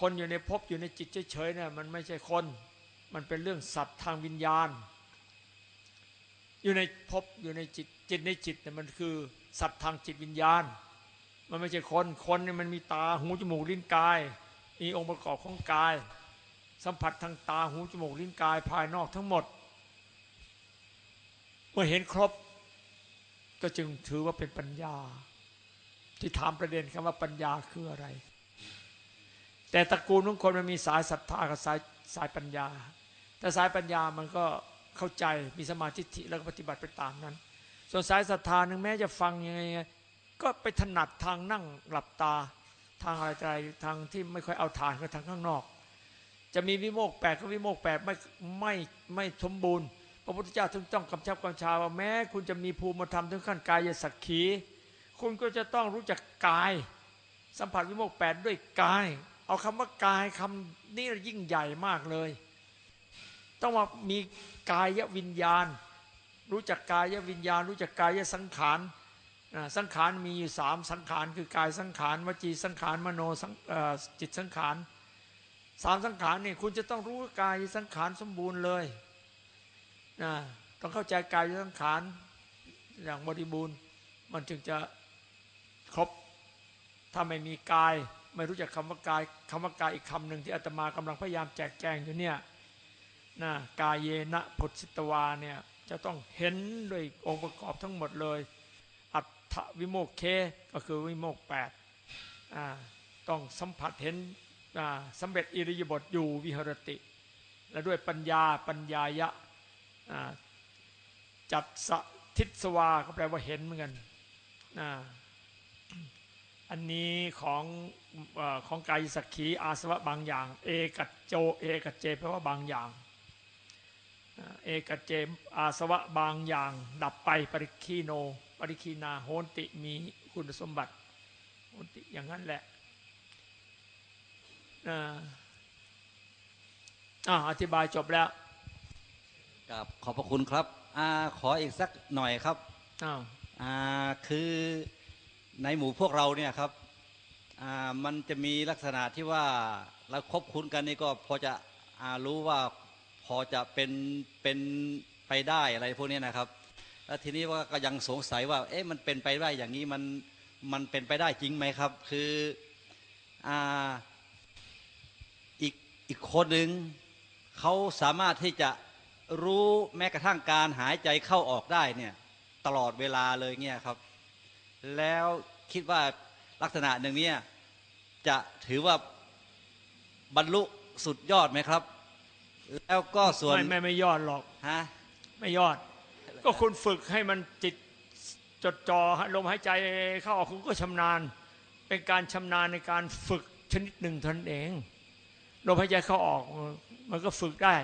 คนอยู่ในภพอยู่ในจิตเฉยๆเนี่ยมันไม่ใช่คน มันเป็นเรื่องสัตว์ทางวิญญาณ อยู่ในภพอยู่ในจิตจิตในจิตเนี่ยมันคือ สัตว์ทางจิตวิญญาณ มันไม่ใช่คนคนเนี่ยมันมีตาหูจมูกลิ้นกาย มีองค์ประกอบของกาย สัมผัสทางตาหูจมูกลิ้นกายภายนอกทั้งหมด เมื่อเห็นครบ ก็จึงถือว่าเป็นปัญญา ที่ถามประเด็นคำว่าปัญญาคืออะไร แต่ตระกูลของคนมันมีสายศรัทธากับสายสายปัญญา แต่สายปัญญามันก็ เข้าใจมีสมาธิิแล้วก็ปฏิบัติไปตามนั้น ส่วนสายศรัทธานึงแม้จะฟังยังไงก็ไปถนัดทางนั่งหลับตาทางอะไรใจทางที่ไม่ค่อยเอาฐานก็ทางข้างนอก จะมีวิโมกขแปดก็วิโมกขแปดไม่ไม่ไม่สมบูรณ์ พระพุทธเจ้าถึงต้องกำชับกำชาว่าแม้ คุณจะมีภูมิธรรมถึงขั้นกายสักขี คุณก็จะต้องรู้จักกาย สัมผัสวิโมกขแปดด้วยกาย เอาคำว่ากายคำนี้ยิ่งใหญ่มากเลย ต้องมามีกายวิญญาณ รู้จักกายวิญญาณ รู้จักกายสังขารสังขารมีอยู่สามสังขารคือกายสังขารวจีสังขารมโนสังจิตสังขารสามสังขารนี่คุณจะต้องรู้กายสังขารสมบูรณ์เลยนะต้องเข้าใจกายสังขารอย่างบริบูรณ์ มันจึงจะครบถ้าไม่มีกาย ไม่รู้จักคำว่ากายคำว่ากายอีกคำหนึ่งที่อาตมากำลังพยายามแจกแจงอยู่เนี่ย นะกายเยนะผลสิตวาเนี่ยจะต้องเห็นโดวยองค์ประกอบทั้งหมดเลย อัตถวิโมกเคก็คือวิโมกแปดต้องสัมผัสเห็นสำเร็จอิริยบถอยู่วิหรติ และด้วยปัญญาปัญญายะจัดสทิศวาก็แปลว่าเห็นเหมือนกันอันนี้ของอของกายสักขีอาสวะบางอย่าง เอกัจโจ เอกัจเจแปลว่าบางอย่าง เอกัจเจอาสวะบางอย่าง ดับไปปริคีโน ปริคีนาโหนติมีคุณสมบัติโหนติอย่างนั้นแหละอ่าอ่าอธิบายจบแล้วกับขอบพระคุณครับอาขออีกสักหน่อยครับอ้าวอ่าคือในหมู่พวกเราเนี่ยครับอ่ามันจะมีลักษณะที่ว่าเราคบคุ้นกันนี่ก็พอจะอ่ารู้ว่า พอจะเป็นเป็นไปได้อะไรพวกนี้นะครับ แล้วทีนี้ว่าก็ยังสงสัยว่า เอ๊ะมันเป็นไปได้อย่างนี้มันมันเป็นไปได้จริงไหมครับ คืออ่าอีกอีกคนหนึ่งเขาสามารถที่จะรู้แม้กระทั่งการหายใจเข้าออกได้เนี่ยตลอดเวลาเลยเนี่ยครับ แล้วคิดว่าลักษณะหนึ่งเนี่ยจะถือว่าบรรลุสุดยอดไหมครับ แล้วก็ส่วนไม่ไม่ไม่ยอดหรอกฮะไม่ยอด ก็คุณฝึกให้มันจิตจดจ่อลมหายใจเข้าออกคุณก็ชำนาญ เป็นการชำนาญในการฝึกชนิดหนึ่งเท่านั้นเองลมหายใจเข้าออกมันก็ฝึกได้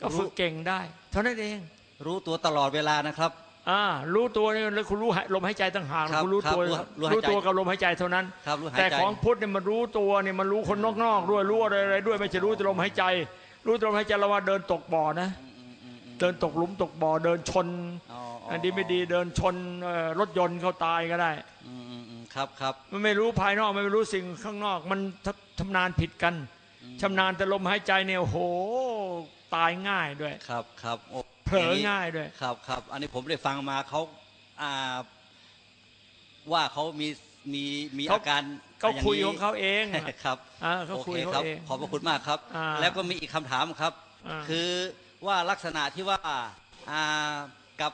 ก็ฝึกเก่งได้ เท่านั้นเอง รู้ตัวตลอดเวลานะครับอ่ารู้ตัวนี่แล้วคุณรู้หายลมหายใจต่างหากครับคุณรู้ตัวครับรู้รู้หายใจรู้ตัวกับลมหายใจเท่านั้นครับรู้หายใจแต่ของพุทธเนี่ยมันรู้ตัวเนี่ยมันรู้คนนอกๆด้วยรู้อะไรอะไรด้วยไม่ใช่รู้แต่ลมหายใจ รู้แต่ลมหายใจเราว่าเดินตกบ่อนะ เดินตกหลุมตกบ่อเดินชนอ๋ออ๋ออันดีไม่ดีเดินชนเอ่อรถยนต์เขาตายก็ได้อืมอืมอืมครับครับมันไม่รู้ภายนอกมันไม่รู้สิ่งข้างนอก มันทชำนาญผิดกันชำนาญแต่ลมหายใจเนี่ยโอ้โหตายง่ายด้วยครับครับโอ้เผลออย่างนี้ง่ายด้วยครับครับอันนี้ผมได้ฟังมาเขาอ่าว่าเขามีมีมีเขาอาการ เขาย่คุยนี้ของเขาเองครับอ่าเขาคุยโอเขาครับเองขอบพระคุณมากครับอ่าแล้วก็มีอีกคำถามครับอ่าคือว่าลักษณะที่ว่าอ่ากับ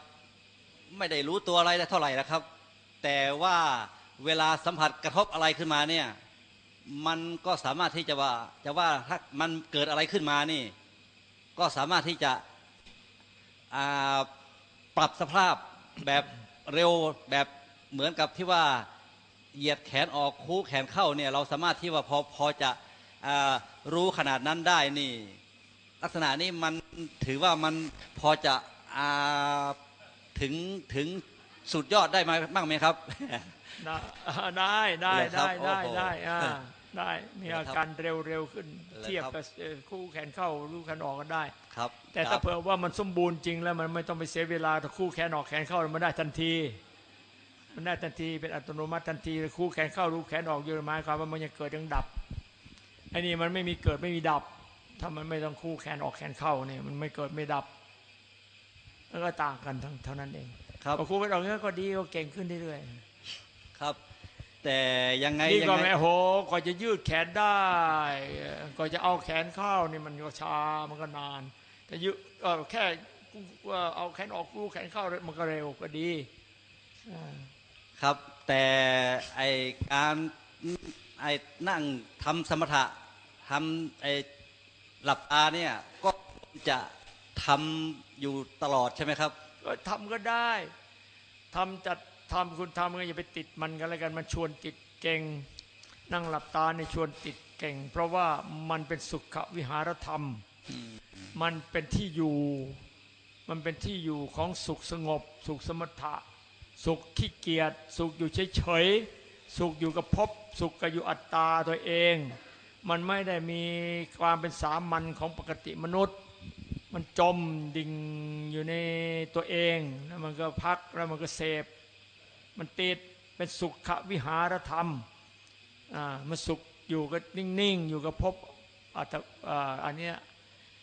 ไม่ได้รู้ตัวอะไรเท่าไหร่นะครับ แต่ว่าเวลาสัมผัสกระทบอะไรขึ้นมาเนี่ย มันก็สามารถที่จะว่าจะว่าถ้ามันเกิดอะไรขึ้นมานี่ ก็สามารถที่จะอ่าปรับสภาพแบบเร็วแบบเหมือนกับที่ว่า เหยียดแขนออกคู้แขนเข้าเนี่ยเราสามารถที่ว่าพอพอจะอ่ารู้ขนาดนั้นได้นี่ ลักษณะนี้มันถือว่ามันพอจะอ่าถึงถึงสุดยอดได้ไหมบ้างไหมครับ ได้อ่าได้ได้เลยครัได้บได้โอ้โหได้อ่าได้มีเลยอาครับการเร็วเร็วขึ้นเลยเทียบครับกับเอ่อคู่แขนเข้าลูกแขนออกกันได้ครับ แต่คถ้ารับเผื่อว่ามันสมบูรณ์จริงแล้วมันไม่ต้องไปเสียเวลาถ้าคู่แขนออกแขนเข้ามันได้ทันที มันได้ทันทีเป็นอัตโนมัติทันทีคู่แขนเข้าลูกแขนออกอยู่หมายความว่ามันยังเกิดยังดับไอ้นี่มันไม่มีเกิดไม่มีดับ ถ้ามันไม่ต้องคู่แขนออกแขนเข้าเนี่ยมันไม่เกิดไม่ดับแล้วก็ต่างกันทั้งเท่านั้นเองครับพอคู่แขนออกก็ดีก็เก่งขึ้นเรื่อยๆครับ แต่ยังไงนี่ยัก็งไงแม่โหกว่าจะยืดแขนได้กว่าจะเอาแขนเข้านี่มันก็ช้ามันก็นานแต่ยืดเอ่อแค่เอาแขนออกกู้แขนเข้ามันก็เร็วก็ดีอ่า ครับ แต่ไอการไอนั่งทำสมถะทำไอหลับตาเนี่ยก็จะทำอยู่ตลอดใช่ไหมครับก็ทำก็ได้ทำจัดทำคุณทำก็อย่าไปติดมันกันแล้วกันมันชวนติดเก่ง นั่งหลับตาในยชวนติดเก่ง เพราะว่ามันเป็นสุขวิหารธรรม มันเป็นที่อยู่ มันเป็นที่อยู่ของสุขสงบ สุขสมถะ สุขขี้เกียจสุขอยู่เฉยๆสุขอยู่กับภพสุขกับอยู่อัตตาตัวเอง มันไม่ได้มีความเป็นสามัญของปกติมนุษย์ มันจมดิ่งอยู่ในตัวเองแล้วมันก็พักแล้วมันก็เสพ มันติดเป็นสุขวิหารธรรมอ่ามันสุขอยู่ก็นิ่งๆอยู่กับภพอัตอ่าอันเนี้ย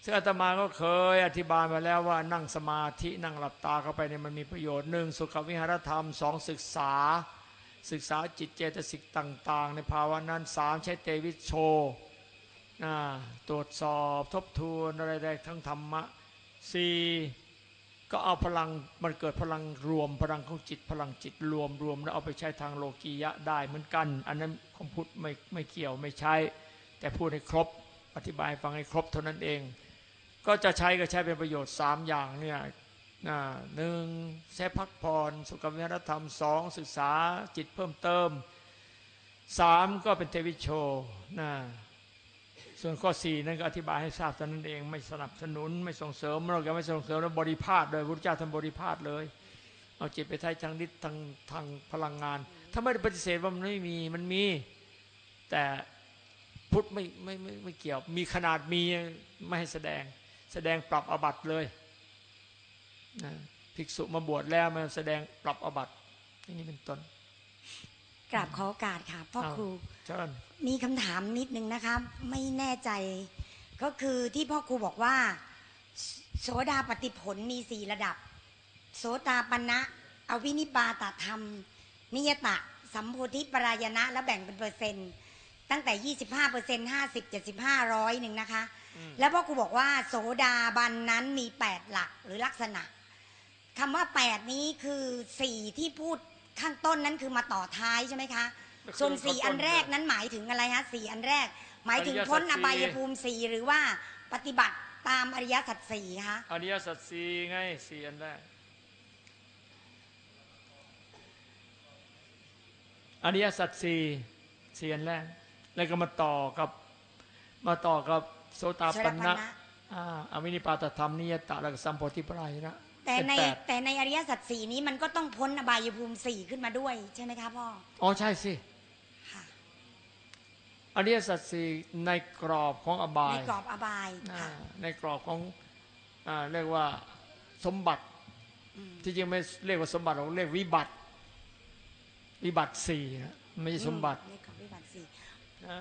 ซึ่งอาตมาก็เคยอธิบายมาแล้วว่านั่งสมาธินั่งหลับตาเข้าไปเนี่ยมันมีประโยชน์หนึ่งสุขวิหารธรรมสองศึกษา ศึกษาจิตเจตสิกต่าง ๆ ในภาวะนั้นสามใช้เตวิชโชตรวจสอบทบทวนอะไรได้ทั้งธรรมะสี่ก็เอาพลังมันเกิดพลังรวมพลังของจิตพลังจิตรวมรวมแล้วเอาไปใช้ทางโลกียะได้เหมือนกัน อันนั้นของพุทธไม่ไม่เกี่ยวไม่ใช้ แต่พูดให้ครบอธิบายฟังให้ครบเท่านั้นเอง ก็จะใช้ก็ใช้เป็นประโยชน์สามอย่างเนี่ยหนึ่งใช้พักผ่อนสุขวิหารธรรมสองศึกษาจิตเพิ่มเติมสามก็เป็นเทวิโชนะส่วนข้อสี่นั่นก็อธิบายให้ทราบเท่านั้นเองไม่สนับสนุนไม่ส่งเสริมเราก็ไม่ส่งเสริมแล้วบริพาทเลยพระพุทธเจ้าทำบริพาทเลย เอาจิตไปใช้ทางฤทธิ์ทางทางพลังงาน ถ้าไม่ได้ปฏิเสธว่ามันไม่มีมันมี แต่พุทธไม่ไม่ไม่ไม่เกี่ยวมีขนาดมีไม่ให้แสดง แสดงปรับอบัตเลยนะภิกษุมาบวชแล้วมาแสดงปรับอบัตอย่างนี้เป็นต้นกราบขอโอกาสค่ะพ่อเอาครูเชิญมีคำถามนิดนึงนะคะ ไม่แน่ใจ ก็คือที่พ่อครูบอกว่า โสดาปฏิผลมีสี่ระดับ โสตาปันนะอวินิบาตธรรม นิยตะ สัมโพธิปรายณะ และแบ่งเป็นเปอร์เซ็นต์ตั้งแต่ 25เปอร์เซ็นต์50 75ร้อยหนึ่งนะคะ แล้วพ่อครูบอกว่า โสดาบันนั้นมี8หลักหรือลักษณะคำว่า8นี้คือ4ที่พูดข้างต้นนั้นคือมาต่อท้ายใช่ไหมคะ ส่วนสี่อันแรกนั้นหมายถึงอะไรฮะสี่อันแรก หมายถึงพ้นอบายภูมิสี่หรือว่าปฏิบัติตามอริยสัจสี่คะอริยสัจสี่ไงสี่อันแรกอริยสัจสี่สี่อันแรกแล้วก็มาต่อกับมาต่อกับ โสตาโสปัดานปันนะนะอ่าอวินิปาตธรรมนิยตะแล้วก็สัมโพธิปรายนะแต่เป็นในแปดแต่ในอริยสัจสี่นี้มันก็ต้องพ้นอบายภูมิสี่ขึ้นมาด้วยใช่ไหมคะพ่ออ๋อใช่สิค่ะอริยสัจสี่ในกรอบของอบาในยกรอบอบายอ่าค่ะในกรอบของอ่าเรียกว่าสมบัติอืมที่จริงไม่เรียกว่าสมบัติเราเรียกวิบัติ วิบัติสี่นะไม่ใช่สมบัติในกรอบวิบัติสี่นะ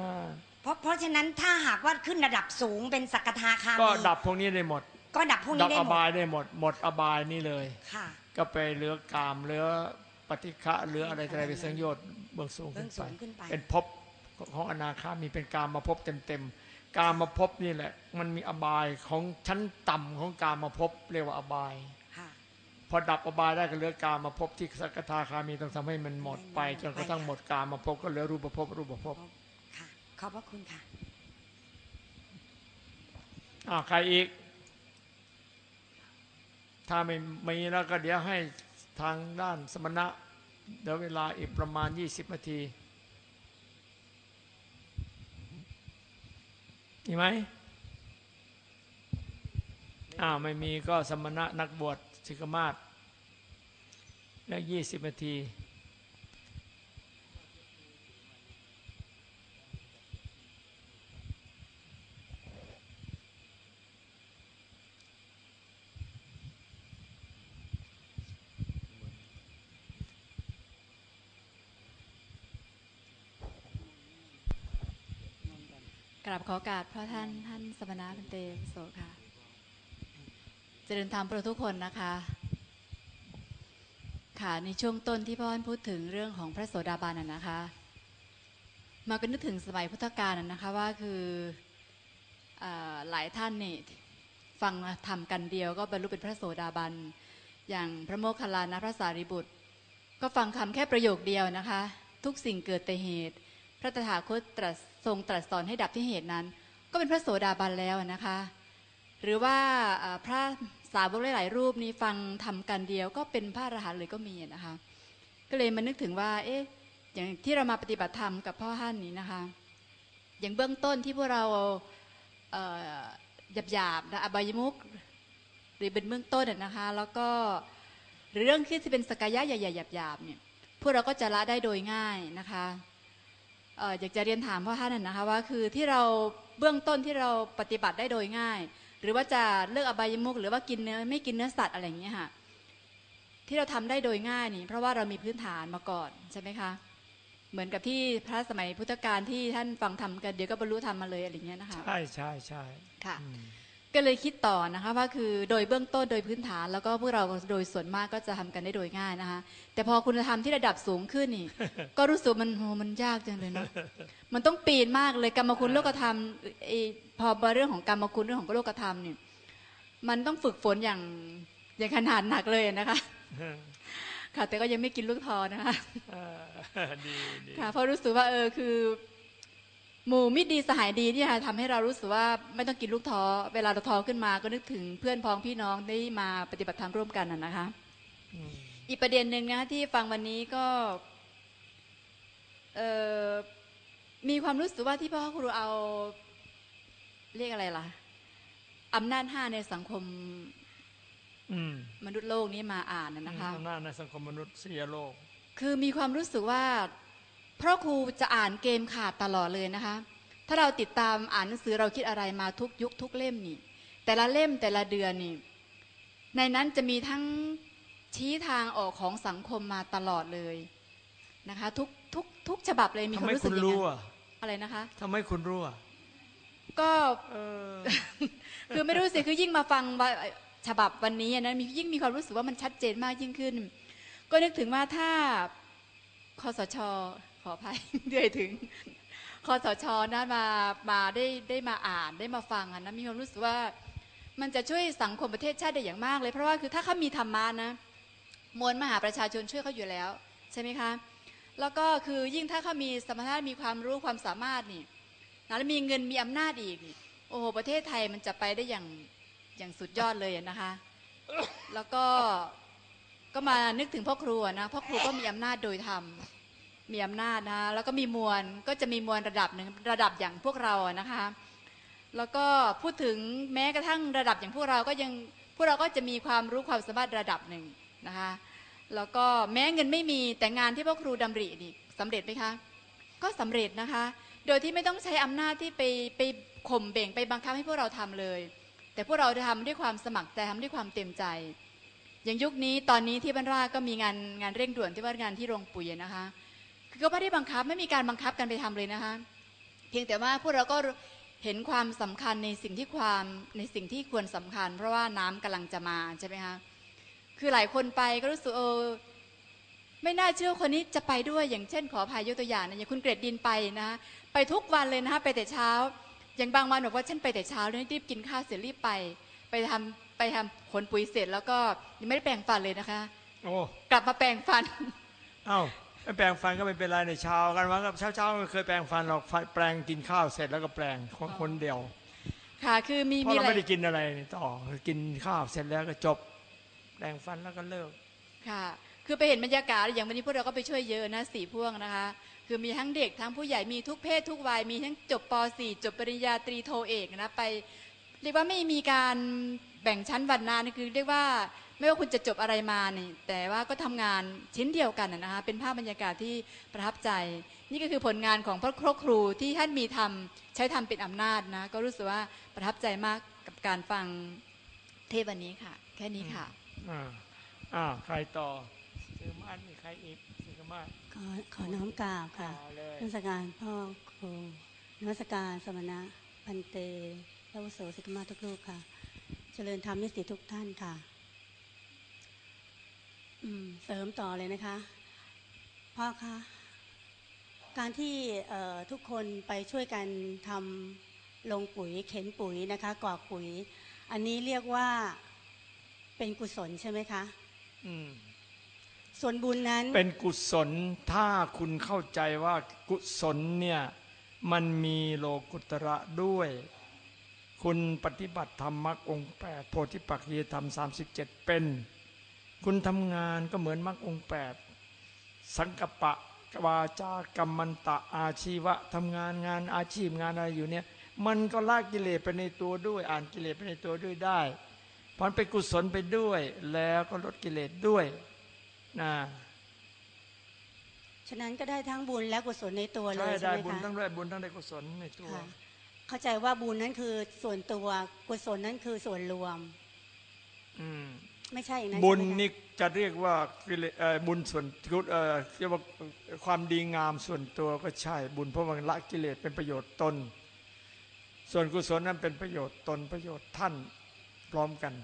อ่า เพราะเพราะฉะนั้นถ้าหากว่าขึ้นระดับสูงเป็นสักทาคาก็มีดับพวกนี้ได้หมด ก็ดับพวกดันี้บได้อหมบายดได้หมด หมดอบายนี่เลย ค่ะก็ไปเหลือกามเหลือปฏิฆะเหลืออะไรอะไรเป็นสังโยชน์เบื้องสูงเบื้ขึ้อนงไปสูงขึ้นไป เป็นภพของอนาคามีเป็นกามมาภพเต็มๆกามมาภพนี่แหละ มันมีอบายของชั้นต่ำของกามมาภพเรียกว่าอบาย ค่ะ พอดับอบายได้ก็เหลือกามมาภพที่สักทาคามีต้องทำให้มันหมดไป จนกระทั่งหมดกามมาภพก็เหลือรูปภพรูปภพค่ะ ขอบพระคุณค่ะอ่าใครอีก ถ้าไม่มีแล้วก็เดี๋ยวให้ทางด้านสมณะเดี๋ยวเวลาอีกประมาณ 20นาทีมีไหมอ้าวไม่มีก็สมณะนักบวชสิกมาศแล้วยี่สิบนาที กราบขอกาสพระท่านท่านสมณะเป็นเตโสค่ะ เจริญธรรมโปรดทุกคนนะคะ ค่ะในช่วงต้นที่พ่อท่านพูดถึงเรื่องของพระโสดาบันนะคะ มาก็นึกถึงสมัยพุทธกาลน่ะนะคะว่าคืออหลายท่านนี่ฟังธรรมกันเดียวก็บรรลุเป็นพระโสดาบัน อย่างพระโมคคัลลานะพระสารีบุตร ก็ฟังคำแค่ประโยคเดียวนะคะ ทุกสิ่งเกิดแต่เหตุ ระตถาคตตรัสทรงตรัสสอนให้ดับที่เหตุนั้น ก็เป็นพระโสดาบันแล้วนะคะ หรือว่าพระสาวกหลาย ๆ รูปนี้ฟังทำกันเดียวก็เป็นพระอรหันต์เลยก็มีนะคะ ก็เลยมานึกถึงว่า เอ๊ะอย่างที่เรามาปฏิบัติธรรมกับพ่อท่านนี้นะคะ อย่างเบื้องต้นที่พวกเราเอ่อหยาบนะอบายมุกหรือเป็นเบื้องต้นนะคะ แล้วก็หรือเรื่องที่จะเป็นสกายะใหญ่ๆหยาบๆเนี่ยพวกเราก็จะละได้โดยง่ายนะคะ อ่ออยากจะเรียนถามพ่อท่านนะนะคะว่าคือที่เราเบื้องต้นที่เราปฏิบัติได้โดยง่าย หรือว่าจะเลิกอบายมุกหรือว่ากินเนื้อไม่กินเนื้อสัตว์อะไรอย่างเงี้ยค่ะที่เราทำได้โดยง่ายนี่ เพราะว่าเรามีพื้นฐานมาก่อนใช่ไหมคะเหมือนกับที่พระสมัยพุทธกาลที่ท่านฟังธรรมกันเดี๋ยวก็บรรลุธรรมมาเลยอะไรอย่างเงี้ยนะคะใช่ใช่ใช่ค่ะอืม ก็เลยคิดต่อนะคะว่าคือโดยเบื้องต้นโดยพื้นฐาน แล้วก็พวกเราโดยส่วนมากก็จะทำกันได้โดยง่ายนะคะ แต่พอคุณธรรมที่ระดับสูงขึ้นนี่ ก็รู้สึกมันโหมันยากจังเลยเนาะมันต้องปีนมากเลยกรรมคุณโลกธรรมไอ้พอมาเรื่องของกรรมคุณเรื่องของโลกธรรมเนี่ยมันต้องฝึกฝนอย่างอย่างขนาดหนักเลยนะคะค่ะแต่ก็ยังไม่กินลูกทอนะคะเออดีดีค่ะเพราะรู้สึกว่าเออคือ หมู่มิตรดีสหายดีที่ทำให้เรารู้สึกว่าไม่ต้องกินลูกท้อเวลาเราท้อขึ้นมาก็นึกถึงเพื่อนพ้องพี่น้องได้มาปฏิบัติธรรมร่วมกันน่ะนะคะอืมอีกประเด็นหนึ่งนะคะที่ฟังวันนี้ก็เออมีความรู้สึกว่าที่พ่อครูเอาเรียกอะไรล่ะอำนาจห้าในสังคมอืมมนุษย์โลกนี้มาอ่านน่ะนะคะอำนาจในสังคมมนุษย์เสียโลก คือมีความรู้สึกว่าเพ ราะครูจะอ่านเกมขาดตลอดเลยนะคะ ถ้าเราติดตามอ่านหนังสือเราคิดอะไรมาทุกยุคทุกเล่มนี่ แต่ละเล่มแต่ละเดือนนี่ ในนั้นจะมีทั้งชี้ทางออกของสังคมมาตลอดเลยนะคะ ทุกทุกทุกฉบับเลยมีทำความไมรู้สึคุกณอย่างรู้นั้นอะอะไรนะคะทำไมคุณรู้อะก็เออคือไม่รู้สิคือยิ่งมาฟังว่าฉบับวันนี้นะมียิ่งมีความรู้สึกว่ามันชัดเจนมากยิ่งขึ้น ก็นึกถึงว่าถ้าคอสช ขออภัยเดือยถึงคอสชนะมามาได้ได้มาอ่านได้มาฟังอะนะมีความรู้สึกว่ามันจะช่วยสังคมประเทศชาติได้อย่างมากเลย เพราะว่าคือถ้าเขามีธรรมะนะ มวลมหาประชาชนช่วยเขาอยู่แล้ว ใช่ไหมคะแล้วก็คือยิ่งถ้าเขามีสมรรถนะมีความรู้ความสามารถนี่นะแล้วมีเงินมีอำนาจอีก โอ้โหประเทศไทยมันจะไปได้อย่างอย่างสุดยอดเลยนะคะ แล้วก็ก็มานึกถึงพ่อครัวนะพ่อครูก็มีอำนาจโดยธรรม มีอำนาจนะแล้วก็มีมวลก็จะมีมวลระดับหนึ่งระดับอย่างพวกเรานะคะ แล้วก็พูดถึงแม้กระทั่งระดับอย่างพวกเราก็ยังพวกเราก็จะมีความรู้ความสามารถระดับหนึ่งนะคะแล้วก็แม้เงินไม่มีแต่งานที่พ่อครูดำรินี่สำเร็จไหมคะ ก็สำเร็จนะคะ โดยที่ไม่ต้องใช้อำนาจที่ไปไปข่มเบ่งไปบังคับให้พวกเราทำเลย แต่พวกเราทำด้วยความสมัครใจทำด้วยความเต็มใจอย่างยุคนี้ตอนนี้ที่บ้านราก็มีงานงานเร่งด่วนที่ว่างานที่โรงปุ๋ยนะคะ คือก็ไม่ได้บังคับไม่มีการบังคับกันไปทำเลยนะคะ เพียงแต่ว่าพวกเราก็เห็นความสำคัญในสิ่งที่ความในสิ่งที่ควรสำคัญ เพราะว่าน้ำกำลังจะมาใช่ไหมคะคือหลายคนไปก็รู้สึกเออไม่น่าเชื่อคนนี้จะไปด้วยอย่างเช่น ขออภัยยกตัวอย่างนะอย่างคุณเกรดดินไปนะไปทุกวันเลยนะคะไปแต่เช้า อย่างบางวันบอกว่าฉันไปแต่เช้าเลยรีบกินข้าวเสร็จรีบไป ไปทำไปทำขนปุ๋ยเสร็จแล้วก็ยังไม่ได้แปรงฟันเลยนะคะ โอ้กลับมาแปรงฟันเอ้า ไม่แปรงฟันก็ไม่เป็นไรในเช้ากันว่าเช้าเช้าๆไม่เคยแปรงฟันหรอกฟันแปรงกินข้าวเสร็จแล้วก็แปรงคนคนเดียว ค่ะคือมีเพราะมีเราอะไรไม่ได้กินอะไรต่อกินข้าวเสร็จแล้วก็จบแปรงฟันแล้วก็เลิกค่ะ คือไปเห็นบรรยากาศอย่างวันนี้พวกเราก็ไปช่วยเยอะนะสี่พ่วงนะคะ คือมีทั้งเด็กทั้งผู้ใหญ่มีทุกเพศทุกวัยมีทั้งจบป .4 จบปริญญาตรีโทเอกนะไปเรียกว่าไม่มีการแบ่งชั้นวรรณะนี่คือเรียกว่า ไม่ว่าคุณจะจบอะไรมานี่แต่ว่าก็ทำงานชิ้นเดียวกันน่ะนะคะเป็นภาพบรรยากาศที่ประทับใจ นี่ก็คือผลงานของพระครูที่ท่านมีทำใช้ทำเป็นอำนาจนะก็รู้สึกว่าประทับใจมากกับการฟังเทศวันนี้ค่ะ แค่นี้ค่ะอ่าอ่าใครต่อซื้อมาดมีใครอีกซื้อมาดขอขอน้อมกราบค่ะเอาเลยนมัสการพ่อครูนมัสการสมณะพันเตพระวุโสสิกมาทุกลูกค่ะ เจริญธรรมนิสิตทุกท่านค่ะอืม เสริมต่อเลยนะคะ พ่อคะการที่ทุกคนไปช่วยกันทำลงปุ๋ยเข็นปุ๋ยนะคะกรอกปุ๋ย อันนี้เรียกว่าเป็นกุศลใช่ไหมคะอืมส่วนบุญนั้น เป็นกุศลถ้าคุณเข้าใจว่ากุศลเนี่ยมันมีโลกุตระด้วย คุณปฏิบัติธรรมมรรคองแปดโพธิปักขียธรรม37เป็น คุณทำงานก็เหมือนมรรคองค์แปดสังกปะวาจากรรมันตะอาชีวะทำงานงานอาชีพงานอะไรอยู่เนี่ย มันก็ละกิเลสไปในตัวด้วย อ่านกิเลสไปในตัวด้วยได้เพราะมันเป็นกุศลไปด้วย แล้วก็ลดกิเลสด้วยนะฉะนั้นก็ได้ทั้งบุญและกุศลในตัวเลใช่ยใช่ได้ไหมบุญคะทั้งได้บุญทั้งได้กุศลในตัวค่ะเข้าใจว่าบุญนั้นคือส่วนตัวกุศลนั้นคือส่วนรวม อืม ไม่ใช่อย่างนั้นบุญใช่ไหมคะนี่จะเรียกว่ากิเลสเอ่อบุญส่วนเอ่อเรียกว่าความดีงามส่วนตัวก็ใช่บุญเพราะมันละกิเลสเป็นประโยชน์ตน ส่วนกุศลนั้นเป็นประโยชน์ตนประโยชน์ท่านพร้อมกัน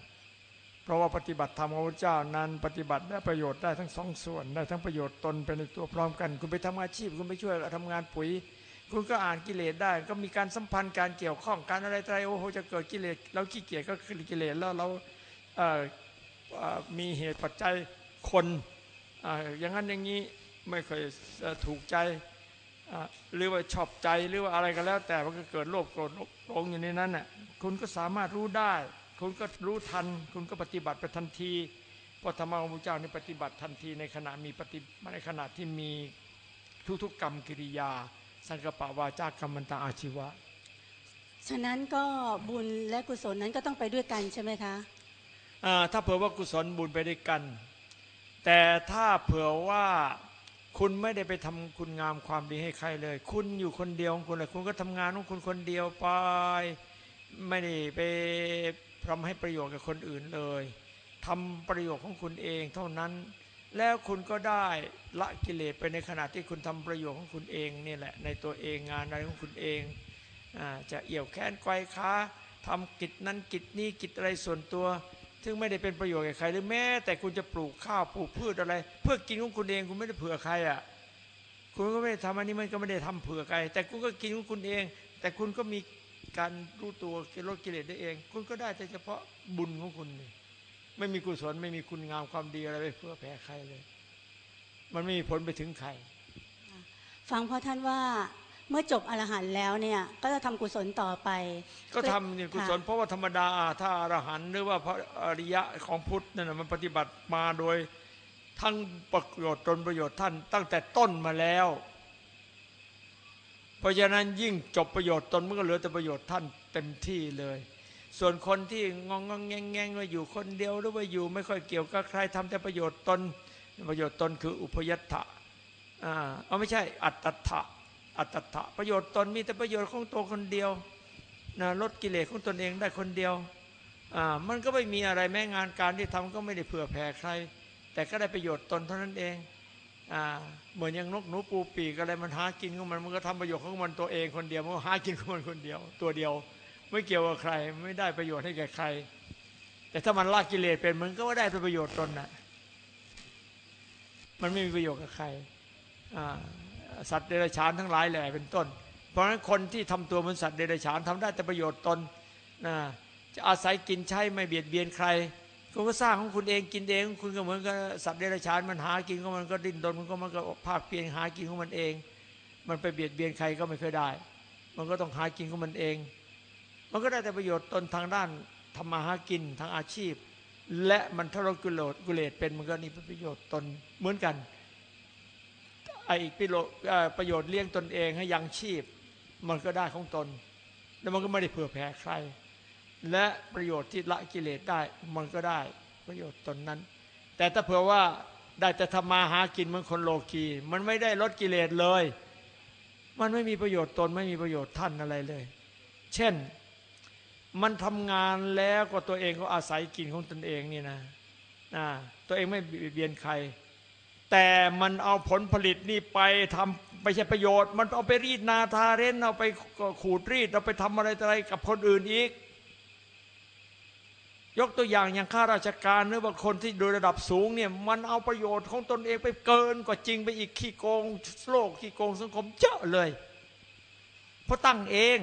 เพราะว่าปฏิบัติธรรมของพระเจ้านั้นปฏิบัติได้ประโยชน์ได้ทั้งสองส่วนได้ทั้งประโยชน์ตนเป็นในตัวพร้อมกัน คุณไปทำอาชีพคุณไปช่วยทำงานปุ๋ย คุณก็อ่านกิเลสได้ ก็มีการสัมพันธ์การเกี่ยวข้องการอะไรอะไรโอ้โหจะเกิดกิเลสเราขี้เกียจก็คือกิเลสแล้วเราเอ่ออ่า มีเหตุปัจจัยคนอย่างนั้นอย่างนี้ไม่เคยถูกใจหรือว่าชอบใจหรือว่าอะไรก็แล้ว แต่มันก็เกิดโลภโกรธหลงอยู่ในนั้นน่ะคุณก็สามารถรู้ได้ คุณก็รู้ทัน คุณก็ปฏิบัติไปทันทีเพราะธรรมะของพระเจ้านี่ปฏิบัติทันทีในขณะมีปฏิในขณะที่มีทุกๆกรรมกิริยา สังกปะวาจากรรมันตาอาชีวะ ฉะนั้นก็บุญและกุศลนั้นก็ต้องไปด้วยกันใช่ไหมคะ ถ้าเผื่อว่ากุศลบุญไปด้วยกัน แต่ถ้าเผื่อว่าคุณไม่ได้ไปทำคุณงามความดีให้ใครเลย คุณอยู่คนเดียวของคุณเลยคุณก็ทำงานของคุณคนเดียวไป ไม่ได้ไปทำให้ประโยชน์กับคนอื่นเลยทำประโยชน์ของคุณเองเท่านั้น แล้วคุณก็ได้ละกิเลสไปในขณะที่คุณทำประโยชน์ของคุณเองนี่แหละ ในตัวเองงานอะไรของคุณเองอจะเอี่ยวแค้นไกวค้าทำกิจนั้นกิจนี้กิจอะไรส่วนตัว ซึ่งไม่ได้เป็นประโยชน์แก่ใครหรือแม้ แต่คุณจะปลูกข้าวปลูกพืชอะไร เพื่อกินของคุณเองคุณไม่ได้เผื่อใครอะคุณก็ไม่ได้ทำอันนี้มันก็ไม่ได้ทำเผื่อใคร แต่คุณก็กินของคุณเอง แต่คุณก็มีการรู้ตัวลดกิเลสได้เอง คุณก็ได้แต่เฉพาะบุญของคุณนี่ไม่มีกุศลไม่มีคุณงามความดีอะไรไปเพื่อแผ่ใครเลย มันไม่มีผลไปถึงใครฟังพระท่านว่า เมื่อจบอรหันต์แล้วเนี่ยก็จะทำกุศลต่อไป ก็ทำเนี่ยกุศลค่ะเพราะว่าธรรมดาถ้าอรหันต์หรือว่าพระอริยะของพุทธนั่นนะมันปฏิบัติมาโดยทั้งประโยชน์ตนประโยชน์ท่าน ตั้งแต่ต้นมาแล้ว เพราะฉะนั้นยิ่งจบประโยชน์ตนมันก็เหลือแต่ประโยชน์ท่านเต็มที่เลย ส่วนคนที่งองงองแงงแงงว่าอยู่คนเดียวหรือว่าอยู่ไม่ค่อยเกี่ยวกับใครทำแต่ประโยชน์ตนประโยชน์ตนคืออุปยัตถะอ่าเอาไม่ใช่อัตตถะ อัตถะประโยชน์ตนมีแต่ประโยชน์ของตัวคนเดียวนะลดกิเลสของตนเองได้คนเดียวมันก็ไม่มีอะไรแม้งานการที่ทำก็ไม่ได้เผื่อแผ่ใคร แต่ก็ได้ประโยชน์ตนเท่านั้นเองอเหมือนอย่างนกหนูปูปีกอะไรมันหากินของมันมันก็ทำประโยชน์ของมันตัวเองคนเดียวมันก็หากินของมันคนเดียว ตัวเดียว ไม่เกี่ยวกับใคร ไม่ได้ประโยชน์ให้แก่ใคร แต่ถ้ามันละกิเลสเป็นมันก็ได้ประโยชน์ตนน่ะมันไม่มีประโยชน์กับใครอ่า สัตว์เดรัจฉานทั้งหลายแหละเป็นต้น เพราะฉะนั้นคนที่ทำตัวเหมือนสัตว์เดรัจฉานทำได้แต่ประโยชน์ตนนะจะอาศัยกินใช้ไม่เบียดเบียนใครคุณก็สร้างของคุณเองกินเอง คุณก็เหมือนกับสัตว์เดรัจฉานมันหากินของมันก็ดิ้นรนมันก็มันก็ภาคเพียรหากินของมันเอง มันไปเบียดเบียนใครก็ไม่เคยได้ มันก็ต้องหากินของมันเอง มันก็ได้แต่ประโยชน์ตนทางด้านทำมาหากินทางอาชีพ และมันทรกุโลดกุเลสเป็นมันก็นี่ประโยชน์ตนเหมือนกัน อ้ปรอ่อประโยชน์เลี้ยงตนเองให้ยังชีพ มันก็ได้ของตน แล้วมันก็ไม่ได้เผื่อแผ่ใคร และประโยชน์ที่ละกิเลสได้มันก็ได้ประโยชน์ตนนั้น แต่ถ้าเผื่อว่าได้แต่ทำมาหากินเหมือนคนโลกีมันไม่ได้ลดกิเลสเลย มันไม่มีประโยชน์ตนไม่มีประโยชน์ท่านอะไรเลย เช่นมันทำงานแล้วก็ตัวเองก็อาศัยกินของตนเองนี่นะนะตัวเองไม่เบียดเบียนใคร แต่มันเอาผลผลิตนี่ไปทำไม่ใช่ประโยชน์ มันเอาไปรีดนาทาเร้นเอาไปขูดรีดเอาไปทำอะไรอะไรกับคนอื่นอีก ยกตัวอย่างอย่างข้าราชการหรือว่าคนที่โดยระดับสูงเนี่ยมันเอาประโยชน์ของตนเองไปเกินกว่าจริงไปอีกขี้โกงโลกขี้โกงสังคมเยอะเลย เพราะตั้งเอง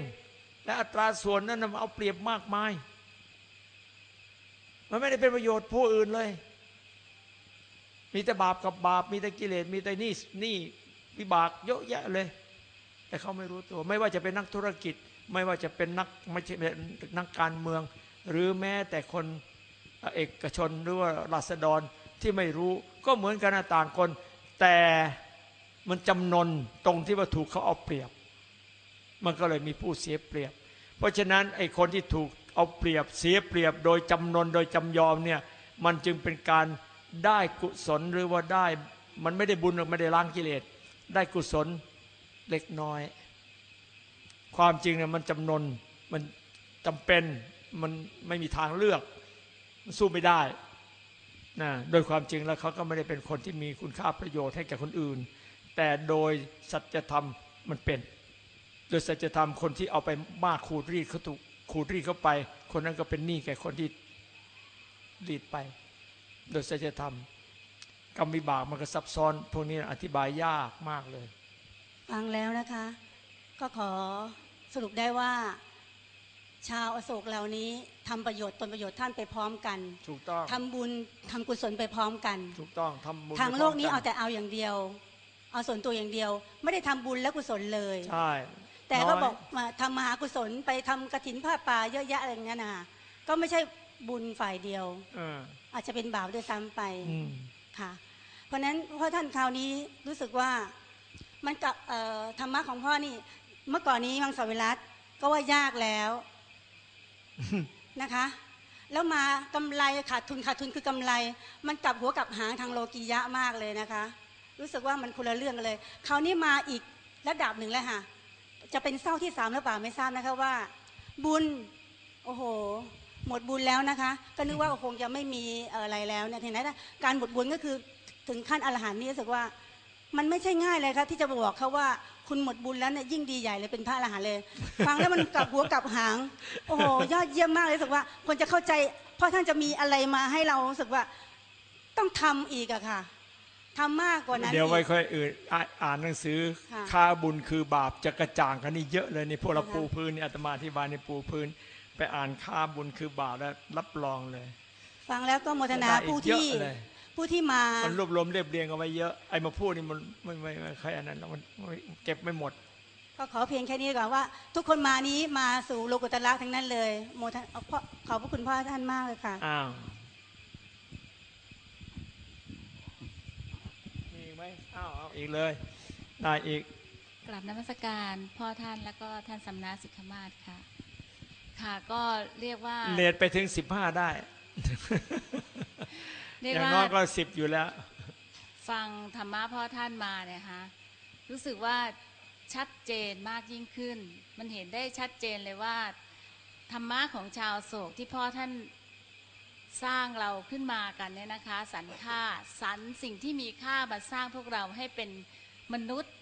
และอัตราส่วนนั้นมันเอาเปรียบมากมาย มันไม่ได้เป็นประโยชน์ผู้อื่นเลย มีแต่บาปกับบาป มีแต่กิเลส มีแต่นี่นี่วิบากเยอะแยะเลย แต่เขาไม่รู้ตัว ไม่ว่าจะเป็นนักธุรกิจ ไม่ว่าจะเป็นนักไม่ใช่เป็นนักการเมือง หรือแม้แต่คนเอกชนหรือว่าราษฎรที่ไม่รู้ก็เหมือนกันต่างคน แต่มันจำนนตรงที่ว่าถูกเขาเอาเปรียบ มันก็เลยมีผู้เสียเปรียบ เพราะฉะนั้นไอ้คนที่ถูกเอาเปรียบเสียเปรียบโดยจำนนโดยจำยอมเนี่ยมันจึงเป็นการ ได้กุศลหรือว่าได้ มันไม่ได้บุญหรือไม่ได้ล้างกิเลส ได้กุศลเล็กน้อย ความจริงเนี่ยมันจำนนมันจำเป็นมันไม่มีทางเลือก มันสู้ไม่ได้นะโดยความจริงแล้วเขาก็ไม่ได้เป็นคนที่มีคุณค่าประโยชน์ให้แก่คนอื่น แต่โดยสัจธรรมมันเป็น โดยสัจธรรมคนที่เอาไปมากขูดรีดเขาถูกขูดรีดเข้าไป คนนั้นก็เป็นหนี้แก่คนที่รีดไป โดยสัจธรรมกรรมวิบากมันก็ซับซ้อน พวกนี้อธิบายยากมากเลย ฟังแล้วนะคะ ก็ขอสรุปได้ว่า ชาวอโศกเหล่านี้ทำประโยชน์ตนประโยชน์ท่านไปพร้อมกัน ถูกต้องทำบุญทำกุศลไปพร้อมกัน ถูกต้องทำบุญทางโลกนี้ไปพร้เอามแต่เอาอย่างเดียว เอาส่วนตัวอย่างเดียว ไม่ได้ทำบุญและกุศลเลยใช่แต่ก็น้ยบอกมาทำมหากุศลไปทำกระถินผ้าป่าเยอะแยะอะไรอย่างเงี้ยนะก็ไม่ใช่บุญฝ่ายเดียวเอ ออาจจะเป็นบาปด้วยซ้ำไปอืมค่ะ เพราะฉะนั้นพ่อท่านคราวนี้รู้สึกว่ามันกับเอ่อธรรมะของพ่อนี่ เมื่อก่อนนี้มังสวิรัตก็ว่ายากแล้วนะคะ แล้วมากำไรขาดทุนขาดทุนคือกำไร มันกลับหัวกลับหางทางโลกียะมากเลยนะคะ รู้สึกว่ามันคนละเรื่องกันเลย คราวนี้มาอีกระดับหนึ่งแล้วค่ะ จะเป็นเศร้าที่สามหรือเปล่าไม่ทราบนะคะว่า บุญ โอ้โห หมดบุญแล้วนะคะ ก็นึกว่าคงจะไม่มีเอ่ออะไรแล้วเนี่ยทีนั้นนะการหมดบุญก็คือถึงขั้นอรหันต์นี่รู้สึกว่ามันไม่ใช่ง่ายเลยครับที่จะบอกเขาว่าคุณหมดบุญแล้วเนี่ยยิ่งดีใหญ่เลยเป็นพระอรหันต์เลย ฟังแล้วมันกลับหัวกลับหาง โอ้โหยอดเยี่ยมมากเลยรู้สึกว่าคนจะเข้าใจ เพราะท่านจะมีอะไรมาให้เรารู้สึกว่าต้องทำอีกอะค่ะทำมากกว่านั้นเดี๋ยวไว้อีกค่อยอื่นอ่าอ่านหนังสือค่ะค่าบุญคือบาปจะกระจ่างกันนี่เยอะเลยนี่พวกเรานะคะปูพื้นนี่อาตมาอธิบายในปูพื้น ไปอ่านค่าบุญคือบาปแล้วรับรองเลย ฟังแล้วก็โมทนาได้อีกผู้ที่เยอะเลยผู้ที่มา มันรวบรวมเรียบเรียงเอาไว้เยอะ ไอ้มาพูดนี่มันไม่ไม่ไม่ใครอันนั้นมันมันเก็บไม่หมด ก็ขอเพียงแค่นี้ก่อนว่า ทุกคนมานี้มาสู่โลกุตละทั้งนั้นเลย โมทนาขอขอบพระคุณพ่อท่านมากเลยค่ะ อ้าวมีอีกไหมอ้าวเอาอีกเลย ได้อีกกลับนมัสการพ่อท่านแล้วก็ท่านสำนักสิกขมาศค่ะ ค่ะก็เรียกว่าเลทไปถึงสิบห้าได้เรียกอย่างว่าน้อยก็สิบอยู่แล้ว ฟังธรรมะพ่อท่านมาเนี่ยฮะรู้สึกว่าชัดเจนมากยิ่งขึ้น มันเห็นได้ชัดเจนเลยว่า ธรรมะของชาวโศกที่พ่อท่านสร้างเราขึ้นมากันเนี่ยนะคะ สรรค่าสรรสิ่งที่มีค่ามาสร้างพวกเราให้เป็นมนุษย์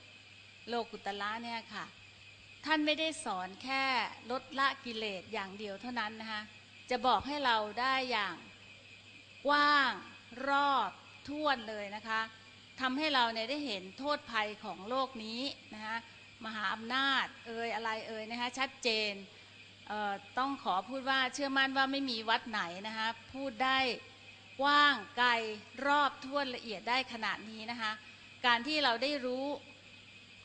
โลกุตละเนี่ยค่ะ ท่านไม่ได้สอนแค่ลดละกิเลสอย่างเดียวเท่านั้นนะคะจะบอกให้เราได้อย่างกว้างรอบท่วนเลยนะคะทำให้เราเนี่ยได้เห็นโทษภัยของโลกนี้นะคะมหาอำนาจเอ่ยอะไรเอ่ยนะคะชัดเจนเอ่อต้องขอพูดว่าเชื่อมั่นว่าไม่มีวัดไหนนะคะพูดได้กว้างไกลรอบท่วนละเอียดได้ขนาดนี้นะคะการที่เราได้รู้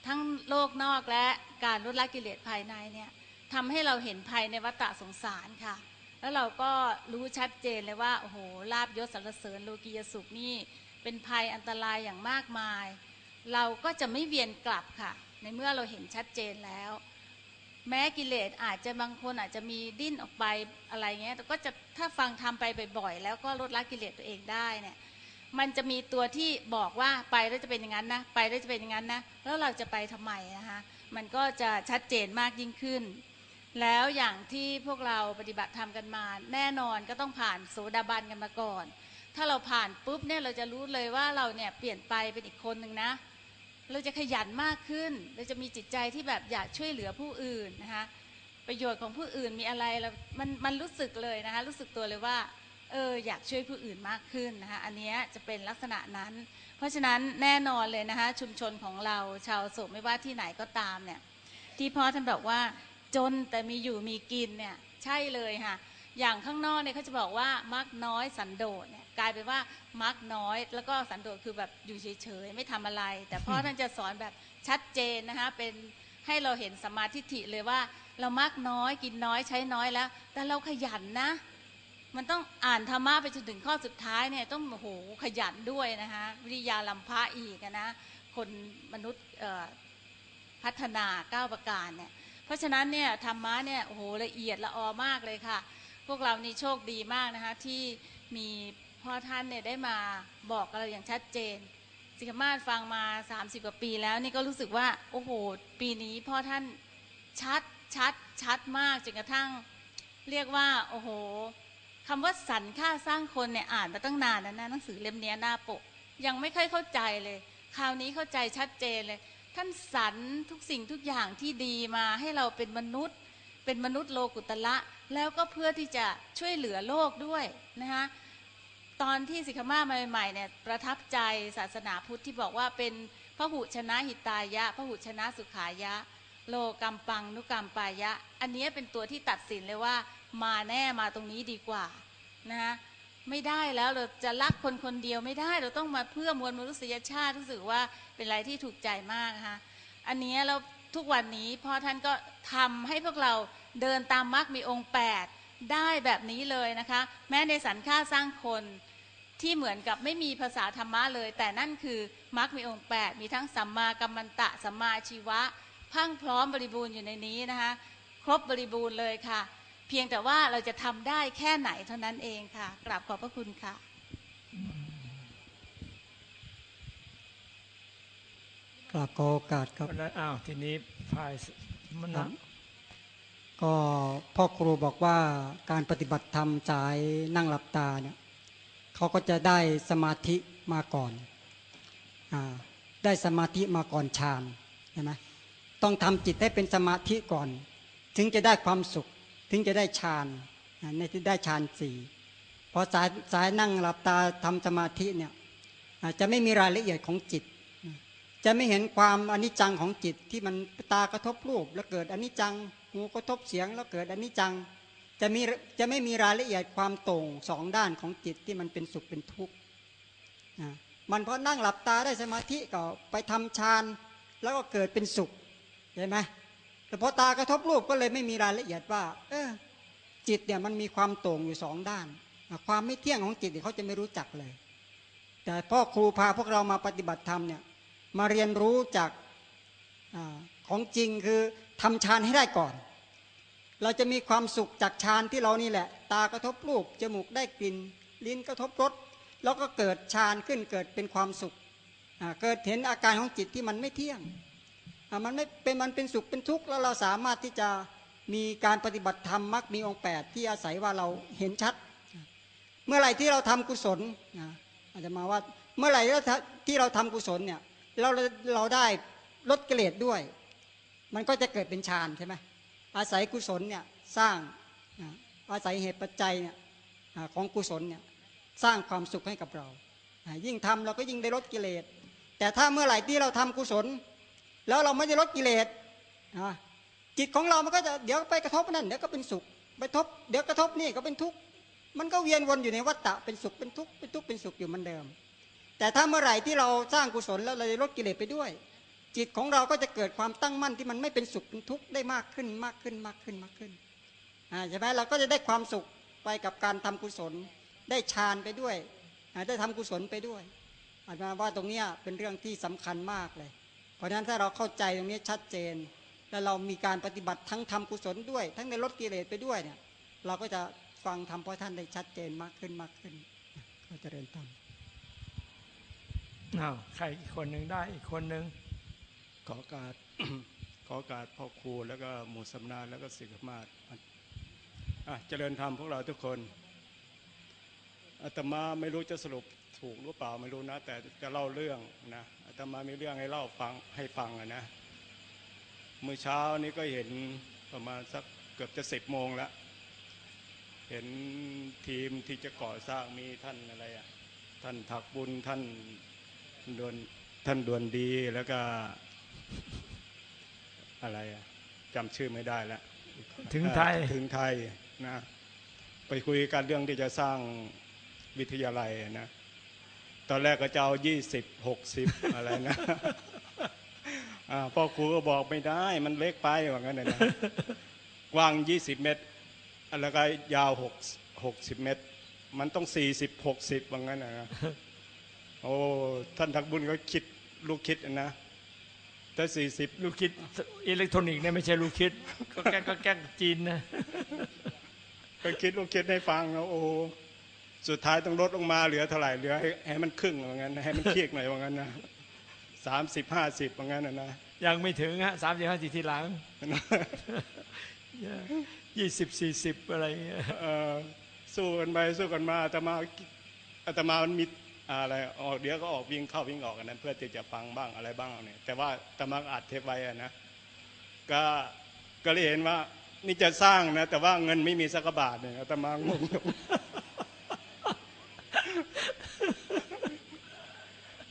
ทั้งโลกนอกและการลดละกิเลสภายในเนี่ยทำให้เราเห็นภัยในวัฏสงสารค่ะ แล้วเราก็รู้ชัดเจนเลยว่าโอ้โหลาบยศสรรเสริญโลกียสุขนี่เป็นภัยอันตรายอย่างมากมาย เราก็จะไม่เวียนกลับค่ะ ในเมื่อเราเห็นชัดเจนแล้ว แม้กิเลสอาจจะบางคนอาจจะมีดิ้นออกไปอะไรเงี้ยแต่ก็จะถ้าฟังทำไปบ่อยๆแล้วก็ลดละกิเลสตัวเองได้เนี่ย มันจะมีตัวที่บอกว่าไปแล้วจะเป็นอย่างนั้นนะไปแล้วจะเป็นอย่างนั้นนะแล้วเราจะไปทำไมนะคะมันก็จะชัดเจนมากยิ่งขึ้น แล้วอย่างที่พวกเราปฏิบัติธรรมกันมา แน่นอนก็ต้องผ่านโสดาบันกันมาก่อน ถ้าเราผ่านปุ๊บเนี่ยเราจะรู้เลยว่าเราเนี่ยเปลี่ยนไปเป็นอีกคนหนึ่งนะเราจะขยันมากขึ้น เราจะมีจิตใจที่แบบอยากช่วยเหลือผู้อื่นนะคะประโยชน์ของผู้อื่นมีอะไรเรามันมันรู้สึกเลยนะคะรู้สึกตัวเลยว่า เอออยากช่วยผู้อื่นมากขึ้นนะคะอันนี้จะเป็นลักษณะนั้น เพราะฉะนั้นแน่นอนเลยนะคะชุมชนของเราชาวโศกไม่ว่าที่ไหนก็ตามเนี่ยที่พ่อท่านบอกว่าจนแต่มีอยู่มีกินเนี่ยใช่เลยค่ะอย่างข้างนอกเนี่ยเขาจะบอกว่ามักน้อยสันโดษเนี่ยกลายเป็นว่ามักน้อย แล้วก็สันโดษคือแบบอยู่เฉยๆไม่ทำอะไร แต่พ่อท่านจะสอนแบบชัดเจนนะคะเป็นให้เราเห็นสมาธิฐิเลยว่า เรามักน้อยกินน้อยใช้น้อยแล้ว แต่เราขยันนะ มันต้องอ่านธรรมะไปจนถึงข้อสุดท้ายเนี่ยต้องโอ้โหขยันด้วยนะคะวิริยาลัมพะอีกนะคนมนุษย์พัฒนาเก้าประการเนี่ยเพราะฉะนั้นเนี่ยธรรมะเนี่ยโอ้โหละเอียดละออมากเลยค่ะ พวกเรานี่โชคดีมากนะคะที่มีพ่อท่านเนี่ยได้มาบอกเราอย่างชัดเจน สิกมาศฟังมา 30 กว่าปีแล้วนี่ก็รู้สึกว่าโอ้โหปีนี้พ่อท่านชัดชัดชัดมากจนกระทั่งเรียกว่าโอ้โห คำว่าสรรค่าสร้างคนเนี่ยอ่านมาตั้งนานแล้วนะหนังสือเล่มนี้หน้าปก ยังไม่ค่อยเข้าใจเลย คราวนี้เข้าใจชัดเจนเลย ท่านสรรทุกสิ่งทุกอย่างที่ดีมาให้เราเป็นมนุษย์ เป็นมนุษย์โลกุตละ แล้วก็เพื่อที่จะช่วยเหลือโลกด้วยนะคะตอนที่สิกขามาใหม่ๆเนี่ยประทับใจศาสนาพุทธที่บอกว่าเป็นพระหุชนะหิตายะพระหุชนะสุขายะ โลกัมปังนุกรรมปายะ อันนี้เป็นตัวที่ตัดสินเลยว่า มาแน่มาตรงนี้ดีกว่านะคะไม่ได้แล้วเราจะรักคนคนเดียวไม่ได้เราต้องมาเพื่อมวลมนุษยชาติรู้สึกว่าเป็นอะไรที่ถูกใจมากนะคะอันนี้เราทุกวันนี้พ่อท่านก็ทำให้พวกเราเดินตามมรรคมีองค์ 8 ได้แบบนี้เลยนะคะ แม้ในสรรค่าสร้างคนที่เหมือนกับไม่มีภาษาธรรมะเลย แต่นั่นคือมรรคมีองค์ 8 มีทั้งสัมมากัมมันตะสัมมาชีวะ พังพร้อมบริบูรณ์อยู่ในนี้นะคะ ครบบริบูรณ์เลยค่ะ เพียงแต่ว่าเราจะทำได้แค่ไหนเท่านั้นเองค่ะ กราบขอบพระคุณค่ะ กราบขอโอกาสครับเพราะฉะนั้นอ้าวทีนี้ฝ่ายมณะก็พ่อครูบอกว่าการปฏิบัติธรรมสายนั่งหลับตาเนี่ยเขาก็จะได้สมาธิมาก่อนอาได้สมาธิมาก่อนฌานใช่ไหมต้องทำจิตให้เป็นสมาธิก่อน ถึงจะได้ความสุข ถึงจะได้ฌานในที่ได้ฌานสี่พอสายสายนั่งหลับตาทำสมาธิเนี่ยอาจะไม่มีรายละเอียดของจิต จะไม่เห็นความอนิจจังของจิตที่มันตากระทบรูป แล้วเกิดอนิจจังหูกระทบเสียงแล้วเกิดอนิจจังจะมีจะไม่มีรายละเอียดความต่งสองด้านของจิตที่มันเป็นสุขเป็นทุกข์มันพอนั่งหลับตาได้สมาธิก็ไปทำฌานแล้วก็เกิดเป็นสุขเห็นไหม แต่พอตากระทบรูปก็เลยไม่มีรายละเอียดว่า เออ จิตเนี่ยมันมีความโต่งอยู่สองด้าน ความไม่เที่ยงของจิตเขาจะไม่รู้จักเลย แต่พ่อครูพาพวกเรามาปฏิบัติธรรมเนี่ยมาเรียนรู้จากอของจริงคือทำฌานให้ได้ก่อน เราจะมีความสุขจากฌานที่เรานี่แหละ ตากระทบรูปจมูกได้กลิ่นลิ้นกระทบรสแล้วก็เกิดฌานขึ้นเกิดเป็นความสุขเกิดเห็นอาการของจิตที่มันไม่เที่ยง มันไม่เป็นมันเป็นสุขเป็นทุกข์แล้วเราสามารถที่จะมีการปฏิบัติธรรมมักมีองค์แปดที่อาศัยว่าเราเห็นชัด เมื่อไหร่ที่เราทำกุศลนะอาจจะมาว่าเมื่อไหร่ที่เราทำกุศลเนี่ยเราเราได้ลดกิเลสด้วย มันก็จะเกิดเป็นฌานใช่ไหมอาศัยกุศลเนี่ยสร้างอาศัยเหตุปัจจัยเนี่ยของกุศลเนี่ยสร้างความสุขให้กับเรา ยิ่งทำเราก็ยิ่งได้ลดกิเลสแต่ถ้าเมื่อไหร่ที่เราทำกุศล แล้วเราไม่ได้ลดกิเลสจิตของเรามันก็จะเดี๋ยวไปกระทบนั่นเดี๋ยวก็เป็นสุขไปทบเดี๋ยวกระทบนี่ก็เป็นทุกข์มันก็เวียนวนอยู่ในวัฏฏะเป็นสุขเป็นทุกข์เป็นทุกข์เป็นสุขอยู่เหมือนเดิม แต่ถ้าเมื่อไหร่ที่เราสร้างกุศลแล้วเราจะลดกิเลสไปด้วย จิตของเราก็จะเกิดความตั้งมั่นที่มันไม่เป็นสุขเป็นทุกข์ได้มากขึ้นมากขึ้นมากขึ้นมากขึ้นอ่าใช่ไหมเราก็จะได้ความสุขไปกับการทำกุศล ได้ฌานไปด้วยได้ทำกุศลไปด้วยอาจมาว่าตรงเนี้ยเป็นเรื่องที่สำคัญมากเลย เพราะฉะนั้นถ้าเราเข้าใจตรงนี้ชัดเจน แล้วเรามีการปฏิบัติทั้งทำกุศลด้วย ทั้งในลดกิเลสไปด้วยเนี่ย เราก็จะฟังธรรมพ่อท่านได้ชัดเจนมากขึ้นมากขึ้นก็เจะเริญธรรมอ้าวใครอีกคนหนึ่งได้อีกคนหนึ่งขอโอการขอโอการพ่อครูแล้วก็หมู่สำนานแล้วก็สิกขมาศอะเจริญธรรมพวกเราทุกคนอาตมาไม่รู้จะสรุป ถูกหรือเปล่าไม่รู้นะ แต่จะเล่าเรื่องนะอาตมามีเรื่องให้เล่าฟังให้ฟังอะนะเมื่อเช้านี้ก็เห็นประมาณสักเกือบจะสิบโมงแล้วเห็นทีมที่จะก่อสร้างมีท่านอะไรอะท่านถักบุญท่านดวนท่านดวนดีแล้วก็อะไรอะจำชื่อไม่ได้แล้วถึงไทยถึงไทยนะไปคุยกันเรื่องที่จะสร้างวิทยาลัยนะ ตอนแรกก็จะเอายี่สิบหกสิบอะไรนะอ่าพ่อครูก็บอกไม่ได้มันเล็กไปว่างั้นนะนะกว้างยี่สิบเมตร แล้วก็ยาวหกหกสิบเมตร มันต้องสี่สิบหกสิบว่างั้นนะโอ้ท่านทักบุญก็คิดลูกคิดนะถ้าสี่สิบลูกคิดอิเล็กทรอนิกส์เนี่ยไม่ใช่ลูกคิด ก็แกล้งก็แกล้งจีนนะก็คิดลูกคิดให้ฟังแล้วโอ้ สุดท้ายต้องลดลงมาเหลือเท่าไหร่เหลือให้ให้มันครึ่งว่างั้นให้มันเคียกหน่อยว่างั้นนะสามสิบห้าสิบว่างั้นนะนะยังไม่ถึงฮะสามสิบห้าสิบทีหลังยี่สิบสี่สิบอะไรเงี้ยเอ่อสู้กันไปสู้กันมาอาตมาอาตมามันมีอะไรออกเดี๋ยวก็ออกวิ่งเข้าวิ่งออกกันนั้นเพื่อที่จะฟังบ้างอะไรบ้างเนี่ยแต่ว่าอาตมาอัดเทปไว้อะนะก็ก็เลยเห็นว่านี่จะสร้างนะ แต่ว่าเงินไม่มีสักกะบาทเนี่ยอาตมางง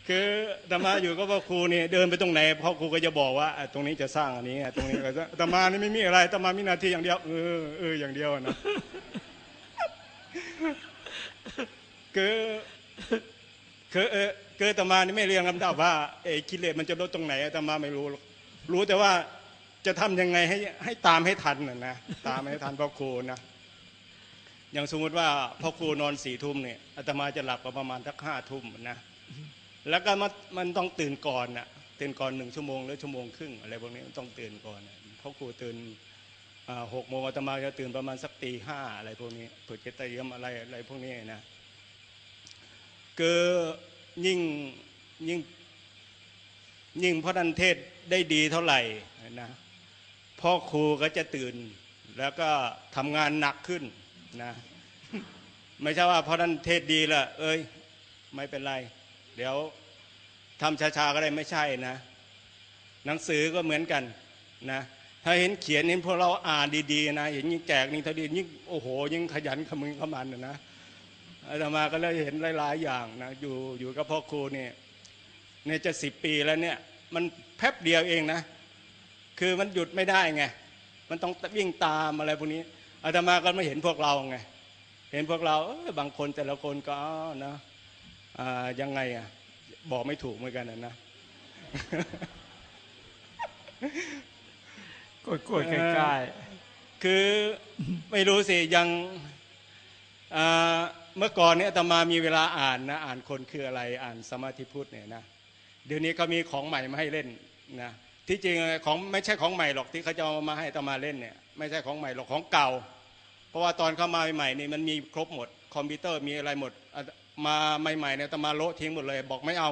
คืออาตมาอยู่ก็พ่อครูเนี่ยเดินไปตรงไหนพ่อครูก็จะบอกว่าตรงนี้จะสร้างอันนี้ตรงนี้ก็จะอาตมานี่ไม่มีอะไรอาตมามีหน้าที่อย่างเดียวเออเอออย่างเดียวนะคือคือเออคืออาตมานี่ไม่เรียงลำดับว่าเออกิเลสมันจะลดตรงไหนอาตมาไม่รู้ รู้แต่ว่าจะทำยังไงให้ให้ตามให้ทันน่ะนะตามให้ทันพ่อครูนะ อย่างสมมติว่าพ่อครูนอนสี่ทุ่มเนี่ยอาตมาจะหลับประมาณสักห้าทุ่มนะแล้วก็มันมันต้องตื่นก่อนน่ะตื่นก่อนหนึ่งชั่วโมงหรือชั่วโมงครึ่งอะไรพวกนี้มันต้องตื่นก่อนพ่อครูตื่นหกโมงอาตมาจะตื่นประมาณสักตีห้าอะไรพวกนี้เพื่อจะเตรียมอะไรอะไรพวกนี้นะคือยิ่งยิ่งยิ่งพระนันเทศได้ดีเท่าไหร่นะพ่อครูก็จะตื่นแล้วก็ทำงานหนักขึ้น นะไม่ใช่ว่าเพราะนันเทศดีละเอ้ย ไม่เป็นไร เดี๋ยวทำช้าๆก็ได้ไม่ใช่นะ หนังสือก็เหมือนกันนะถ้าเห็นเขียนเห็นพวกเราอ่านดีๆนะเห็นยิ่งแจกนี่เท่าดียิ่งโอ้โห ยิ่งขยันขมึงขมันนะอาตมาก็เลยเห็นหลายๆอย่างนะอยู่อยู่กับพ่อครูเนี่ยเนี่ยจะสิบปีแล้วเนี่ย มันแป๊บเดียวเองนะ คือมันหยุดไม่ได้ไง มันต้องวิ่งตามอะไรพวกนี้ อาตมาก็ไม่เห็นพวกเราไงเห็นพวกเราเอ้ยบางคนแต่ละคนก็อ้าวนะอ่ายังไงอะบอกไม่ถูกเหมือนกันนะนะกดกดใกล้คือไม่รู้สิยังอ่าเมื่อก่อนเนี่ยอาตมามีเวลาอ่านนะอ่านคนคืออะไรอ่านสมาธิพุทธเนี่ยนะเดี๋ยวนี้ก็มีของใหม่มาให้เล่นนะที่จริงของไม่ใช่ของใหม่หรอกที่เขาจะเอามาให้อาตมาเล่นเนี่ย ไม่ใช่ของใหม่หรอกของเก่า เพราะว่าตอนเข้ามาใหม่ๆนี่มันมีครบหมด คอมพิวเตอร์มีอะไรหมด มาใหม่ๆเนี่ยตมาโละทิ้งหมดเลย บอกไม่เอา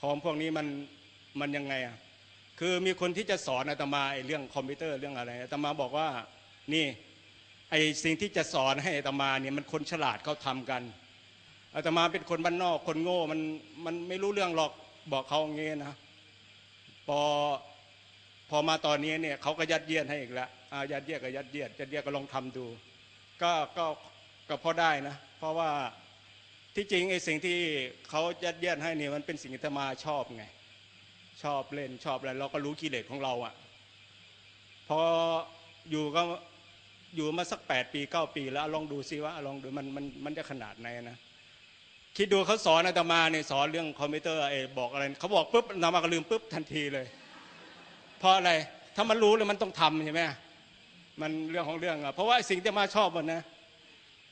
ของพวกนี้มันมันยังไงอะคือมีคนที่จะสอนอาตมาไอ้เรื่องคอมพิวเตอร์เรื่องอะไรอาตมาบอกว่านี่ไอ้สิ่งที่จะสอนให้อาตมาเนี่ยมันคนฉลาดเขาทำกันอาตมาเป็นคนบ้านนอกคนโง่มันมันไม่รู้เรื่องหรอกบอกเขาอย่างงี้นะพอพอมาตอนนี้เนี่ยเขาก็ยัดเยียดให้อีกแล้ว ยัดเยียดก็ยัดเยียดยัดเยียดก็ลองทำดู ก็ก็ก็พอได้นะ เพราะว่าที่จริงไอ้สิ่งที่เขายัดเยียดให้เนี่ยมันเป็นสิ่งที่อาตมาชอบไง ชอบเล่นชอบอะไรเราก็รู้กิเลสของเราอะ่ะพออยู่ก็อยู่มาสักแปดปีเก้าปีแล้วลองดูซิว่าลองดูมันมันมันจะขนาดไหนนะคิดดูเขาสอนอาตมาเนี่ยสอนเรื่องคอมพิวเตอร์ไอ้บอกอะไรเขาบอกปุ๊บอาตมาก็ลืมปุ๊บทันทีเลย เพราะอะไรถ้ามันรู้เลยมันต้องทำใช่ไหม มันเรื่องของเรื่องอะเพราะว่าสิ่งที่อามาชอบมันนะ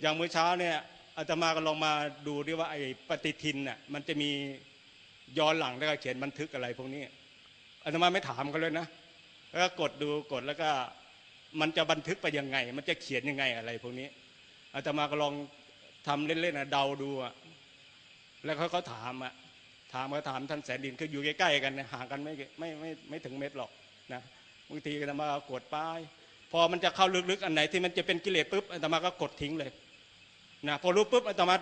อย่างมื้อเช้าเนี่ยอาตมาก็ลองมาดูดิว่าไอ้ปฏิทินน่ะมันจะมีย้อนหลังแล้วก็เขียนบันทึกอะไรพวกนี้อาตมาไม่ถามเขาเลยนะแล้วก็กดดูกดแล้วก็มันจะบันทึกไปยังไง มันจะเขียนยังไงอะไรพวกนี้อาตมาก็ลองทำเล่นๆนะเดาดูอะแล้วเขาเขาถามอะถามเขาถามท่านแสนดินคืออยู่ใกล้ๆกันห่างกันไม่ไม่ไม่ไม่ถึงเมตรหรอกนะบางทีอาตมาก็กดป้าย พอมันจะเข้าลึกๆ อันไหนที่มันจะเป็นกิเลสปุ๊บอาตมาก็กดทิ้งเลยนะพอรู้ปุ๊บอาตมา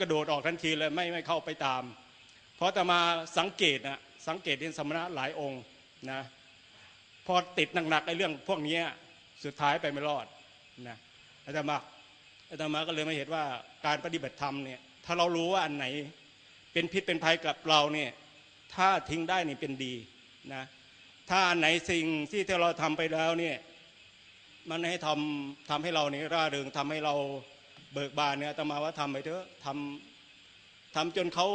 กระโดดออกทันทีเลยไม่ไม่เข้าไปตาม เพราะอาตมาสังเกตนะสังเกตเห็นสมณะหลายองค์นะพอติดหนักๆไอ้เรื่องพวกนี้สุดท้ายไปไม่รอดนะอาตมาอาตมาก็เลยมาเห็นว่าการปฏิบัติธรรมเนี่ยถ้าเรารู้ว่าอันไหนเป็นพิษเป็นภัยกับเราเนี่ยถ้าทิ้งได้นี่เป็นดีนะถ้าอันไหนสิ่งที่ที่เราทำไปแล้วเนี่ย มันให้ทำทำให้เรานี่ร่าเริงทำให้เราเบิกบานเนี่ยตมาว่าทำไปเถอะทำทำจนเขา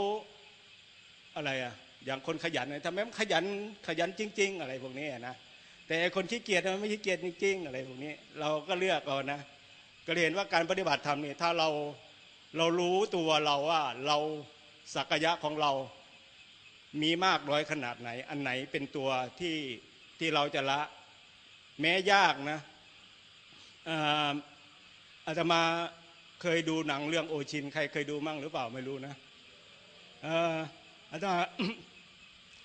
อะไรอะอย่างคนขยันเนี่ยทำไมมันขยันขยันจริง ๆ อะไรพวกนี้นะแต่คนขี้เกียจมันไม่ขี้เกียจจริง ๆ อะไรพวกนี้ เราก็เลือกเอานะก็เห็นว่าการปฏิบัติธรรมนี่ถ้าเราเรารู้ตัวเราว่าเราศักยะของเรามีมากน้อยขนาดไหน อันไหนเป็นตัวที่ที่เราจะละ แม้ยากนะ อาตมาเคยดูหนังเรื่องโอชิน ใครเคยดูมั่งหรือเปล่าไม่รู้นะอาตมา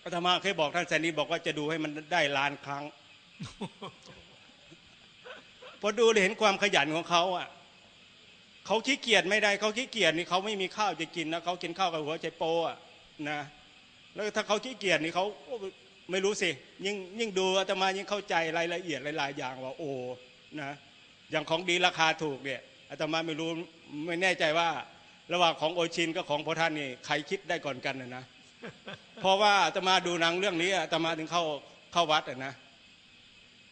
อาตมาเคยบอกท่านแซนนี่บอกว่าจะดูให้มันได้ล้านครั้ง พอดูเห็นความขยันของเขาอะเขาขี้เกียจไม่ได้เขาขี้เกียจนี่เขาไม่มีข้าวจะกินนะเขากินข้าวกับหัวใจโปอะนะ แล้วถ้าเขาขี้เกียจนี่เขาไม่รู้สิยิ่งยิ่งดูอาตมายิ่งเข้าใจรายละเอียดหลายๆอย่างว่าโอ้นะ อย่างของดีราคาถูกเนี่ยอาตมาไม่รู้ไม่แน่ใจว่า ระหว่างของโอชินกับของพระท่านนี่ใครคิดได้ก่อนกันนะนะเพราะว่าอาตมาดูหนังเรื่องนี้อาตมาถึงเข้าเข้าวัดนะ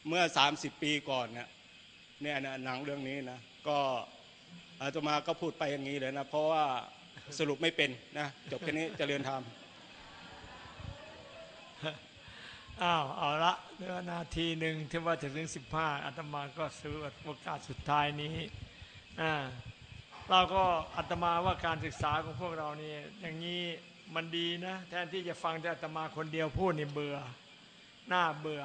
เมื่อ 30 ปีก่อนเนี่ยเนี่ยนะหนังเรื่องนี้นะก็อาตมาก็พูดไปอย่างนี้เลยนะ เพราะว่าสรุปไม่เป็นนะจบแค่นี้จเจริญธรรม อ้าวเอาละเหลือนาทีหนึ่งที่ว่าจะถึงสิบห้าอาตมาก็ซื้อโอกาสสุดท้ายนี้อ่าเราก็อาตมาว่าการศึกษาของพวกเรานี่อย่างนี้มันดีนะ แทนที่จะฟังแต่อาตมาคนเดียวพูดนี่เบื่อหน้าเบื่อ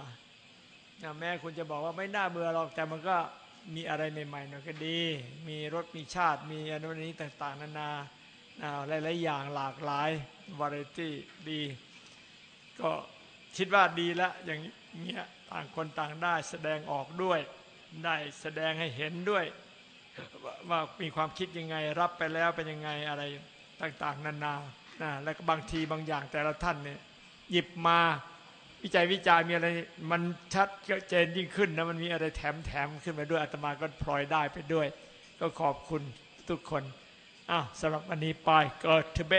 นะแม้คุณจะบอกว่าไม่น่าเบื่อหรอกแต่มันก็มีอะไรใหม่ๆหน่อยก็ดี มีรสมีชาติมีอนนุนี้ต่างๆ นานาอ่าหลายๆอย่างหลากหลายวาไรตี้ดี ก็ คิดว่าดีละอย่างเงี้ยต่างคนต่างได้แสดงออกด้วย ได้แสดงให้เห็นด้วย ว่ามีความคิดยังไงรับไปแล้วเป็นยังไงอะไรต่างๆ นานานะแล้วก็บางทีบางอย่างแต่ละท่านเนี่ยหยิบมาวิจัยวิจารมีอะไรมันชัดเจนยิ่งขึ้นนะมันมีอะไรแถมแถมขึ้นมาด้วยอาตมาก็พลอยได้ไปด้วย ก็ขอบคุณทุกคนอ้าวสำหรับวันนี้ไปเกิดทเบ